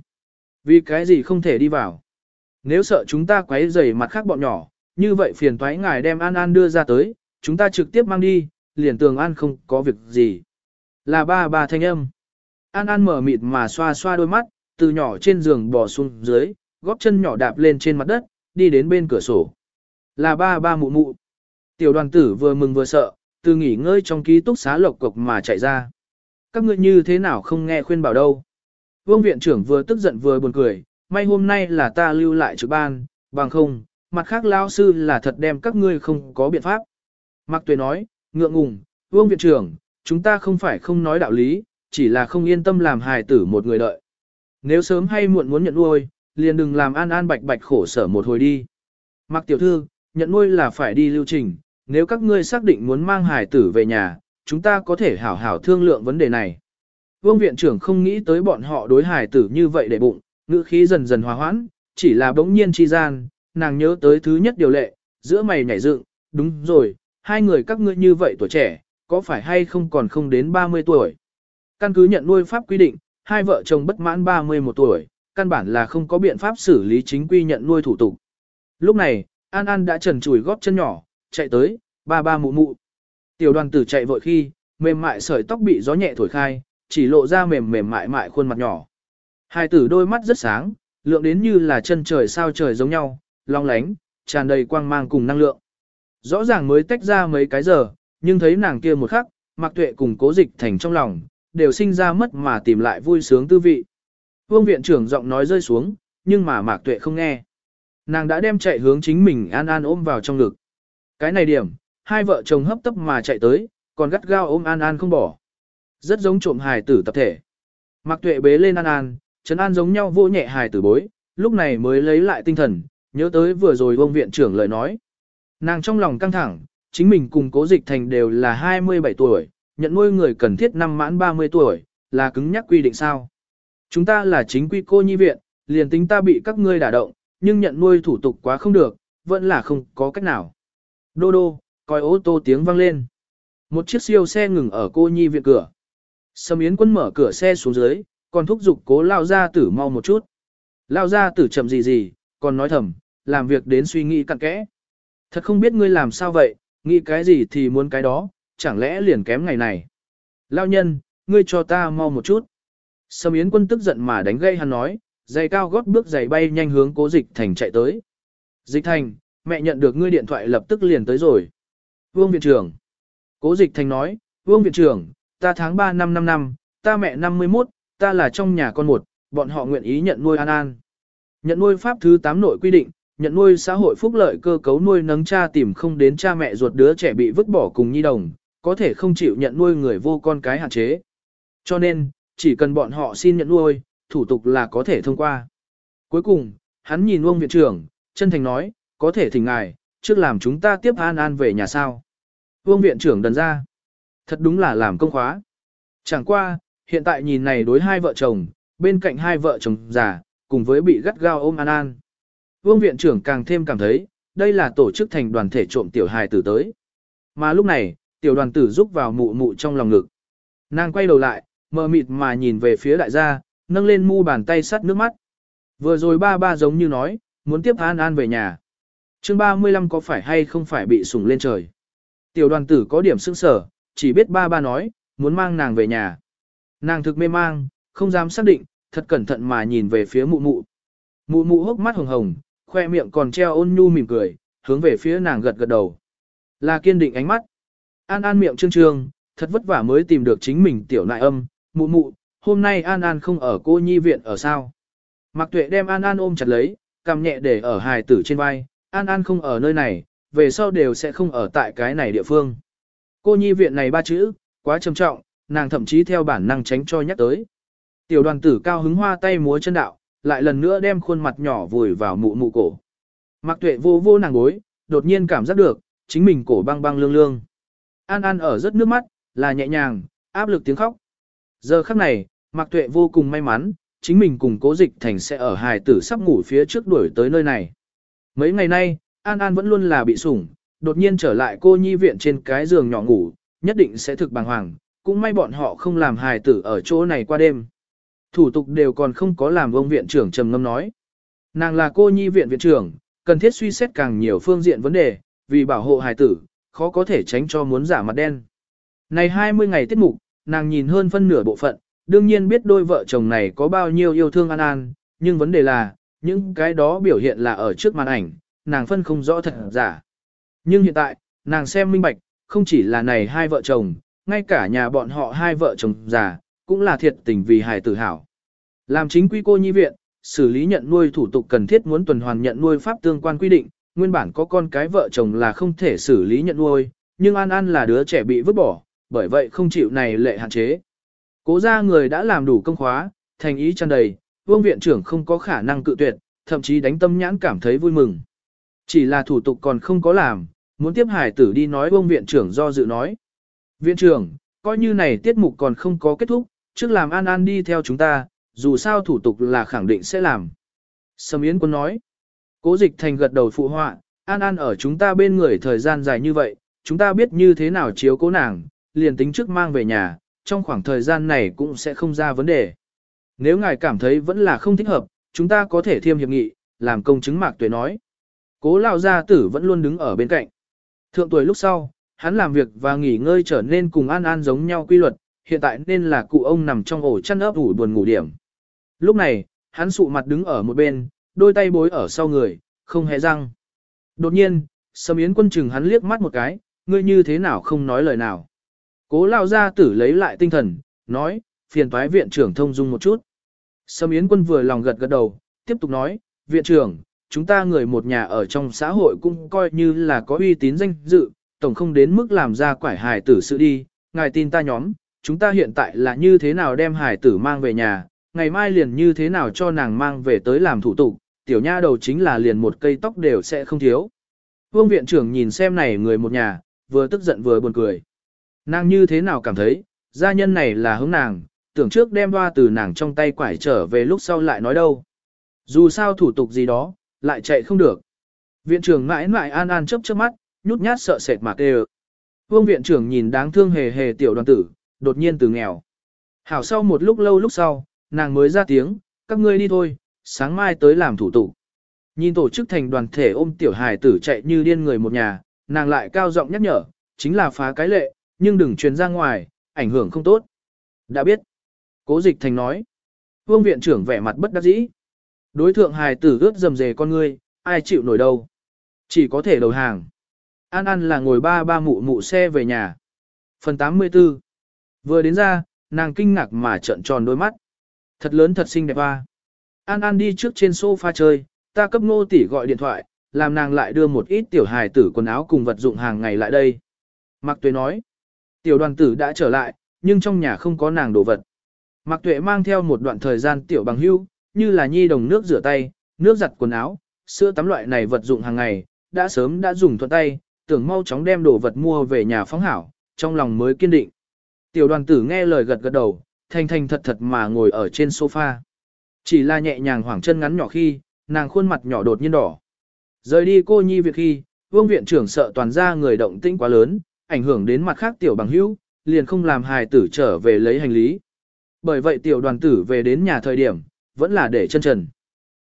Vì cái gì không thể đi vào? Nếu sợ chúng ta quấy rầy mặt khác bọn nhỏ, như vậy phiền toái ngài đem An An đưa ra tới, chúng ta trực tiếp mang đi, liền tường An không có việc gì. Là ba ba thanh âm. An An mở mịt mà xoa xoa đôi mắt, từ nhỏ trên giường bò xuống dưới, góp chân nhỏ đạp lên trên mặt đất, đi đến bên cửa sổ. Là ba ba mụ mụ. Tiểu đoàn tử vừa mừng vừa sợ, từ nghỉ ngơi trong ký túc xá lộc cục mà chạy ra. Các ngươi như thế nào không nghe khuyên bảo đâu. Vương viện trưởng vừa tức giận vừa buồn cười, may hôm nay là ta lưu lại trực ban, bằng không, mặt khác lao sư là thật đem các ngươi không có biện pháp. Mạc Tuệ nói, ngượng ngùng, Vương viện trưởng, chúng ta không phải không nói đạo lý, chỉ là không yên tâm làm hài tử một người đợi. Nếu sớm hay muộn muốn nhận nuôi, liền đừng làm an an bạch bạch khổ sở một hồi đi. Mạc tiểu thư, nhận nuôi là phải đi lưu trình, nếu các ngươi xác định muốn mang hài tử về nhà, chúng ta có thể hảo hảo thương lượng vấn đề này. Vương viện trưởng không nghĩ tới bọn họ đối hài tử như vậy để bụng, ngữ khí dần dần hòa hoãn, chỉ là bỗng nhiên chi gian, nàng nhớ tới thứ nhất điều lệ, giữa mày nhảy dựng, đúng rồi, hai người các ngươi như vậy tuổi trẻ, có phải hay không còn không đến 30 tuổi. Căn cứ nhận nuôi pháp quy định, hai vợ chồng bất mãn 31 tuổi, căn bản là không có biện pháp xử lý chính quy nhận nuôi thủ tục. Lúc này, An An đã trần chùi góp chân nhỏ, chạy tới, ba ba mụ mụ. Tiểu đoàn tử chạy vội khi, mềm mại sợi tóc bị gió nhẹ thổi khai, chỉ lộ ra mềm mềm mại mại khuôn mặt nhỏ. Hai tử đôi mắt rất sáng, lượng đến như là chân trời sao trời giống nhau, long lánh, tràn đầy quang mang cùng năng lượng. Rõ ràng mới tách ra mấy cái giờ, nhưng thấy nàng kia một khắc, Mạc Tuệ cùng Cố Dịch Thành trong lòng, đều sinh ra mất mà tìm lại vui sướng tư vị. Vương viện trưởng giọng nói rơi xuống, nhưng mà Mạc Tuệ không nghe. Nàng đã đem chạy hướng chính mình an an ôm vào trong ngực. Cái này điểm, hai vợ chồng hấp tấp mà chạy tới, còn gắt gao ôm an an không bỏ. Rất giống trộm hài tử tập thể. Mạc Tuệ bế lên an an, trấn an giống nhau vô nhẹ hài tử bối, lúc này mới lấy lại tinh thần, nhớ tới vừa rồi vương viện trưởng lời nói. Nàng trong lòng căng thẳng, chính mình cùng cố dịch thành đều là 27 tuổi, nhận nuôi người cần thiết năm mãn 30 tuổi, là cứng nhắc quy định sao. Chúng ta là chính quy cô nhi viện, liền tính ta bị các ngươi đả động, nhưng nhận nuôi thủ tục quá không được, vẫn là không có cách nào. Đô đô, coi ô tô tiếng vang lên. Một chiếc siêu xe ngừng ở cô nhi viện cửa. Sâm Yến quân mở cửa xe xuống dưới, còn thúc giục cố lao ra tử mau một chút. Lao ra tử chậm gì gì, còn nói thầm, làm việc đến suy nghĩ cặn kẽ. Thật không biết ngươi làm sao vậy, nghĩ cái gì thì muốn cái đó, chẳng lẽ liền kém ngày này. Lao nhân, ngươi cho ta mau một chút. Sâm Yến quân tức giận mà đánh gây hắn nói, giày cao gót bước giày bay nhanh hướng cố dịch thành chạy tới. Dịch thành, mẹ nhận được ngươi điện thoại lập tức liền tới rồi. Vương viện trưởng. Cố dịch thành nói, Vương viện trưởng, ta tháng 3 năm 5 năm, ta mẹ 51, ta là trong nhà con một, bọn họ nguyện ý nhận nuôi An An. Nhận nuôi pháp thứ 8 nội quy định, nhận nuôi xã hội phúc lợi cơ cấu nuôi nấng cha tìm không đến cha mẹ ruột đứa trẻ bị vứt bỏ cùng nhi đồng, có thể không chịu nhận nuôi người vô con cái hạn chế. Cho nên, chỉ cần bọn họ xin nhận nuôi, thủ tục là có thể thông qua. Cuối cùng, hắn nhìn Uông viện trưởng, chân thành nói, có thể thỉnh ngài, trước làm chúng ta tiếp An An về nhà sao. Uông viện trưởng đần ra. Thật đúng là làm công khóa. Chẳng qua, hiện tại nhìn này đối hai vợ chồng, bên cạnh hai vợ chồng già, cùng với bị gắt gao ôm An An. Vương viện trưởng càng thêm cảm thấy, đây là tổ chức thành đoàn thể trộm tiểu hài tử tới. Mà lúc này, tiểu đoàn tử rúc vào mụ mụ trong lòng ngực. Nàng quay đầu lại, mờ mịt mà nhìn về phía đại gia, nâng lên mu bàn tay sắt nước mắt. Vừa rồi ba ba giống như nói, muốn tiếp An An về nhà. chương 35 có phải hay không phải bị sủng lên trời. Tiểu đoàn tử có điểm sững sở, chỉ biết ba ba nói, muốn mang nàng về nhà. Nàng thực mê mang, không dám xác định, thật cẩn thận mà nhìn về phía mụ mụ. Mụ mụ hốc mắt hồng hồng, khoe miệng còn treo ôn nhu mỉm cười, hướng về phía nàng gật gật đầu. Là kiên định ánh mắt. An An miệng trương trương, thật vất vả mới tìm được chính mình tiểu nại âm, mụ mụ, hôm nay An An không ở cô nhi viện ở sao. Mạc Tuệ đem An An ôm chặt lấy, cầm nhẹ để ở hài tử trên vai, An An không ở nơi này, về sau đều sẽ không ở tại cái này địa phương. Cô nhi viện này ba chữ, quá trầm trọng, nàng thậm chí theo bản năng tránh cho nhắc tới. Tiểu đoàn tử cao hứng hoa tay múa chân đạo, lại lần nữa đem khuôn mặt nhỏ vùi vào mụ mụ cổ. Mạc tuệ vô vô nàng gối, đột nhiên cảm giác được, chính mình cổ băng băng lương lương. An An ở rất nước mắt, là nhẹ nhàng, áp lực tiếng khóc. Giờ khắc này, Mạc tuệ vô cùng may mắn, chính mình cùng cố dịch thành sẽ ở hài tử sắp ngủ phía trước đuổi tới nơi này. Mấy ngày nay, An An vẫn luôn là bị sủng, đột nhiên trở lại cô nhi viện trên cái giường nhỏ ngủ, nhất định sẽ thực bàng hoàng, cũng may bọn họ không làm hài tử ở chỗ này qua đêm. Thủ tục đều còn không có làm ông viện trưởng trầm ngâm nói. Nàng là cô nhi viện viện trưởng, cần thiết suy xét càng nhiều phương diện vấn đề, vì bảo hộ hài tử, khó có thể tránh cho muốn giả mặt đen. Này 20 ngày tiết mục, nàng nhìn hơn phân nửa bộ phận, đương nhiên biết đôi vợ chồng này có bao nhiêu yêu thương An An, nhưng vấn đề là, những cái đó biểu hiện là ở trước màn ảnh, nàng phân không rõ thật giả. Nhưng hiện tại, nàng xem minh bạch, không chỉ là này hai vợ chồng, ngay cả nhà bọn họ hai vợ chồng già, cũng là thiệt tình vì hài tử hảo. Làm chính quy cô nhi viện, xử lý nhận nuôi thủ tục cần thiết muốn tuần hoàn nhận nuôi pháp tương quan quy định, nguyên bản có con cái vợ chồng là không thể xử lý nhận nuôi, nhưng An An là đứa trẻ bị vứt bỏ, bởi vậy không chịu này lệ hạn chế. Cố ra người đã làm đủ công khóa, thành ý tràn đầy, vương viện trưởng không có khả năng cự tuyệt, thậm chí đánh tâm nhãn cảm thấy vui mừng. Chỉ là thủ tục còn không có làm, muốn tiếp hải tử đi nói vương viện trưởng do dự nói. Viện trưởng, coi như này tiết mục còn không có kết thúc, trước làm An An đi theo chúng ta, dù sao thủ tục là khẳng định sẽ làm. Sầm Yến Quân nói, cố dịch thành gật đầu phụ họa, An An ở chúng ta bên người thời gian dài như vậy, chúng ta biết như thế nào chiếu cố nàng, liền tính trước mang về nhà, trong khoảng thời gian này cũng sẽ không ra vấn đề. Nếu ngài cảm thấy vẫn là không thích hợp, chúng ta có thể thiêm hiệp nghị, làm công chứng mạc tuệ nói. Cố lão gia tử vẫn luôn đứng ở bên cạnh. Thượng tuổi lúc sau, hắn làm việc và nghỉ ngơi trở nên cùng An An giống nhau quy luật, hiện tại nên là cụ ông nằm trong ổ chăn ấp ủ buồn ngủ điểm. Lúc này, hắn sụ mặt đứng ở một bên, đôi tay bối ở sau người, không hề răng. Đột nhiên, Sầm Yến quân chừng hắn liếc mắt một cái, ngươi như thế nào không nói lời nào. Cố lao ra tử lấy lại tinh thần, nói, phiền toái viện trưởng thông dung một chút. Sầm Yến quân vừa lòng gật gật đầu, tiếp tục nói, viện trưởng, chúng ta người một nhà ở trong xã hội cũng coi như là có uy tín danh dự, tổng không đến mức làm ra quải hài tử sự đi, ngài tin ta nhóm, chúng ta hiện tại là như thế nào đem hài tử mang về nhà, ngày mai liền như thế nào cho nàng mang về tới làm thủ tục, tiểu nha đầu chính là liền một cây tóc đều sẽ không thiếu. Vương viện trưởng nhìn xem này người một nhà, vừa tức giận vừa buồn cười. Nàng như thế nào cảm thấy, gia nhân này là hướng nàng, tưởng trước đem hoa từ nàng trong tay quải trở về lúc sau lại nói đâu. Dù sao thủ tục gì đó, lại chạy không được. Viện trưởng mãi mãi an an chấp chớp mắt, nhút nhát sợ sệt mà kêu. Vương viện trưởng nhìn đáng thương hề hề tiểu đoàn tử, đột nhiên từ nghèo. Hảo sau một lúc lâu lúc sau, nàng mới ra tiếng, các ngươi đi thôi, sáng mai tới làm thủ tục. Nhìn tổ chức thành đoàn thể ôm tiểu hài tử chạy như điên người một nhà, nàng lại cao giọng nhắc nhở, chính là phá cái lệ, nhưng đừng truyền ra ngoài, ảnh hưởng không tốt. Đã biết. Cố dịch thành nói. Vương viện trưởng vẻ mặt bất đắc dĩ. Đối thượng hài tử ướt dầm dề con ngươi, ai chịu nổi đâu. Chỉ có thể đầu hàng. An An là ngồi ba ba mụ mụ xe về nhà. Phần 84 Vừa đến ra, nàng kinh ngạc mà trợn tròn đôi mắt. Thật lớn thật xinh đẹp ba. An An đi trước trên sofa chơi, ta cấp ngô tỷ gọi điện thoại, làm nàng lại đưa một ít tiểu hài tử quần áo cùng vật dụng hàng ngày lại đây. Mạc Tuệ nói, tiểu đoàn tử đã trở lại, nhưng trong nhà không có nàng đồ vật. Mạc Tuệ mang theo một đoạn thời gian tiểu bằng hưu, như là nhi đồng nước rửa tay, nước giặt quần áo, sữa tắm loại này vật dụng hàng ngày, đã sớm đã dùng thuận tay, tưởng mau chóng đem đồ vật mua về nhà phóng hảo, trong lòng mới kiên định. Tiểu đoàn tử nghe lời gật gật đầu, thành thành thật thật mà ngồi ở trên sofa. Chỉ là nhẹ nhàng hoảng chân ngắn nhỏ khi, nàng khuôn mặt nhỏ đột nhiên đỏ. Rời đi cô nhi việc khi, vương viện trưởng sợ toàn ra người động tĩnh quá lớn, ảnh hưởng đến mặt khác tiểu bằng hữu, liền không làm hài tử trở về lấy hành lý. Bởi vậy tiểu đoàn tử về đến nhà thời điểm, vẫn là để chân trần.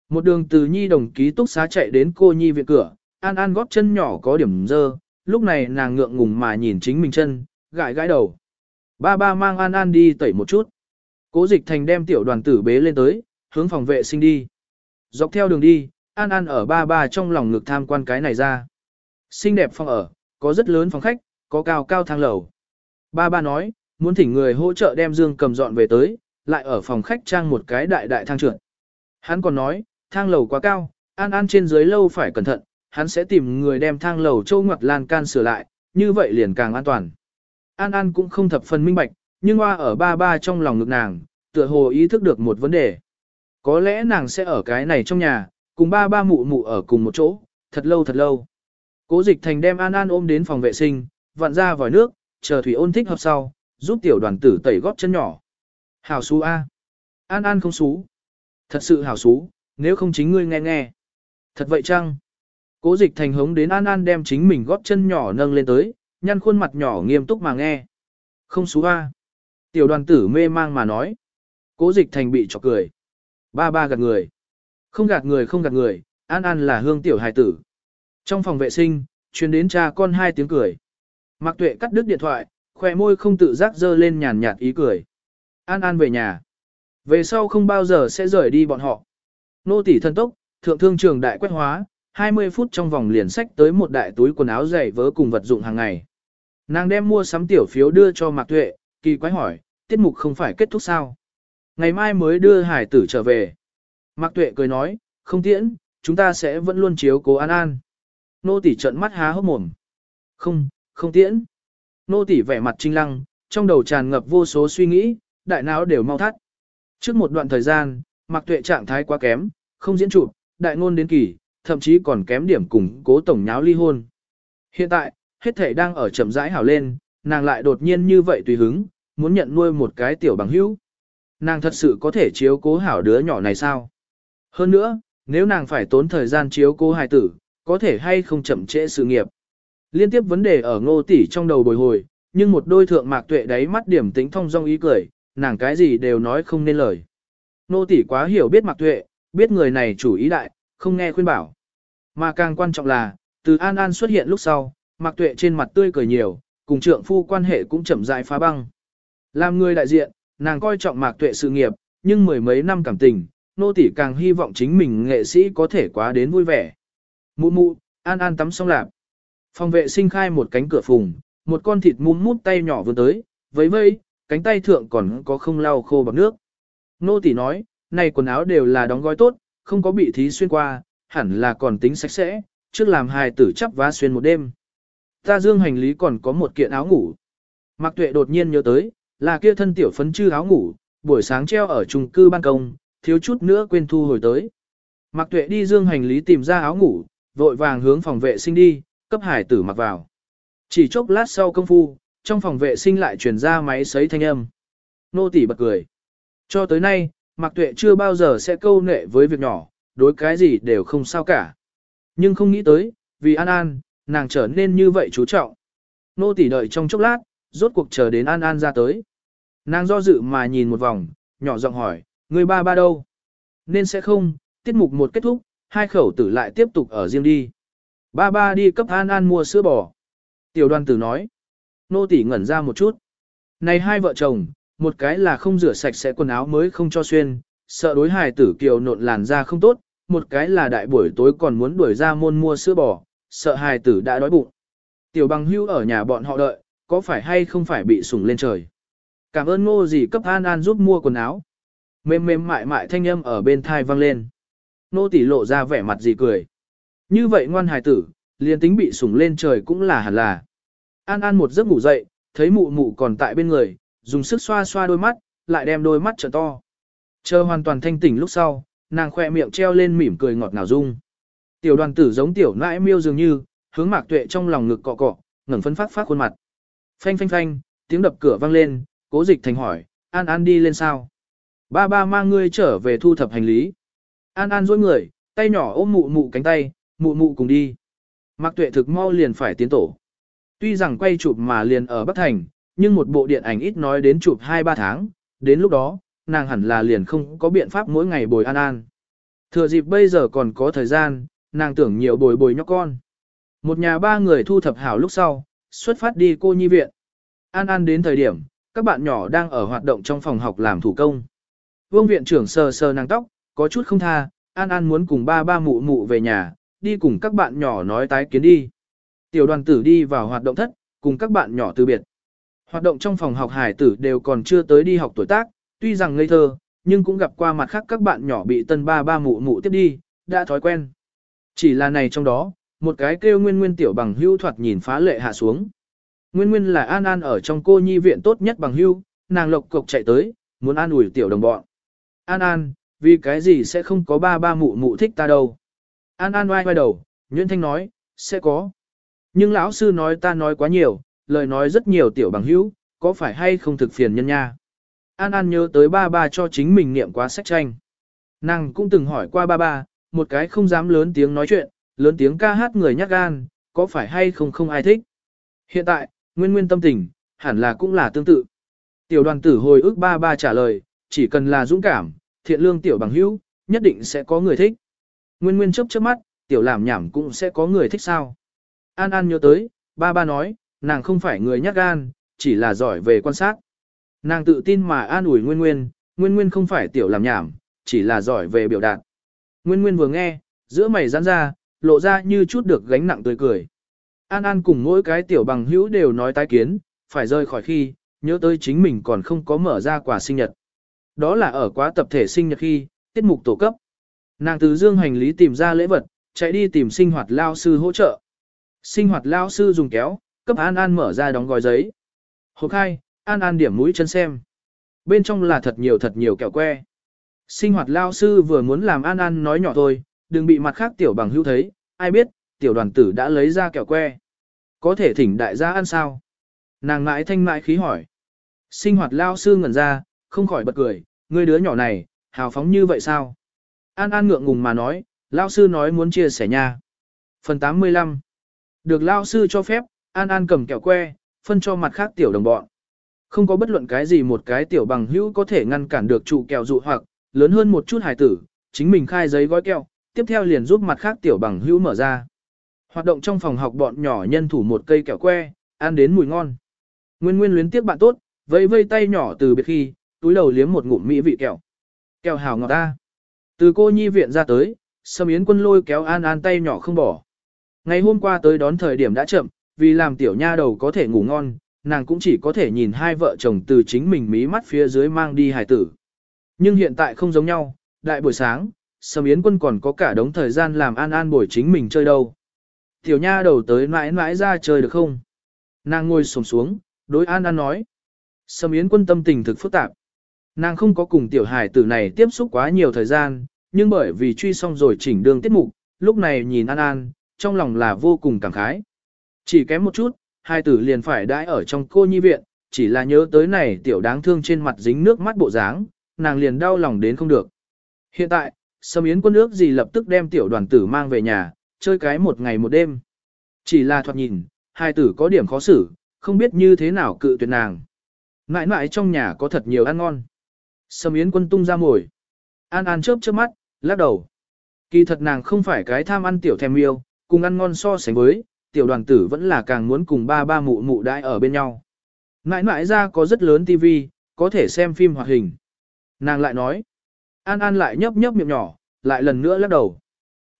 Một đường từ nhi đồng ký túc xá chạy đến cô nhi viện cửa, an an góp chân nhỏ có điểm dơ, lúc này nàng ngượng ngùng mà nhìn chính mình chân, gãi gãi đầu. Ba ba mang an an đi tẩy một chút. Cố dịch thành đem tiểu đoàn tử bế lên tới, hướng phòng vệ sinh đi. Dọc theo đường đi, An An ở ba ba trong lòng ngực tham quan cái này ra. Xinh đẹp phòng ở, có rất lớn phòng khách, có cao cao thang lầu. Ba ba nói, muốn thỉnh người hỗ trợ đem dương cầm dọn về tới, lại ở phòng khách trang một cái đại đại thang trượt. Hắn còn nói, thang lầu quá cao, An An trên dưới lâu phải cẩn thận, hắn sẽ tìm người đem thang lầu châu ngoặt lan can sửa lại, như vậy liền càng an toàn. An An cũng không thập phần minh bạch, nhưng hoa ở ba ba trong lòng ngực nàng, tựa hồ ý thức được một vấn đề. Có lẽ nàng sẽ ở cái này trong nhà, cùng ba ba mụ mụ ở cùng một chỗ, thật lâu thật lâu. Cố dịch thành đem An An ôm đến phòng vệ sinh, vặn ra vòi nước, chờ thủy ôn thích hợp sau, giúp tiểu đoàn tử tẩy góp chân nhỏ. Hảo xú A. An An không xú. Thật sự hảo xú, nếu không chính ngươi nghe nghe. Thật vậy chăng? Cố dịch thành hống đến An An đem chính mình góp chân nhỏ nâng lên tới, nhăn khuôn mặt nhỏ nghiêm túc mà nghe. Không xú A. Tiểu đoàn tử mê mang mà nói. Cố dịch thành bị chọc cười. Ba ba gạt người. Không gạt người không gạt người, An An là hương tiểu hài tử. Trong phòng vệ sinh, truyền đến cha con hai tiếng cười. Mạc Tuệ cắt đứt điện thoại, khỏe môi không tự giác dơ lên nhàn nhạt ý cười. An An về nhà. Về sau không bao giờ sẽ rời đi bọn họ. Nô tỷ thân tốc, thượng thương trường đại quét hóa, 20 phút trong vòng liền sách tới một đại túi quần áo giày vớ cùng vật dụng hàng ngày. Nàng đem mua sắm tiểu phiếu đưa cho Mạc Tuệ, kỳ quái hỏi, tiết mục không phải kết thúc sao? Ngày mai mới đưa hải tử trở về. Mạc Tuệ cười nói, không tiễn, chúng ta sẽ vẫn luôn chiếu cố An An. Nô tỷ trợn mắt há hốc mồm. Không, không tiễn. Nô tỷ vẻ mặt trinh lăng, trong đầu tràn ngập vô số suy nghĩ, đại não đều mau thắt. Trước một đoạn thời gian, Mạc Tuệ trạng thái quá kém, không diễn chụp, đại ngôn đến kỳ, thậm chí còn kém điểm cùng cố tổng nháo ly hôn. Hiện tại, hết thể đang ở chậm rãi hảo lên, nàng lại đột nhiên như vậy tùy hứng, muốn nhận nuôi một cái tiểu bằng hữu. Nàng thật sự có thể chiếu cố hảo đứa nhỏ này sao? Hơn nữa, nếu nàng phải tốn thời gian chiếu cố hài tử, có thể hay không chậm trễ sự nghiệp. Liên tiếp vấn đề ở ngô tỷ trong đầu bồi hồi, nhưng một đôi thượng mạc tuệ đáy mắt điểm tính thông dong ý cười, nàng cái gì đều nói không nên lời. Ngô tỷ quá hiểu biết mạc tuệ, biết người này chủ ý đại, không nghe khuyên bảo. Mà càng quan trọng là, từ An An xuất hiện lúc sau, mạc tuệ trên mặt tươi cười nhiều, cùng trượng phu quan hệ cũng chậm rãi phá băng. Làm người đại diện, nàng coi trọng mạc tuệ sự nghiệp, nhưng mười mấy năm cảm tình, nô tỷ càng hy vọng chính mình nghệ sĩ có thể quá đến vui vẻ. Mụ mụ, an an tắm xong lạp. Phòng vệ sinh khai một cánh cửa phùng, một con thịt mum mút tay nhỏ vươn tới, vẫy vẫy, cánh tay thượng còn có không lau khô bằng nước. Nô tỷ nói, này quần áo đều là đóng gói tốt, không có bị thí xuyên qua, hẳn là còn tính sạch sẽ, trước làm hài tử chắp vá xuyên một đêm. Ta dương hành lý còn có một kiện áo ngủ. Mạc Tuệ đột nhiên nhớ tới, là kia thân tiểu phấn chư áo ngủ, buổi sáng treo ở chung cư ban công, thiếu chút nữa quên thu hồi tới. Mạc Tuệ đi dương hành lý tìm ra áo ngủ, vội vàng hướng phòng vệ sinh đi, cấp hải tử mặc vào. Chỉ chốc lát sau công phu, trong phòng vệ sinh lại truyền ra máy sấy thanh âm. Nô tỷ bật cười. Cho tới nay, Mạc Tuệ chưa bao giờ sẽ câu nệ với việc nhỏ, đối cái gì đều không sao cả. Nhưng không nghĩ tới, vì An An, nàng trở nên như vậy chú trọng. Nô tỷ đợi trong chốc lát, rốt cuộc chờ đến An An ra tới. Nàng do dự mà nhìn một vòng, nhỏ giọng hỏi, người ba ba đâu? Nên sẽ không, tiết mục một kết thúc, hai khẩu tử lại tiếp tục ở riêng đi. Ba ba đi cấp An An mua sữa bò. Tiểu đoàn tử nói. Nô tỷ ngẩn ra một chút. Này hai vợ chồng, một cái là không rửa sạch sẽ quần áo mới không cho xuyên, sợ đối hài tử kiều nộn làn da không tốt, một cái là đại buổi tối còn muốn đuổi ra môn mua sữa bò, sợ hài tử đã đói bụng. Tiểu bằng hưu ở nhà bọn họ đợi, có phải hay không phải bị sủng lên trời. Cảm ơn ngô gì cấp An An giúp mua quần áo. Mềm mềm mại mại thanh âm ở bên thai vang lên. Nô tỷ lộ ra vẻ mặt gì cười. Như vậy ngoan hài tử, liền tính bị sủng lên trời cũng là hẳn là. An An một giấc ngủ dậy, thấy mụ mụ còn tại bên người, dùng sức xoa xoa đôi mắt, lại đem đôi mắt trợ to. Chờ hoàn toàn thanh tỉnh lúc sau, nàng khoe miệng treo lên mỉm cười ngọt ngào dung. Tiểu đoàn tử giống tiểu nãi miêu dường như, hướng mạc tuệ trong lòng ngực cọ cọ, ngẩng phấn phát phát khuôn mặt. Phanh phanh phanh, tiếng đập cửa vang lên, cố dịch thành hỏi, An An đi lên sao? Ba ba mang ngươi trở về thu thập hành lý. An An dối người, tay nhỏ ôm mụ mụ cánh tay, mụ mụ cùng đi. Mạc tuệ thực mau liền phải tiến tổ. Tuy rằng quay chụp mà liền ở Bắc Thành, nhưng một bộ điện ảnh ít nói đến chụp 2-3 tháng, đến lúc đó, nàng hẳn là liền không có biện pháp mỗi ngày bồi An An. Thừa dịp bây giờ còn có thời gian, nàng tưởng nhiều bồi bồi nhóc con. Một nhà ba người thu thập hảo lúc sau, xuất phát đi cô nhi viện. An An đến thời điểm, các bạn nhỏ đang ở hoạt động trong phòng học làm thủ công. Vương viện trưởng sờ sờ nàng tóc, có chút không tha, An An muốn cùng ba ba mụ mụ về nhà, đi cùng các bạn nhỏ nói tái kiến đi. Tiểu đoàn tử đi vào hoạt động thất, cùng các bạn nhỏ từ biệt. Hoạt động trong phòng học hải tử đều còn chưa tới đi học tuổi tác, tuy rằng ngây thơ, nhưng cũng gặp qua mặt khác các bạn nhỏ bị tân ba ba mụ mụ tiếp đi, đã thói quen. Chỉ là này trong đó, một cái kêu nguyên nguyên tiểu bằng hưu thoạt nhìn phá lệ hạ xuống. Nguyên nguyên là an an ở trong cô nhi viện tốt nhất bằng hưu, nàng lộc cộc chạy tới, muốn an ủi tiểu đồng bọn. An an, vì cái gì sẽ không có ba ba mụ mụ thích ta đâu. An an oai oai đầu, Nguyễn Thanh nói, sẽ có. Nhưng lão sư nói ta nói quá nhiều, lời nói rất nhiều tiểu bằng hữu, có phải hay không thực phiền nhân nha. An An nhớ tới ba ba cho chính mình niệm quá sách tranh. Nàng cũng từng hỏi qua ba ba, một cái không dám lớn tiếng nói chuyện, lớn tiếng ca hát người nhát gan, có phải hay không không ai thích. Hiện tại, nguyên nguyên tâm tình, hẳn là cũng là tương tự. Tiểu đoàn tử hồi ức ba ba trả lời, chỉ cần là dũng cảm, thiện lương tiểu bằng hữu, nhất định sẽ có người thích. Nguyên nguyên chấp chớp mắt, tiểu làm nhảm cũng sẽ có người thích sao. An An nhớ tới, ba ba nói, nàng không phải người nhát gan, chỉ là giỏi về quan sát. Nàng tự tin mà an ủi Nguyên Nguyên, Nguyên Nguyên không phải tiểu làm nhảm, chỉ là giỏi về biểu đạt. Nguyên Nguyên vừa nghe, giữa mày giãn ra, lộ ra như chút được gánh nặng tươi cười. An An cùng mỗi cái tiểu bằng hữu đều nói tái kiến, phải rời khỏi khi, nhớ tới chính mình còn không có mở ra quà sinh nhật. Đó là ở quá tập thể sinh nhật khi, tiết mục tổ cấp. Nàng từ dương hành lý tìm ra lễ vật, chạy đi tìm sinh hoạt lao sư hỗ trợ. Sinh hoạt lao sư dùng kéo, cấp An An mở ra đóng gói giấy. Hộp hai, An An điểm mũi chân xem. Bên trong là thật nhiều thật nhiều kẹo que. Sinh hoạt lao sư vừa muốn làm An An nói nhỏ thôi, đừng bị mặt khác tiểu bằng hữu thấy, ai biết, tiểu đoàn tử đã lấy ra kẹo que. Có thể thỉnh đại gia ăn sao? Nàng mãi thanh mãi khí hỏi. Sinh hoạt lao sư ngẩn ra, không khỏi bật cười, người đứa nhỏ này, hào phóng như vậy sao? An An ngượng ngùng mà nói, lao sư nói muốn chia sẻ nha. Phần 85 Được lao sư cho phép, An An cầm kẹo que, phân cho mặt khác tiểu đồng bọn. Không có bất luận cái gì một cái tiểu bằng hữu có thể ngăn cản được trụ kẹo dụ hoặc, lớn hơn một chút hải tử, chính mình khai giấy gói kẹo, tiếp theo liền giúp mặt khác tiểu bằng hữu mở ra. Hoạt động trong phòng học bọn nhỏ nhân thủ một cây kẹo que, ăn đến mùi ngon. Nguyên Nguyên luyến tiếp bạn tốt, vẫy vây tay nhỏ từ biệt khi, túi đầu liếm một ngụm mỹ vị kẹo. Kẹo hào ngọt ta. Từ cô nhi viện ra tới, Sâm Yến quân lôi kéo An An tay nhỏ không bỏ. Ngày hôm qua tới đón thời điểm đã chậm, vì làm tiểu nha đầu có thể ngủ ngon, nàng cũng chỉ có thể nhìn hai vợ chồng từ chính mình mí mắt phía dưới mang đi hài tử. Nhưng hiện tại không giống nhau, đại buổi sáng, Sầm Yến Quân còn có cả đống thời gian làm An An buổi chính mình chơi đâu. Tiểu nha đầu tới mãi mãi ra chơi được không? Nàng ngồi sổm xuống, đối An An nói. Sầm Yến Quân tâm tình thực phức tạp. Nàng không có cùng tiểu Hải tử này tiếp xúc quá nhiều thời gian, nhưng bởi vì truy xong rồi chỉnh đường tiết mục, lúc này nhìn An An, trong lòng là vô cùng cảm khái. Chỉ kém một chút, hai tử liền phải đãi ở trong cô nhi viện, chỉ là nhớ tới này tiểu đáng thương trên mặt dính nước mắt bộ dáng, nàng liền đau lòng đến không được. Hiện tại, Sâm Yến quân ước gì lập tức đem tiểu đoàn tử mang về nhà, chơi cái một ngày một đêm. Chỉ là thoạt nhìn, hai tử có điểm khó xử, không biết như thế nào cự tuyệt nàng. Mãi mãi trong nhà có thật nhiều ăn ngon. Sâm Yến quân tung ra mồi. An An chớp chớp mắt, lắc đầu. Kỳ thật nàng không phải cái tham ăn tiểu thèm yêu, cùng ăn ngon so sánh với, tiểu đoàn tử vẫn là càng muốn cùng ba ba mụ mụ đãi ở bên nhau. Mãi mãi ra có rất lớn tivi, có thể xem phim hoạt hình. Nàng lại nói. An An lại nhấp nhấp miệng nhỏ, lại lần nữa lắc đầu.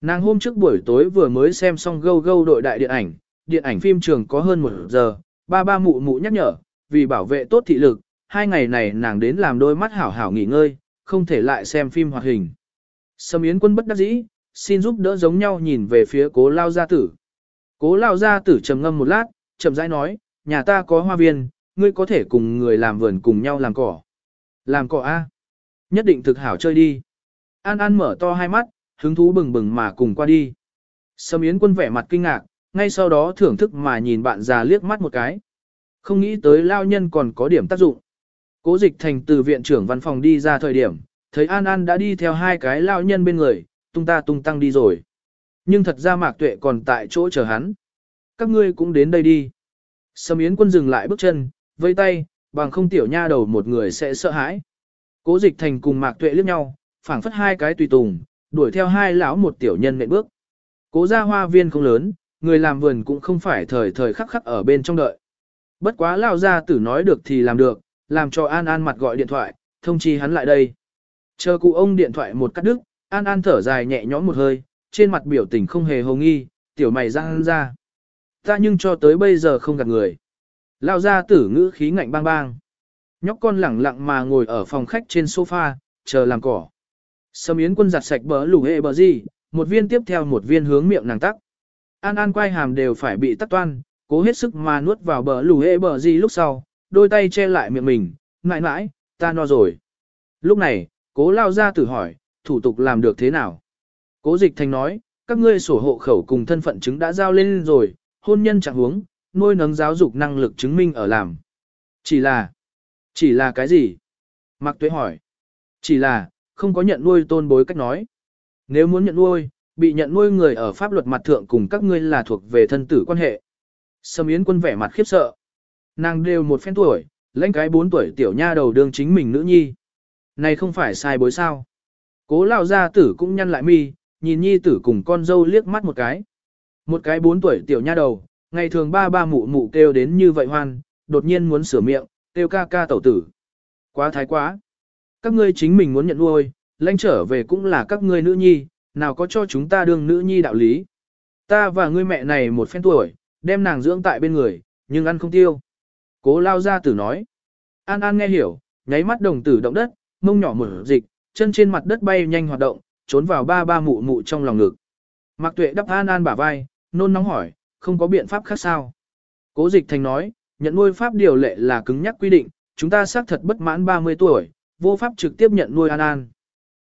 Nàng hôm trước buổi tối vừa mới xem xong gâu gâu đội đại điện ảnh, điện ảnh phim trường có hơn một giờ, ba ba mụ mụ nhắc nhở, vì bảo vệ tốt thị lực, hai ngày này nàng đến làm đôi mắt hảo hảo nghỉ ngơi, không thể lại xem phim hoạt hình. Sâm Yến quân bất đắc dĩ, xin giúp đỡ giống nhau nhìn về phía cố lao gia tử. Cố lao gia tử trầm ngâm một lát, chậm rãi nói, nhà ta có hoa viên, ngươi có thể cùng người làm vườn cùng nhau làm cỏ. Làm cỏ A. Nhất định thực hảo chơi đi. An An mở to hai mắt, hứng thú bừng bừng mà cùng qua đi. Sâm Yến quân vẻ mặt kinh ngạc, ngay sau đó thưởng thức mà nhìn bạn già liếc mắt một cái. Không nghĩ tới lao nhân còn có điểm tác dụng. Cố dịch thành từ viện trưởng văn phòng đi ra thời điểm, thấy An An đã đi theo hai cái lao nhân bên người, tung ta tung tăng đi rồi. Nhưng thật ra mạc tuệ còn tại chỗ chờ hắn. Các ngươi cũng đến đây đi. Sâm Yến quân dừng lại bước chân, vây tay, bằng không tiểu nha đầu một người sẽ sợ hãi. Cố dịch thành cùng mạc tuệ liếc nhau, phảng phất hai cái tùy tùng, đuổi theo hai lão một tiểu nhân nệm bước. Cố ra hoa viên không lớn, người làm vườn cũng không phải thời thời khắc khắc ở bên trong đợi. Bất quá lão gia tử nói được thì làm được, làm cho An An mặt gọi điện thoại, thông chi hắn lại đây. Chờ cụ ông điện thoại một cắt đứt, An An thở dài nhẹ nhõm một hơi, trên mặt biểu tình không hề hồ nghi, tiểu mày ra ra. Ta nhưng cho tới bây giờ không gặp người. Lão gia tử ngữ khí ngạnh bang bang. Nhóc con lẳng lặng mà ngồi ở phòng khách trên sofa, chờ làm cỏ. Sâm Yến quân giặt sạch bờ lù hệ bờ gì, một viên tiếp theo một viên hướng miệng nàng tắc. An An quay hàm đều phải bị tắc toan, cố hết sức mà nuốt vào bờ lù hệ bờ gì lúc sau, đôi tay che lại miệng mình, ngại mãi, ta no rồi. Lúc này, cố lao ra tử hỏi, thủ tục làm được thế nào? Cố dịch thành nói, các ngươi sổ hộ khẩu cùng thân phận chứng đã giao lên rồi, hôn nhân chẳng huống, nuôi nấng giáo dục năng lực chứng minh ở làm. Chỉ là, chỉ là cái gì? Mạc Tuế hỏi. Chỉ là, không có nhận nuôi tôn bối cách nói. Nếu muốn nhận nuôi, bị nhận nuôi người ở pháp luật mặt thượng cùng các ngươi là thuộc về thân tử quan hệ. Sâm Yến quân vẻ mặt khiếp sợ. Nàng đều một phen tuổi, lãnh cái bốn tuổi tiểu nha đầu đương chính mình nữ nhi. Này không phải sai bối sao. Cố lão gia tử cũng nhăn lại mi, nhìn nhi tử cùng con dâu liếc mắt một cái. Một cái bốn tuổi tiểu nha đầu, ngày thường ba ba mụ mụ kêu đến như vậy hoan, đột nhiên muốn sửa miệng, Tiêu ca ca tẩu tử. Quá thái quá. Các ngươi chính mình muốn nhận nuôi, lãnh trở về cũng là các ngươi nữ nhi, nào có cho chúng ta đương nữ nhi đạo lý. Ta và ngươi mẹ này một phen tuổi, đem nàng dưỡng tại bên người, nhưng ăn không tiêu. Cố lao ra tử nói. An An nghe hiểu, nháy mắt đồng tử động đất, mông nhỏ mở dịch, chân trên mặt đất bay nhanh hoạt động, trốn vào ba ba mụ mụ trong lòng ngực. Mạc tuệ đắp An An bả vai, nôn nóng hỏi, không có biện pháp khác sao. Cố dịch thành nói, nhận nuôi pháp điều lệ là cứng nhắc quy định, chúng ta xác thật bất mãn 30 tuổi, vô pháp trực tiếp nhận nuôi An An.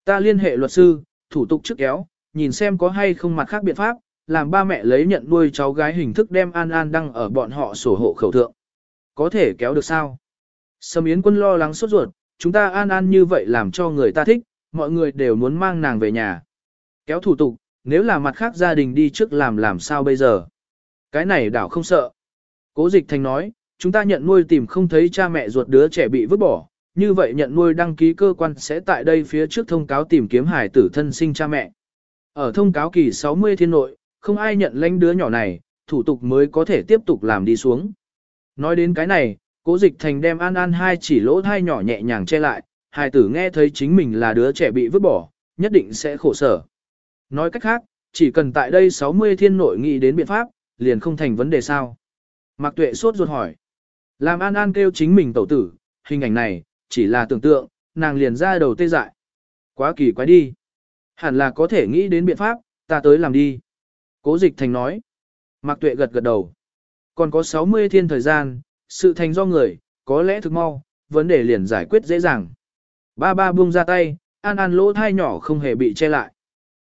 Ta liên hệ luật sư, thủ tục trước kéo, nhìn xem có hay không mặt khác biện pháp, làm ba mẹ lấy nhận nuôi cháu gái hình thức đem An An đăng ở bọn họ sổ hộ khẩu thượng. Có thể kéo được sao? Sâm Yến quân lo lắng sốt ruột, chúng ta An An như vậy làm cho người ta thích, mọi người đều muốn mang nàng về nhà. Kéo thủ tục, nếu là mặt khác gia đình đi trước làm làm sao bây giờ? Cái này đảo không sợ. Cố dịch thành nói, chúng ta nhận nuôi tìm không thấy cha mẹ ruột đứa trẻ bị vứt bỏ, như vậy nhận nuôi đăng ký cơ quan sẽ tại đây phía trước thông cáo tìm kiếm hải tử thân sinh cha mẹ. Ở thông cáo kỳ 60 thiên nội, không ai nhận lãnh đứa nhỏ này, thủ tục mới có thể tiếp tục làm đi xuống. Nói đến cái này, cố dịch thành đem an an hai chỉ lỗ thai nhỏ nhẹ nhàng che lại, hải tử nghe thấy chính mình là đứa trẻ bị vứt bỏ, nhất định sẽ khổ sở. Nói cách khác, chỉ cần tại đây 60 thiên nội nghị đến biện pháp, liền không thành vấn đề sao. Mạc Tuệ sốt ruột hỏi. Làm An An kêu chính mình tẩu tử, hình ảnh này, chỉ là tưởng tượng, nàng liền ra đầu tê dại. Quá kỳ quái đi. Hẳn là có thể nghĩ đến biện pháp, ta tới làm đi. Cố dịch thành nói. Mạc Tuệ gật gật đầu. Còn có 60 thiên thời gian, sự thành do người, có lẽ thực mau, vấn đề liền giải quyết dễ dàng. Ba ba buông ra tay, An An lỗ thai nhỏ không hề bị che lại.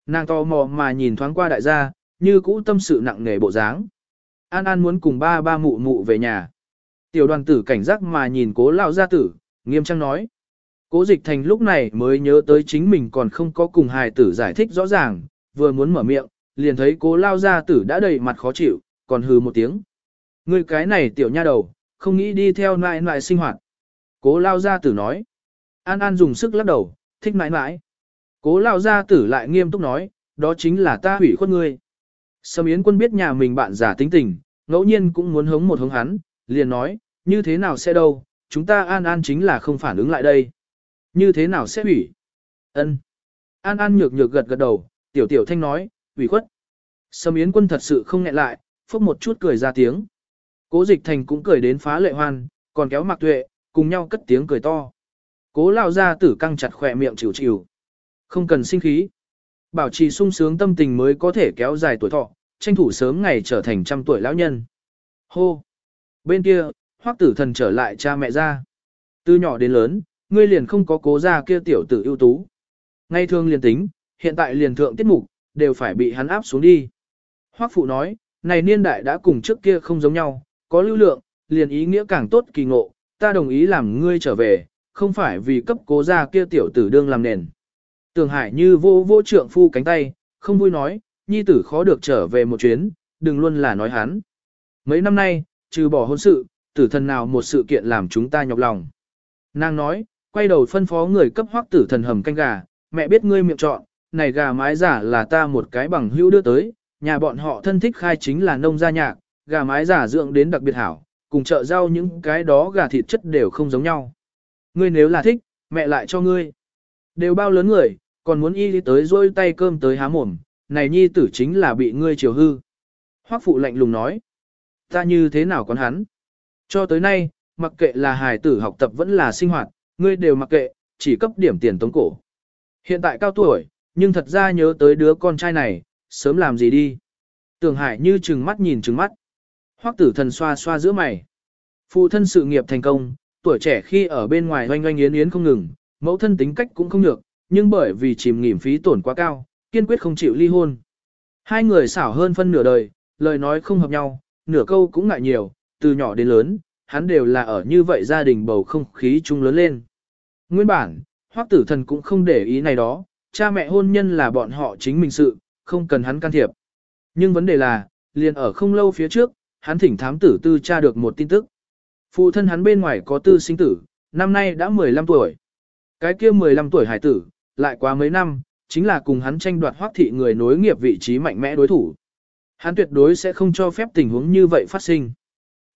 Nàng to mò mà nhìn thoáng qua đại gia, như cũ tâm sự nặng nề bộ dáng. An An muốn cùng ba ba mụ mụ về nhà. Tiểu đoàn tử cảnh giác mà nhìn cố lão gia tử, nghiêm trang nói. Cố dịch thành lúc này mới nhớ tới chính mình còn không có cùng hài tử giải thích rõ ràng, vừa muốn mở miệng, liền thấy cố lao gia tử đã đầy mặt khó chịu, còn hừ một tiếng. Người cái này tiểu nha đầu, không nghĩ đi theo nại nại sinh hoạt. Cố lao gia tử nói. An An dùng sức lắc đầu, thích nại nại. Cố lao gia tử lại nghiêm túc nói, đó chính là ta hủy khuất ngươi. Sâm Yến quân biết nhà mình bạn giả tính tình, ngẫu nhiên cũng muốn hống một hống hắn, liền nói, như thế nào sẽ đâu, chúng ta An An chính là không phản ứng lại đây. Như thế nào sẽ hủy? Ân. An An nhược nhược gật gật đầu, tiểu tiểu thanh nói, hủy khuất. Sâm Yến quân thật sự không nghẹn lại, phốc một chút cười ra tiếng. Cố dịch thành cũng cười đến phá lệ hoan, còn kéo mặc tuệ, cùng nhau cất tiếng cười to. Cố lao ra tử căng chặt khỏe miệng chịu chịu. Không cần sinh khí. Bảo trì sung sướng tâm tình mới có thể kéo dài tuổi thọ, tranh thủ sớm ngày trở thành trăm tuổi lão nhân. Hô! Bên kia, hoắc tử thần trở lại cha mẹ ra. Từ nhỏ đến lớn, ngươi liền không có cố ra kia tiểu tử ưu tú. Ngay thường liền tính, hiện tại liền thượng tiết mục, đều phải bị hắn áp xuống đi. Hoắc phụ nói, này niên đại đã cùng trước kia không giống nhau, có lưu lượng, liền ý nghĩa càng tốt kỳ ngộ, ta đồng ý làm ngươi trở về, không phải vì cấp cố ra kia tiểu tử đương làm nền. Tường Hải như vô vô trượng phu cánh tay, không vui nói, nhi tử khó được trở về một chuyến, đừng luôn là nói hắn. Mấy năm nay, trừ bỏ hôn sự, tử thần nào một sự kiện làm chúng ta nhọc lòng. Nàng nói, quay đầu phân phó người cấp hoác tử thần hầm canh gà, mẹ biết ngươi miệng chọn, này gà mái giả là ta một cái bằng hữu đưa tới, nhà bọn họ thân thích khai chính là nông gia nhạc, gà mái giả dưỡng đến đặc biệt hảo, cùng chợ rau những cái đó gà thịt chất đều không giống nhau. Ngươi nếu là thích, mẹ lại cho ngươi. Đều bao lớn người, còn muốn y đi tới rôi tay cơm tới há mồm, này nhi tử chính là bị ngươi chiều hư. Hoắc phụ lạnh lùng nói, ta như thế nào còn hắn? Cho tới nay, mặc kệ là hài tử học tập vẫn là sinh hoạt, ngươi đều mặc kệ, chỉ cấp điểm tiền tống cổ. Hiện tại cao tuổi, nhưng thật ra nhớ tới đứa con trai này, sớm làm gì đi. Tường Hải như trừng mắt nhìn trừng mắt. Hoắc tử thần xoa xoa giữa mày. Phụ thân sự nghiệp thành công, tuổi trẻ khi ở bên ngoài oanh oanh yến yến không ngừng, mẫu thân tính cách cũng không được, nhưng bởi vì chìm nghỉm phí tổn quá cao, kiên quyết không chịu ly hôn. Hai người xảo hơn phân nửa đời, lời nói không hợp nhau, nửa câu cũng ngại nhiều, từ nhỏ đến lớn, hắn đều là ở như vậy gia đình bầu không khí chung lớn lên. Nguyên bản, hoắc tử thần cũng không để ý này đó, cha mẹ hôn nhân là bọn họ chính mình sự, không cần hắn can thiệp. Nhưng vấn đề là, liền ở không lâu phía trước, hắn thỉnh thám tử tư tra được một tin tức. Phụ thân hắn bên ngoài có tư sinh tử, năm nay đã 15 tuổi. Cái kia 15 tuổi hải tử, lại quá mấy năm, chính là cùng hắn tranh đoạt hoác thị người nối nghiệp vị trí mạnh mẽ đối thủ. Hắn tuyệt đối sẽ không cho phép tình huống như vậy phát sinh.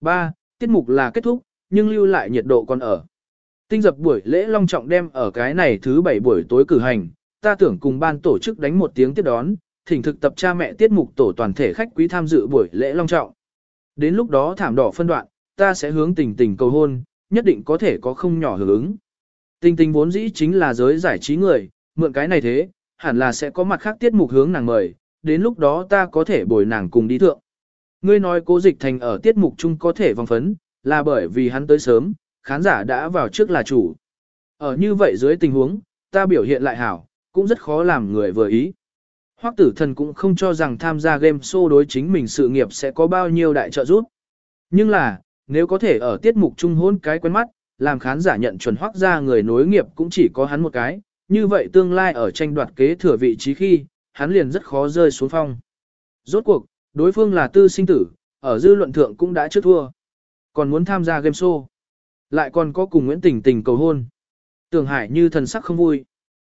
3. Tiết mục là kết thúc, nhưng lưu lại nhiệt độ còn ở. Tinh dập buổi lễ long trọng đem ở cái này thứ bảy buổi tối cử hành, ta tưởng cùng ban tổ chức đánh một tiếng tiếp đón, thỉnh thực tập cha mẹ tiết mục tổ toàn thể khách quý tham dự buổi lễ long trọng. Đến lúc đó thảm đỏ phân đoạn, ta sẽ hướng tình tình cầu hôn, nhất định có thể có không nhỏ hưởng ứng. Tình tình vốn dĩ chính là giới giải trí người, mượn cái này thế, hẳn là sẽ có mặt khác tiết mục hướng nàng mời, đến lúc đó ta có thể bồi nàng cùng đi thượng. Ngươi nói cố dịch thành ở tiết mục chung có thể vòng phấn, là bởi vì hắn tới sớm, khán giả đã vào trước là chủ. Ở như vậy dưới tình huống, ta biểu hiện lại hảo, cũng rất khó làm người vừa ý. Hoắc tử thần cũng không cho rằng tham gia game show đối chính mình sự nghiệp sẽ có bao nhiêu đại trợ giúp. Nhưng là, nếu có thể ở tiết mục chung hôn cái quen mắt, làm khán giả nhận chuẩn hoắc ra người nối nghiệp cũng chỉ có hắn một cái, như vậy tương lai ở tranh đoạt kế thừa vị trí khi, hắn liền rất khó rơi xuống phong. Rốt cuộc, đối phương là tư sinh tử, ở dư luận thượng cũng đã trước thua. Còn muốn tham gia game show. Lại còn có cùng Nguyễn Tình Tình cầu hôn. Tưởng Hải như thần sắc không vui.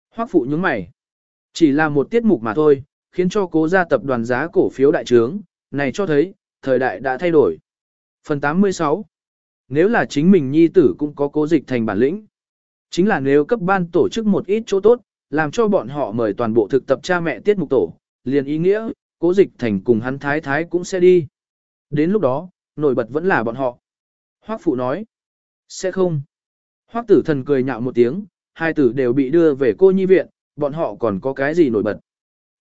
Hoắc phụ nhướng mày. Chỉ là một tiết mục mà thôi, khiến cho cố gia tập đoàn giá cổ phiếu đại trướng, này cho thấy, thời đại đã thay đổi. Phần 86 Nếu là chính mình nhi tử cũng có cố dịch thành bản lĩnh. Chính là nếu cấp ban tổ chức một ít chỗ tốt, làm cho bọn họ mời toàn bộ thực tập cha mẹ tiết mục tổ, liền ý nghĩa, cố dịch thành cùng hắn thái thái cũng sẽ đi. Đến lúc đó, nổi bật vẫn là bọn họ. Hoắc phụ nói, sẽ không. Hoắc tử thần cười nhạo một tiếng, hai tử đều bị đưa về cô nhi viện, bọn họ còn có cái gì nổi bật.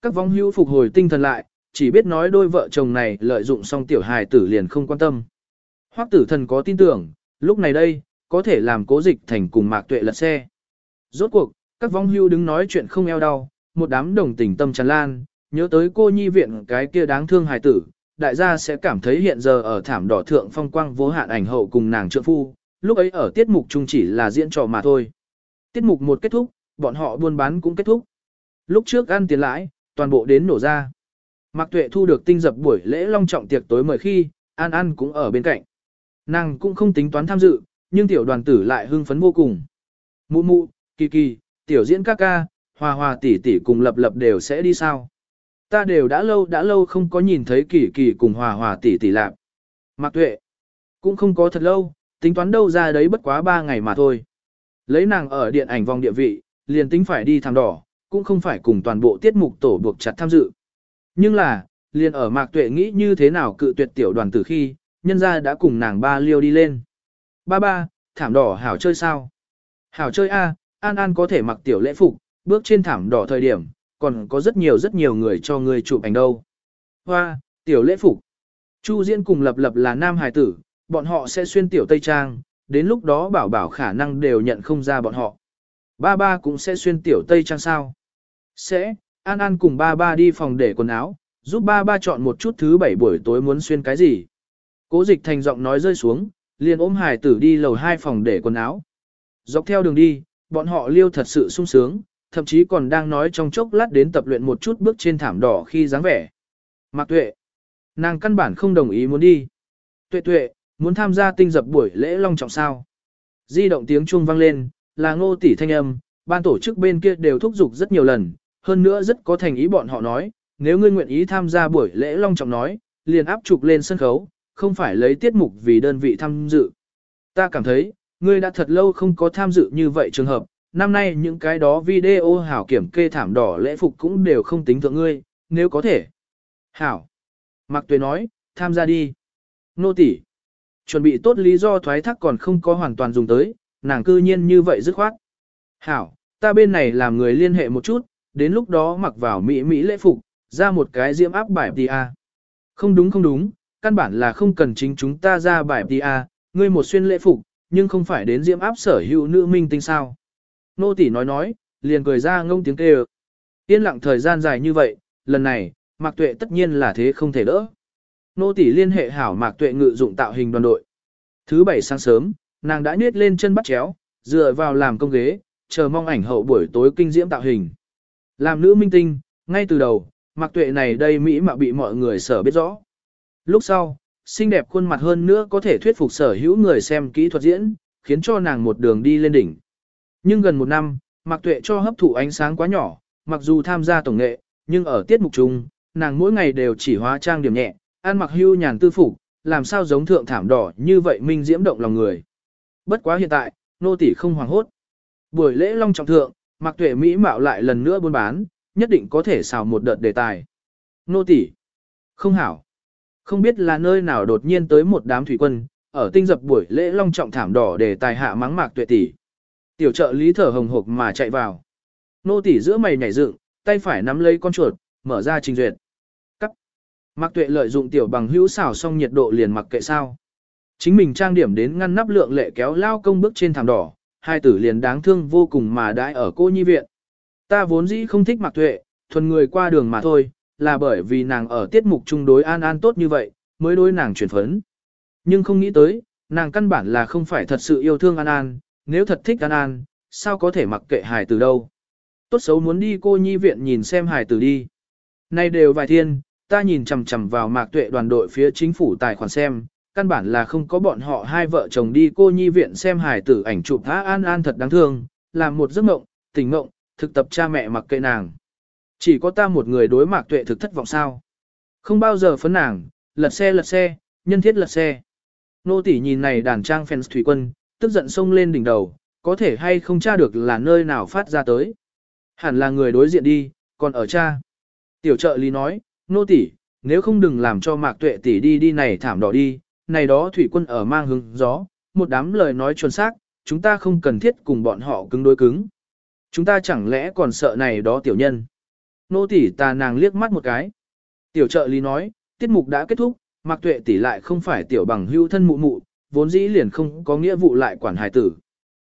Các vong hữu phục hồi tinh thần lại, chỉ biết nói đôi vợ chồng này lợi dụng xong tiểu hài tử liền không quan tâm. Hoắc tử thần có tin tưởng, lúc này đây, có thể làm cố dịch thành cùng mạc tuệ lật xe. Rốt cuộc, các vong hưu đứng nói chuyện không eo đau, một đám đồng tình tâm tràn lan, nhớ tới cô nhi viện cái kia đáng thương hài tử, đại gia sẽ cảm thấy hiện giờ ở thảm đỏ thượng phong quang vô hạn ảnh hậu cùng nàng trượng phu, lúc ấy ở tiết mục chung chỉ là diễn trò mà thôi. Tiết mục một kết thúc, bọn họ buôn bán cũng kết thúc. Lúc trước ăn tiền lãi, toàn bộ đến nổ ra. Mạc Tuệ thu được tinh dập buổi lễ long trọng tiệc tối mời khi, An An cũng ở bên cạnh. Nàng cũng không tính toán tham dự, nhưng tiểu đoàn tử lại hưng phấn vô cùng. Mụ mụ, kỳ kỳ, tiểu diễn ca ca, hòa hòa tỷ tỷ cùng lập lập đều sẽ đi sao. Ta đều đã lâu đã lâu không có nhìn thấy kỳ kỳ cùng hòa hòa tỷ tỷ lạp. Mạc Tuệ, cũng không có thật lâu, tính toán đâu ra đấy bất quá 3 ngày mà thôi. Lấy nàng ở điện ảnh vòng địa vị, liền tính phải đi thằng đỏ, cũng không phải cùng toàn bộ tiết mục tổ buộc chặt tham dự. Nhưng là, liền ở Mạc Tuệ nghĩ như thế nào cự tuyệt tiểu đoàn tử khi, nhân gia đã cùng nàng ba liêu đi lên. Ba ba, thảm đỏ hảo chơi sao? Hảo chơi a, An An có thể mặc tiểu lễ phục, bước trên thảm đỏ thời điểm, còn có rất nhiều rất nhiều người cho người chụp ảnh đâu. Hoa, tiểu lễ phục. Chu Diễn cùng Lập Lập là nam hài tử, bọn họ sẽ xuyên tiểu tây trang, đến lúc đó bảo bảo khả năng đều nhận không ra bọn họ. Ba ba cũng sẽ xuyên tiểu tây trang sao? Sẽ, An An cùng ba ba đi phòng để quần áo, giúp ba ba chọn một chút thứ bảy buổi tối muốn xuyên cái gì. Cố dịch thành giọng nói rơi xuống, liền ôm hải tử đi lầu hai phòng để quần áo. Dọc theo đường đi, bọn họ liêu thật sự sung sướng, thậm chí còn đang nói trong chốc lát đến tập luyện một chút bước trên thảm đỏ khi dáng vẻ. Mạc tuệ, nàng căn bản không đồng ý muốn đi. Tuệ tuệ, muốn tham gia tinh dập buổi lễ long trọng sao. Di động tiếng chuông vang lên, là ngô tỷ thanh âm, ban tổ chức bên kia đều thúc giục rất nhiều lần, hơn nữa rất có thành ý bọn họ nói, nếu ngươi nguyện ý tham gia buổi lễ long trọng nói, liền áp chụp lên sân khấu, không phải lấy tiết mục vì đơn vị tham dự. Ta cảm thấy, ngươi đã thật lâu không có tham dự như vậy trường hợp, năm nay những cái đó video hảo kiểm kê thảm đỏ lễ phục cũng đều không tính thượng ngươi, nếu có thể. Hảo. Mạc Tuế nói, tham gia đi. Nô tỷ, Chuẩn bị tốt lý do thoái thác còn không có hoàn toàn dùng tới, nàng cư nhiên như vậy dứt khoát. Hảo, ta bên này làm người liên hệ một chút, đến lúc đó mặc vào Mỹ Mỹ lễ phục, ra một cái diễm áp bài đi. Không đúng không đúng, căn bản là không cần chính chúng ta ra bài đi ngươi một xuyên lễ phục, nhưng không phải đến diễm áp sở hữu nữ minh tinh sao. Nô tỷ nói nói, liền cười ra ngông tiếng kêu. Yên lặng thời gian dài như vậy, lần này, Mạc Tuệ tất nhiên là thế không thể đỡ. Nô tỷ liên hệ hảo Mạc Tuệ ngự dụng tạo hình đoàn đội. Thứ bảy sáng sớm, nàng đã nhuyết lên chân bắt chéo, dựa vào làm công ghế, chờ mong ảnh hậu buổi tối kinh diễm tạo hình. Làm nữ minh tinh, ngay từ đầu, Mạc Tuệ này đây Mỹ mạo bị mọi người sở biết rõ. Lúc sau, xinh đẹp khuôn mặt hơn nữa có thể thuyết phục sở hữu người xem kỹ thuật diễn, khiến cho nàng một đường đi lên đỉnh. Nhưng gần một năm, Mạc Tuệ cho hấp thụ ánh sáng quá nhỏ, mặc dù tham gia tổng nghệ, nhưng ở tiết mục chung, nàng mỗi ngày đều chỉ hóa trang điểm nhẹ, ăn mặc hưu nhàn tư phục, làm sao giống thượng thảm đỏ như vậy minh diễm động lòng người. Bất quá hiện tại, nô tỷ không hoảng hốt. Buổi lễ long trọng thượng, Mạc Tuệ Mỹ mạo lại lần nữa buôn bán, nhất định có thể xào một đợt đề tài. Nô tỷ, không hảo. Không biết là nơi nào đột nhiên tới một đám thủy quân, ở tinh dập buổi lễ long trọng thảm đỏ đề tài hạ mắng Mạc Tuệ tỷ. Tiểu trợ lý thở hồng hộc mà chạy vào. Nô tỷ giữa mày nhảy dựng, tay phải nắm lấy con chuột, mở ra trình duyệt. Cắt. Mạc Tuệ lợi dụng tiểu bằng hữu xảo xong nhiệt độ liền mặc kệ sao. Chính mình trang điểm đến ngăn nắp lượng lệ kéo lao công bước trên thảm đỏ, hai tử liền đáng thương vô cùng mà đãi ở cô nhi viện. Ta vốn dĩ không thích Mạc Tuệ, thuần người qua đường mà thôi, là bởi vì nàng ở tiết mục chung đối An An tốt như vậy, mới đối nàng chuyển phấn. Nhưng không nghĩ tới, nàng căn bản là không phải thật sự yêu thương An An, nếu thật thích An An, sao có thể mặc kệ hài tử đâu. Tốt xấu muốn đi cô nhi viện nhìn xem hài tử đi. Nay đều vài thiên, ta nhìn chằm chằm vào mạc tuệ đoàn đội phía chính phủ tài khoản xem, căn bản là không có bọn họ hai vợ chồng đi cô nhi viện xem hài tử ảnh chụp Á An An thật đáng thương, làm một giấc mộng, tỉnh mộng, thực tập cha mẹ mặc kệ nàng. Chỉ có ta một người đối mạc tuệ thực thất vọng sao. Không bao giờ phấn nàng, lật xe lật xe, nhân thiết lật xe. Nô tỷ nhìn này đàn trang fans thủy quân, tức giận xông lên đỉnh đầu, có thể hay không tra được là nơi nào phát ra tới. Hẳn là người đối diện đi, còn ở cha. Tiểu trợ lý nói, nô tỷ, nếu không đừng làm cho mạc tuệ tỷ đi đi này thảm đỏ đi, này đó thủy quân ở mang hứng gió, một đám lời nói chuẩn xác, chúng ta không cần thiết cùng bọn họ cứng đối cứng. Chúng ta chẳng lẽ còn sợ này đó tiểu nhân. Nô tỷ ta nàng liếc mắt một cái. Tiểu trợ lý nói, tiết mục đã kết thúc, mạc tuệ tỷ lại không phải tiểu bằng hưu thân mụ mụ, vốn dĩ liền không có nghĩa vụ lại quản hài tử.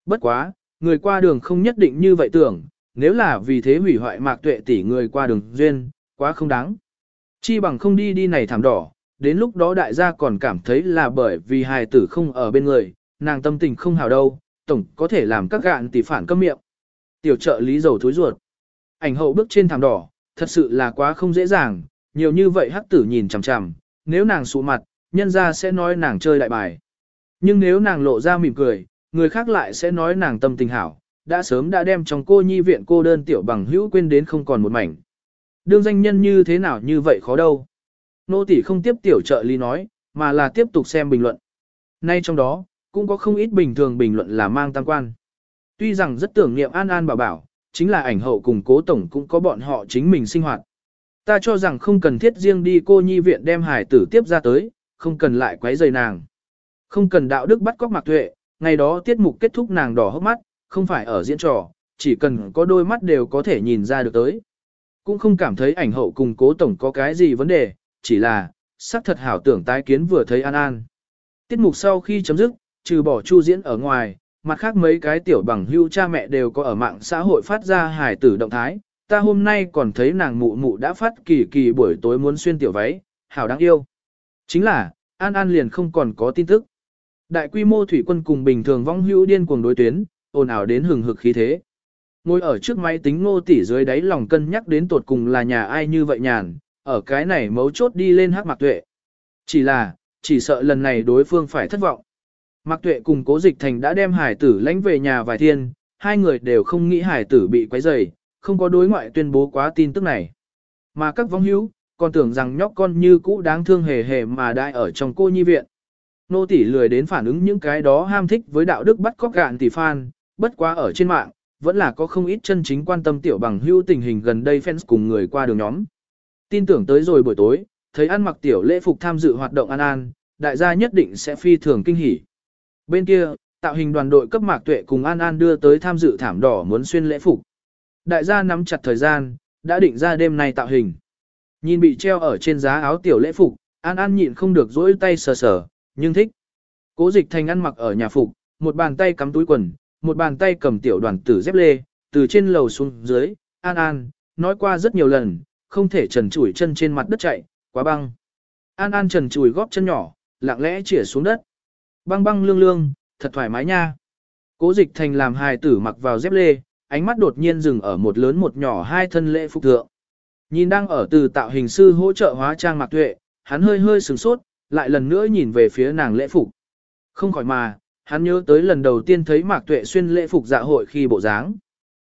Bất quá, người qua đường không nhất định như vậy tưởng, nếu là vì thế hủy hoại mạc tuệ tỷ người qua đường duyên, quá không đáng. Chi bằng không đi đi này thảm đỏ, đến lúc đó đại gia còn cảm thấy là bởi vì hài tử không ở bên người, nàng tâm tình không hào đâu, tổng có thể làm các gạn tỷ phản cấm miệng. Tiểu trợ lý dầu thối ruột. Ảnh hậu bước trên thảm đỏ, thật sự là quá không dễ dàng, nhiều như vậy hắc tử nhìn chằm chằm, nếu nàng sụ mặt, nhân ra sẽ nói nàng chơi đại bài. Nhưng nếu nàng lộ ra mỉm cười, người khác lại sẽ nói nàng tâm tình hảo, đã sớm đã đem trong cô nhi viện cô đơn tiểu bằng hữu quên đến không còn một mảnh. Đương danh nhân như thế nào như vậy khó đâu. Nô tỷ không tiếp tiểu trợ lý nói, mà là tiếp tục xem bình luận. Nay trong đó, cũng có không ít bình thường bình luận là mang tăng quan. Tuy rằng rất tưởng niệm An An bảo bảo, chính là ảnh hậu cùng cố tổng cũng có bọn họ chính mình sinh hoạt. Ta cho rằng không cần thiết riêng đi cô nhi viện đem hải tử tiếp ra tới, không cần lại quấy rầy nàng. Không cần đạo đức bắt cóc mặc tuệ, ngày đó tiết mục kết thúc nàng đỏ hốc mắt, không phải ở diễn trò, chỉ cần có đôi mắt đều có thể nhìn ra được tới. Cũng không cảm thấy ảnh hậu cùng cố tổng có cái gì vấn đề, chỉ là, sắc thật hảo tưởng tái kiến vừa thấy An An. Tiết mục sau khi chấm dứt, trừ bỏ chu diễn ở ngoài, mặt khác mấy cái tiểu bằng hưu cha mẹ đều có ở mạng xã hội phát ra hài tử động thái. Ta hôm nay còn thấy nàng mụ mụ đã phát kỳ kỳ buổi tối muốn xuyên tiểu váy, hảo đáng yêu. Chính là, An An liền không còn có tin tức. Đại quy mô thủy quân cùng bình thường vong hữu điên cuồng đối tuyến, ồn ào đến hừng hực khí thế. Ngồi ở trước máy tính ngô tỷ dưới đáy lòng cân nhắc đến tột cùng là nhà ai như vậy nhàn, ở cái này mấu chốt đi lên hắc mạc tuệ. Chỉ là, chỉ sợ lần này đối phương phải thất vọng. Mạc tuệ cùng cố dịch thành đã đem hải tử lãnh về nhà vài thiên, hai người đều không nghĩ hải tử bị quấy rầy, không có đối ngoại tuyên bố quá tin tức này. Mà các vong hữu, còn tưởng rằng nhóc con như cũ đáng thương hề hề mà đại ở trong cô nhi viện. Nô tỷ lười đến phản ứng những cái đó ham thích với đạo đức bắt cóc gạn tỷ fan. bất quá ở trên mạng, vẫn là có không ít chân chính quan tâm tiểu bằng hữu tình hình gần đây fans cùng người qua đường nhóm. Tin tưởng tới rồi buổi tối, thấy ăn mặc tiểu lễ phục tham dự hoạt động an an, đại gia nhất định sẽ phi thường kinh hỉ. Bên kia, tạo hình đoàn đội cấp mạc tuệ cùng an an đưa tới tham dự thảm đỏ muốn xuyên lễ phục. Đại gia nắm chặt thời gian, đã định ra đêm nay tạo hình. Nhìn bị treo ở trên giá áo tiểu lễ phục, an an nhịn không được dỗi tay sờ sờ, nhưng thích. Cố dịch thành ăn mặc ở nhà phục, một bàn tay cắm túi quần, một bàn tay cầm tiểu đoàn tử dép lê, từ trên lầu xuống dưới, an an, nói qua rất nhiều lần, không thể trần chủi chân trên mặt đất chạy, quá băng. An an trần chủi góp chân nhỏ, lặng lẽ chỉa xuống đất. Băng băng lương lương, thật thoải mái nha. Cố dịch thành làm hài tử mặc vào dép lê, ánh mắt đột nhiên dừng ở một lớn một nhỏ hai thân lễ phục thượng. Nhìn đang ở từ tạo hình sư hỗ trợ hóa trang mặc tuệ, hắn hơi hơi sửng sốt, lại lần nữa nhìn về phía nàng lễ phục. Không khỏi mà, hắn nhớ tới lần đầu tiên thấy Mạc Tuệ xuyên lễ phục dạ hội khi bộ dáng.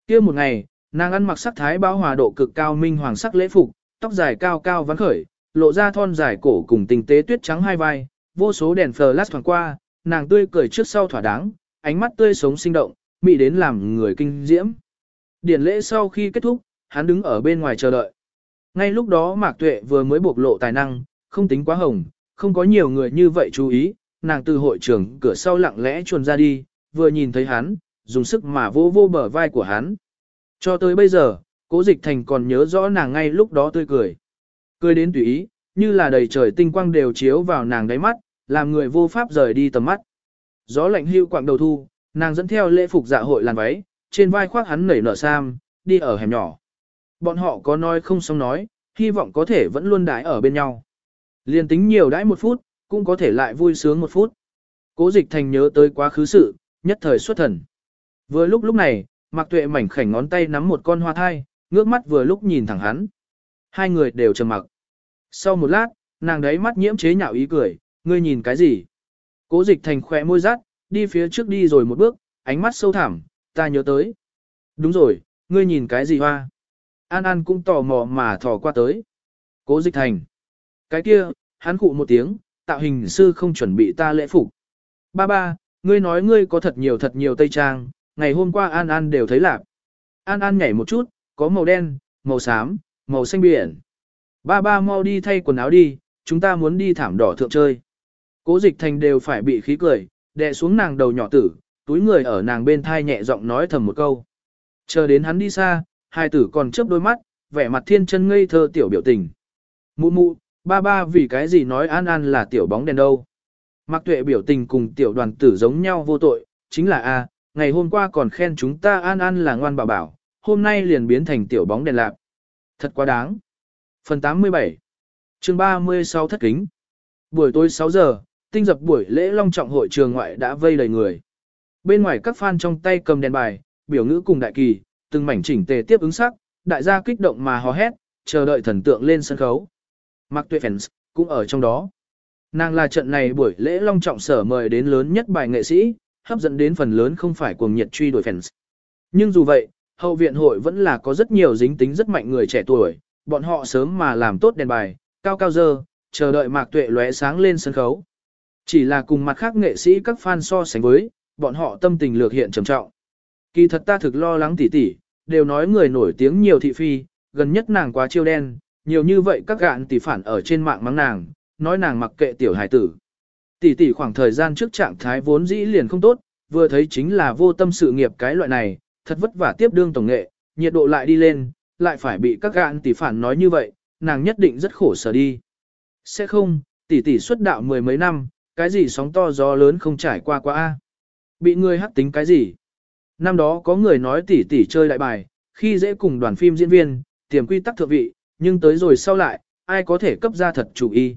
Kia một ngày, nàng ăn mặc sắc thái báo hòa độ cực cao minh hoàng sắc lễ phục, tóc dài cao cao vắn khởi, lộ ra thon dài cổ cùng tinh tế tuyết trắng hai vai, vô số đèn flash thoáng qua, nàng tươi cười trước sau thỏa đáng, ánh mắt tươi sống sinh động, mỹ đến làm người kinh diễm. Điển lễ sau khi kết thúc, hắn đứng ở bên ngoài chờ đợi. Ngay lúc đó Mạc Tuệ vừa mới bộc lộ tài năng, không tính quá hồng, không có nhiều người như vậy chú ý, nàng từ hội trường cửa sau lặng lẽ chuồn ra đi, vừa nhìn thấy hắn, dùng sức mà vô vô bờ vai của hắn. Cho tới bây giờ, cố dịch thành còn nhớ rõ nàng ngay lúc đó tươi cười. Cười đến tùy ý, như là đầy trời tinh quang đều chiếu vào nàng đáy mắt, làm người vô pháp rời đi tầm mắt. Gió lạnh hưu quạng đầu thu, nàng dẫn theo lễ phục dạ hội làn váy, trên vai khoác hắn nảy nở sam, đi ở hẻm nhỏ. Bọn họ có nói không xong nói, hy vọng có thể vẫn luôn đái ở bên nhau. Liên tính nhiều đãi một phút, cũng có thể lại vui sướng một phút. Cố dịch thành nhớ tới quá khứ sự, nhất thời xuất thần. Vừa lúc lúc này, Mạc Tuệ mảnh khảnh ngón tay nắm một con hoa thai, ngước mắt vừa lúc nhìn thẳng hắn. Hai người đều trầm mặc. Sau một lát, nàng đấy mắt nhiễm chế nhạo ý cười, ngươi nhìn cái gì? Cố dịch thành khỏe môi rát, đi phía trước đi rồi một bước, ánh mắt sâu thẳm, ta nhớ tới. Đúng rồi, ngươi nhìn cái gì hoa? An An cũng tò mò mà thò qua tới. Cố dịch thành. Cái kia, hắn cụ một tiếng, tạo hình sư không chuẩn bị ta lễ phục. Ba ba, ngươi nói ngươi có thật nhiều thật nhiều tây trang, ngày hôm qua An An đều thấy lạc. An An nhảy một chút, có màu đen, màu xám, màu xanh biển. Ba ba mau đi thay quần áo đi, chúng ta muốn đi thảm đỏ thượng chơi. Cố dịch thành đều phải bị khí cười, đè xuống nàng đầu nhỏ tử, túi người ở nàng bên thai nhẹ giọng nói thầm một câu. Chờ đến hắn đi xa, hai tử còn chớp đôi mắt, vẻ mặt thiên chân ngây thơ tiểu biểu tình. Mụ mụ, ba ba vì cái gì nói an an là tiểu bóng đèn đâu. Mạc tuệ biểu tình cùng tiểu đoàn tử giống nhau vô tội, chính là a ngày hôm qua còn khen chúng ta an an là ngoan bảo bảo, hôm nay liền biến thành tiểu bóng đèn lạc. Thật quá đáng. Phần 87 chương 36 thất kính Buổi tối 6 giờ, tinh dập buổi lễ long trọng hội trường ngoại đã vây đầy người. Bên ngoài các fan trong tay cầm đèn bài, biểu ngữ cùng đại kỳ, từng mảnh chỉnh tề tiếp ứng sắc, đại gia kích động mà hò hét, chờ đợi thần tượng lên sân khấu. Mark Tuệ Fans cũng ở trong đó. Nàng là trận này buổi lễ long trọng sở mời đến lớn nhất bài nghệ sĩ, hấp dẫn đến phần lớn không phải cuồng nhiệt truy đuổi fans. Nhưng dù vậy, hậu viện hội vẫn là có rất nhiều dính tính rất mạnh người trẻ tuổi, bọn họ sớm mà làm tốt đèn bài, cao cao dơ, chờ đợi mạc tuệ lóe sáng lên sân khấu. Chỉ là cùng mặt khác nghệ sĩ các fan so sánh với, bọn họ tâm tình lược hiện trầm trọng. Kỳ thật ta thực lo lắng tỉ tỉ, đều nói người nổi tiếng nhiều thị phi, gần nhất nàng quá chiêu đen, nhiều như vậy các gạn tỷ phản ở trên mạng mắng nàng, nói nàng mặc kệ tiểu hài tử. Tỷ tỷ khoảng thời gian trước trạng thái vốn dĩ liền không tốt, vừa thấy chính là vô tâm sự nghiệp cái loại này, thật vất vả tiếp đương tổng nghệ, nhiệt độ lại đi lên, lại phải bị các gạn tỷ phản nói như vậy, nàng nhất định rất khổ sở đi. Sẽ không, tỷ tỷ xuất đạo mười mấy năm, cái gì sóng to gió lớn không trải qua qua a. Bị người hắc tính cái gì? Năm đó có người nói tỷ tỷ chơi đại bài, khi dễ cùng đoàn phim diễn viên, tiềm quy tắc thượng vị, nhưng tới rồi sau lại, ai có thể cấp ra thật chủ ý.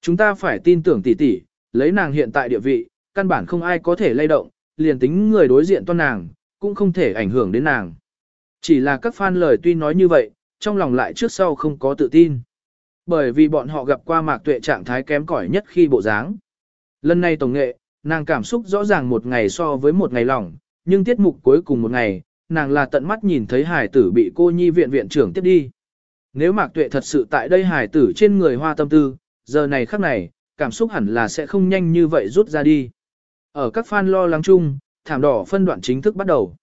Chúng ta phải tin tưởng tỷ tỷ, lấy nàng hiện tại địa vị, căn bản không ai có thể lay động, liền tính người đối diện toan nàng, cũng không thể ảnh hưởng đến nàng. Chỉ là các fan lời tuy nói như vậy, trong lòng lại trước sau không có tự tin. Bởi vì bọn họ gặp qua mạc tuệ trạng thái kém cỏi nhất khi bộ dáng. Lần này tổng nghệ, nàng cảm xúc rõ ràng một ngày so với một ngày lỏng, nhưng tiết mục cuối cùng một ngày, nàng là tận mắt nhìn thấy hải tử bị cô nhi viện viện trưởng tiếp đi. Nếu mạc tuệ thật sự tại đây hải tử trên người hoa tâm tư, giờ này khắc này, cảm xúc hẳn là sẽ không nhanh như vậy rút ra đi. Ở các fan lo lắng chung, thảm đỏ phân đoạn chính thức bắt đầu.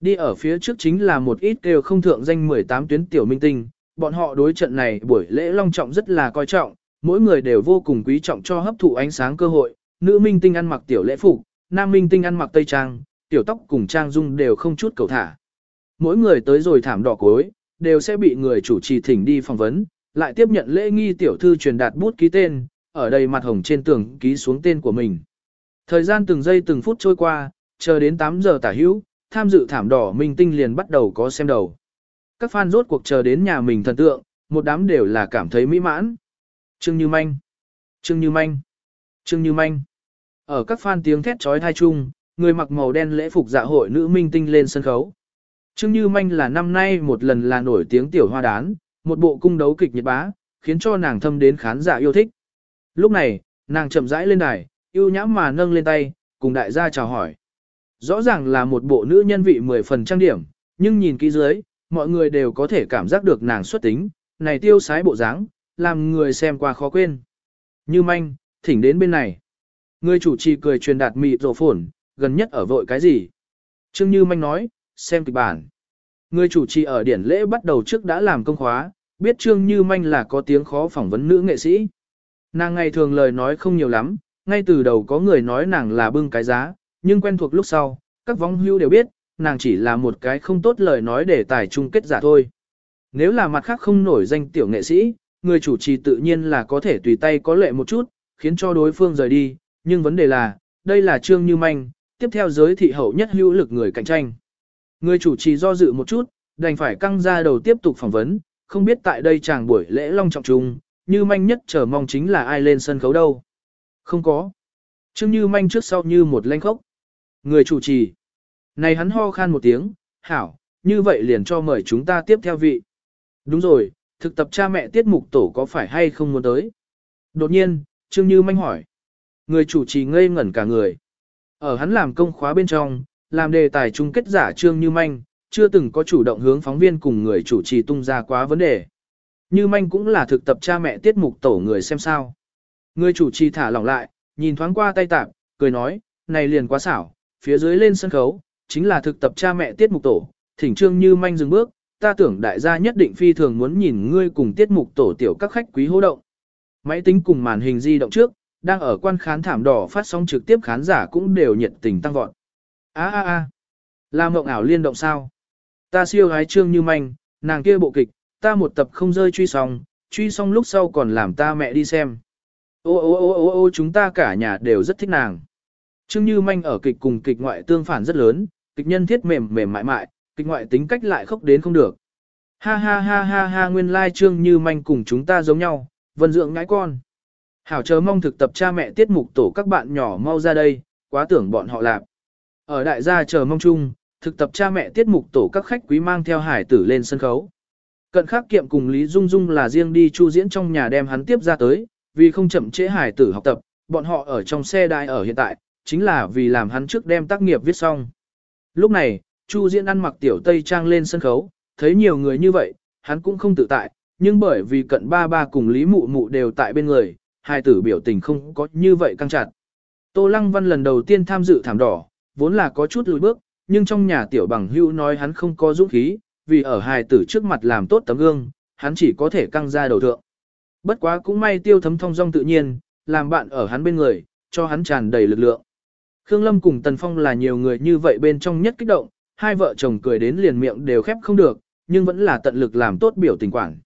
Đi ở phía trước chính là một ít kêu không thượng danh 18 tuyến tiểu minh tinh, bọn họ đối trận này buổi lễ long trọng rất là coi trọng, mỗi người đều vô cùng quý trọng cho hấp thụ ánh sáng cơ hội, nữ minh tinh ăn mặc tiểu lễ phục, nam minh tinh ăn mặc tây trang, tiểu tóc cùng trang dung đều không chút cầu thả. Mỗi người tới rồi thảm đỏ cuối, đều sẽ bị người chủ trì thỉnh đi phỏng vấn, lại tiếp nhận lễ nghi tiểu thư truyền đạt bút ký tên, ở đây mặt hồng trên tường ký xuống tên của mình. Thời gian từng giây từng phút trôi qua, chờ đến 8 giờ tả hữu, tham dự thảm đỏ minh tinh liền bắt đầu có xem đầu. Các fan rốt cuộc chờ đến nhà mình thần tượng, một đám đều là cảm thấy mỹ mãn. Trương Như Manh, Trương Như Manh, Trương Như Manh. Ở các fan tiếng thét trói thai chung, người mặc màu đen lễ phục dạ hội nữ minh tinh lên sân khấu. Trương Như Manh là năm nay một lần là nổi tiếng tiểu hoa đán, một bộ cung đấu kịch nhiệt bá, khiến cho nàng thâm đến khán giả yêu thích. Lúc này, nàng chậm rãi lên đài, yêu nhãm mà nâng lên tay, cùng đại gia chào hỏi. Rõ ràng là một bộ nữ nhân vị 10 phần trang điểm, nhưng nhìn kỹ dưới, mọi người đều có thể cảm giác được nàng xuất tính, này tiêu sái bộ dáng, làm người xem qua khó quên. Như manh, thỉnh đến bên này. Người chủ trì cười truyền đạt mịt rổ phổn, gần nhất ở vội cái gì? Trương Như manh nói, xem kịch bản. Người chủ trì ở điển lễ bắt đầu trước đã làm công khóa, biết Trương Như manh là có tiếng khó phỏng vấn nữ nghệ sĩ. Nàng ngày thường lời nói không nhiều lắm, ngay từ đầu có người nói nàng là bưng cái giá, nhưng quen thuộc lúc sau, các vong hưu đều biết, nàng chỉ là một cái không tốt lời nói để tài chung kết giả thôi. Nếu là mặt khác không nổi danh tiểu nghệ sĩ, người chủ trì tự nhiên là có thể tùy tay có lệ một chút, khiến cho đối phương rời đi, nhưng vấn đề là, đây là Trương Như Manh, tiếp theo giới thị hậu nhất hữu lực người cạnh tranh. Người chủ trì do dự một chút, đành phải căng ra đầu tiếp tục phỏng vấn, không biết tại đây chàng buổi lễ long trọng trung, Như Manh nhất chờ mong chính là ai lên sân khấu đâu. Không có. Trương Như Manh trước sau như một lanh khốc. Người chủ trì. Này hắn ho khan một tiếng, hảo, như vậy liền cho mời chúng ta tiếp theo vị. Đúng rồi, thực tập cha mẹ tiết mục tổ có phải hay không muốn tới? Đột nhiên, Trương Như Manh hỏi. Người chủ trì ngây ngẩn cả người. Ở hắn làm công khóa bên trong, làm đề tài chung kết giả Trương Như Manh, chưa từng có chủ động hướng phóng viên cùng người chủ trì tung ra quá vấn đề. Như Manh cũng là thực tập cha mẹ tiết mục tổ người xem sao. Người chủ trì thả lỏng lại, nhìn thoáng qua tay tạp, cười nói, này liền quá xảo, phía dưới lên sân khấu, chính là thực tập cha mẹ tiết mục tổ, thỉnh trương như manh dừng bước, ta tưởng đại gia nhất định phi thường muốn nhìn ngươi cùng tiết mục tổ tiểu các khách quý hô động. Máy tính cùng màn hình di động trước, đang ở quan khán thảm đỏ phát sóng trực tiếp khán giả cũng đều nhiệt tình tăng vọt. A a a, là mộng ảo liên động sao? Ta siêu gái trương như manh, nàng kia bộ kịch, ta một tập không rơi truy xong, truy xong lúc sau còn làm ta mẹ đi xem. Ô ô ô ô ô chúng ta cả nhà đều rất thích nàng. Trương Như Manh ở kịch cùng kịch ngoại tương phản rất lớn, kịch nhân thiết mềm mềm mại mại, kịch ngoại tính cách lại khóc đến không được. Ha ha ha ha ha nguyên lai Trương Như Manh cùng chúng ta giống nhau, vân dưỡng ngãi con. Hảo chờ mong thực tập cha mẹ tiết mục tổ các bạn nhỏ mau ra đây, quá tưởng bọn họ lạp. Ở đại gia chờ mong chung, thực tập cha mẹ tiết mục tổ các khách quý mang theo hải tử lên sân khấu. Cận khắc kiệm cùng Lý Dung Dung là riêng đi chu diễn trong nhà đem hắn tiếp ra tới, vì không chậm trễ hải tử học tập, bọn họ ở trong xe đai ở hiện tại, chính là vì làm hắn trước đem tác nghiệp viết xong. Lúc này, Chu Diễn ăn mặc tiểu tây trang lên sân khấu, thấy nhiều người như vậy, hắn cũng không tự tại, nhưng bởi vì cận ba ba cùng Lý Mụ Mụ đều tại bên người, hải tử biểu tình không có như vậy căng chặt. Tô Lăng Văn lần đầu tiên tham dự thảm đỏ, vốn là có chút lùi bước, nhưng trong nhà tiểu bằng hưu nói hắn không có dũng khí, vì ở hài tử trước mặt làm tốt tấm gương, hắn chỉ có thể căng ra đầu thượng. Bất quá cũng may tiêu thấm thông dong tự nhiên, làm bạn ở hắn bên người, cho hắn tràn đầy lực lượng. Khương Lâm cùng Tần Phong là nhiều người như vậy bên trong nhất kích động, hai vợ chồng cười đến liền miệng đều khép không được, nhưng vẫn là tận lực làm tốt biểu tình quảng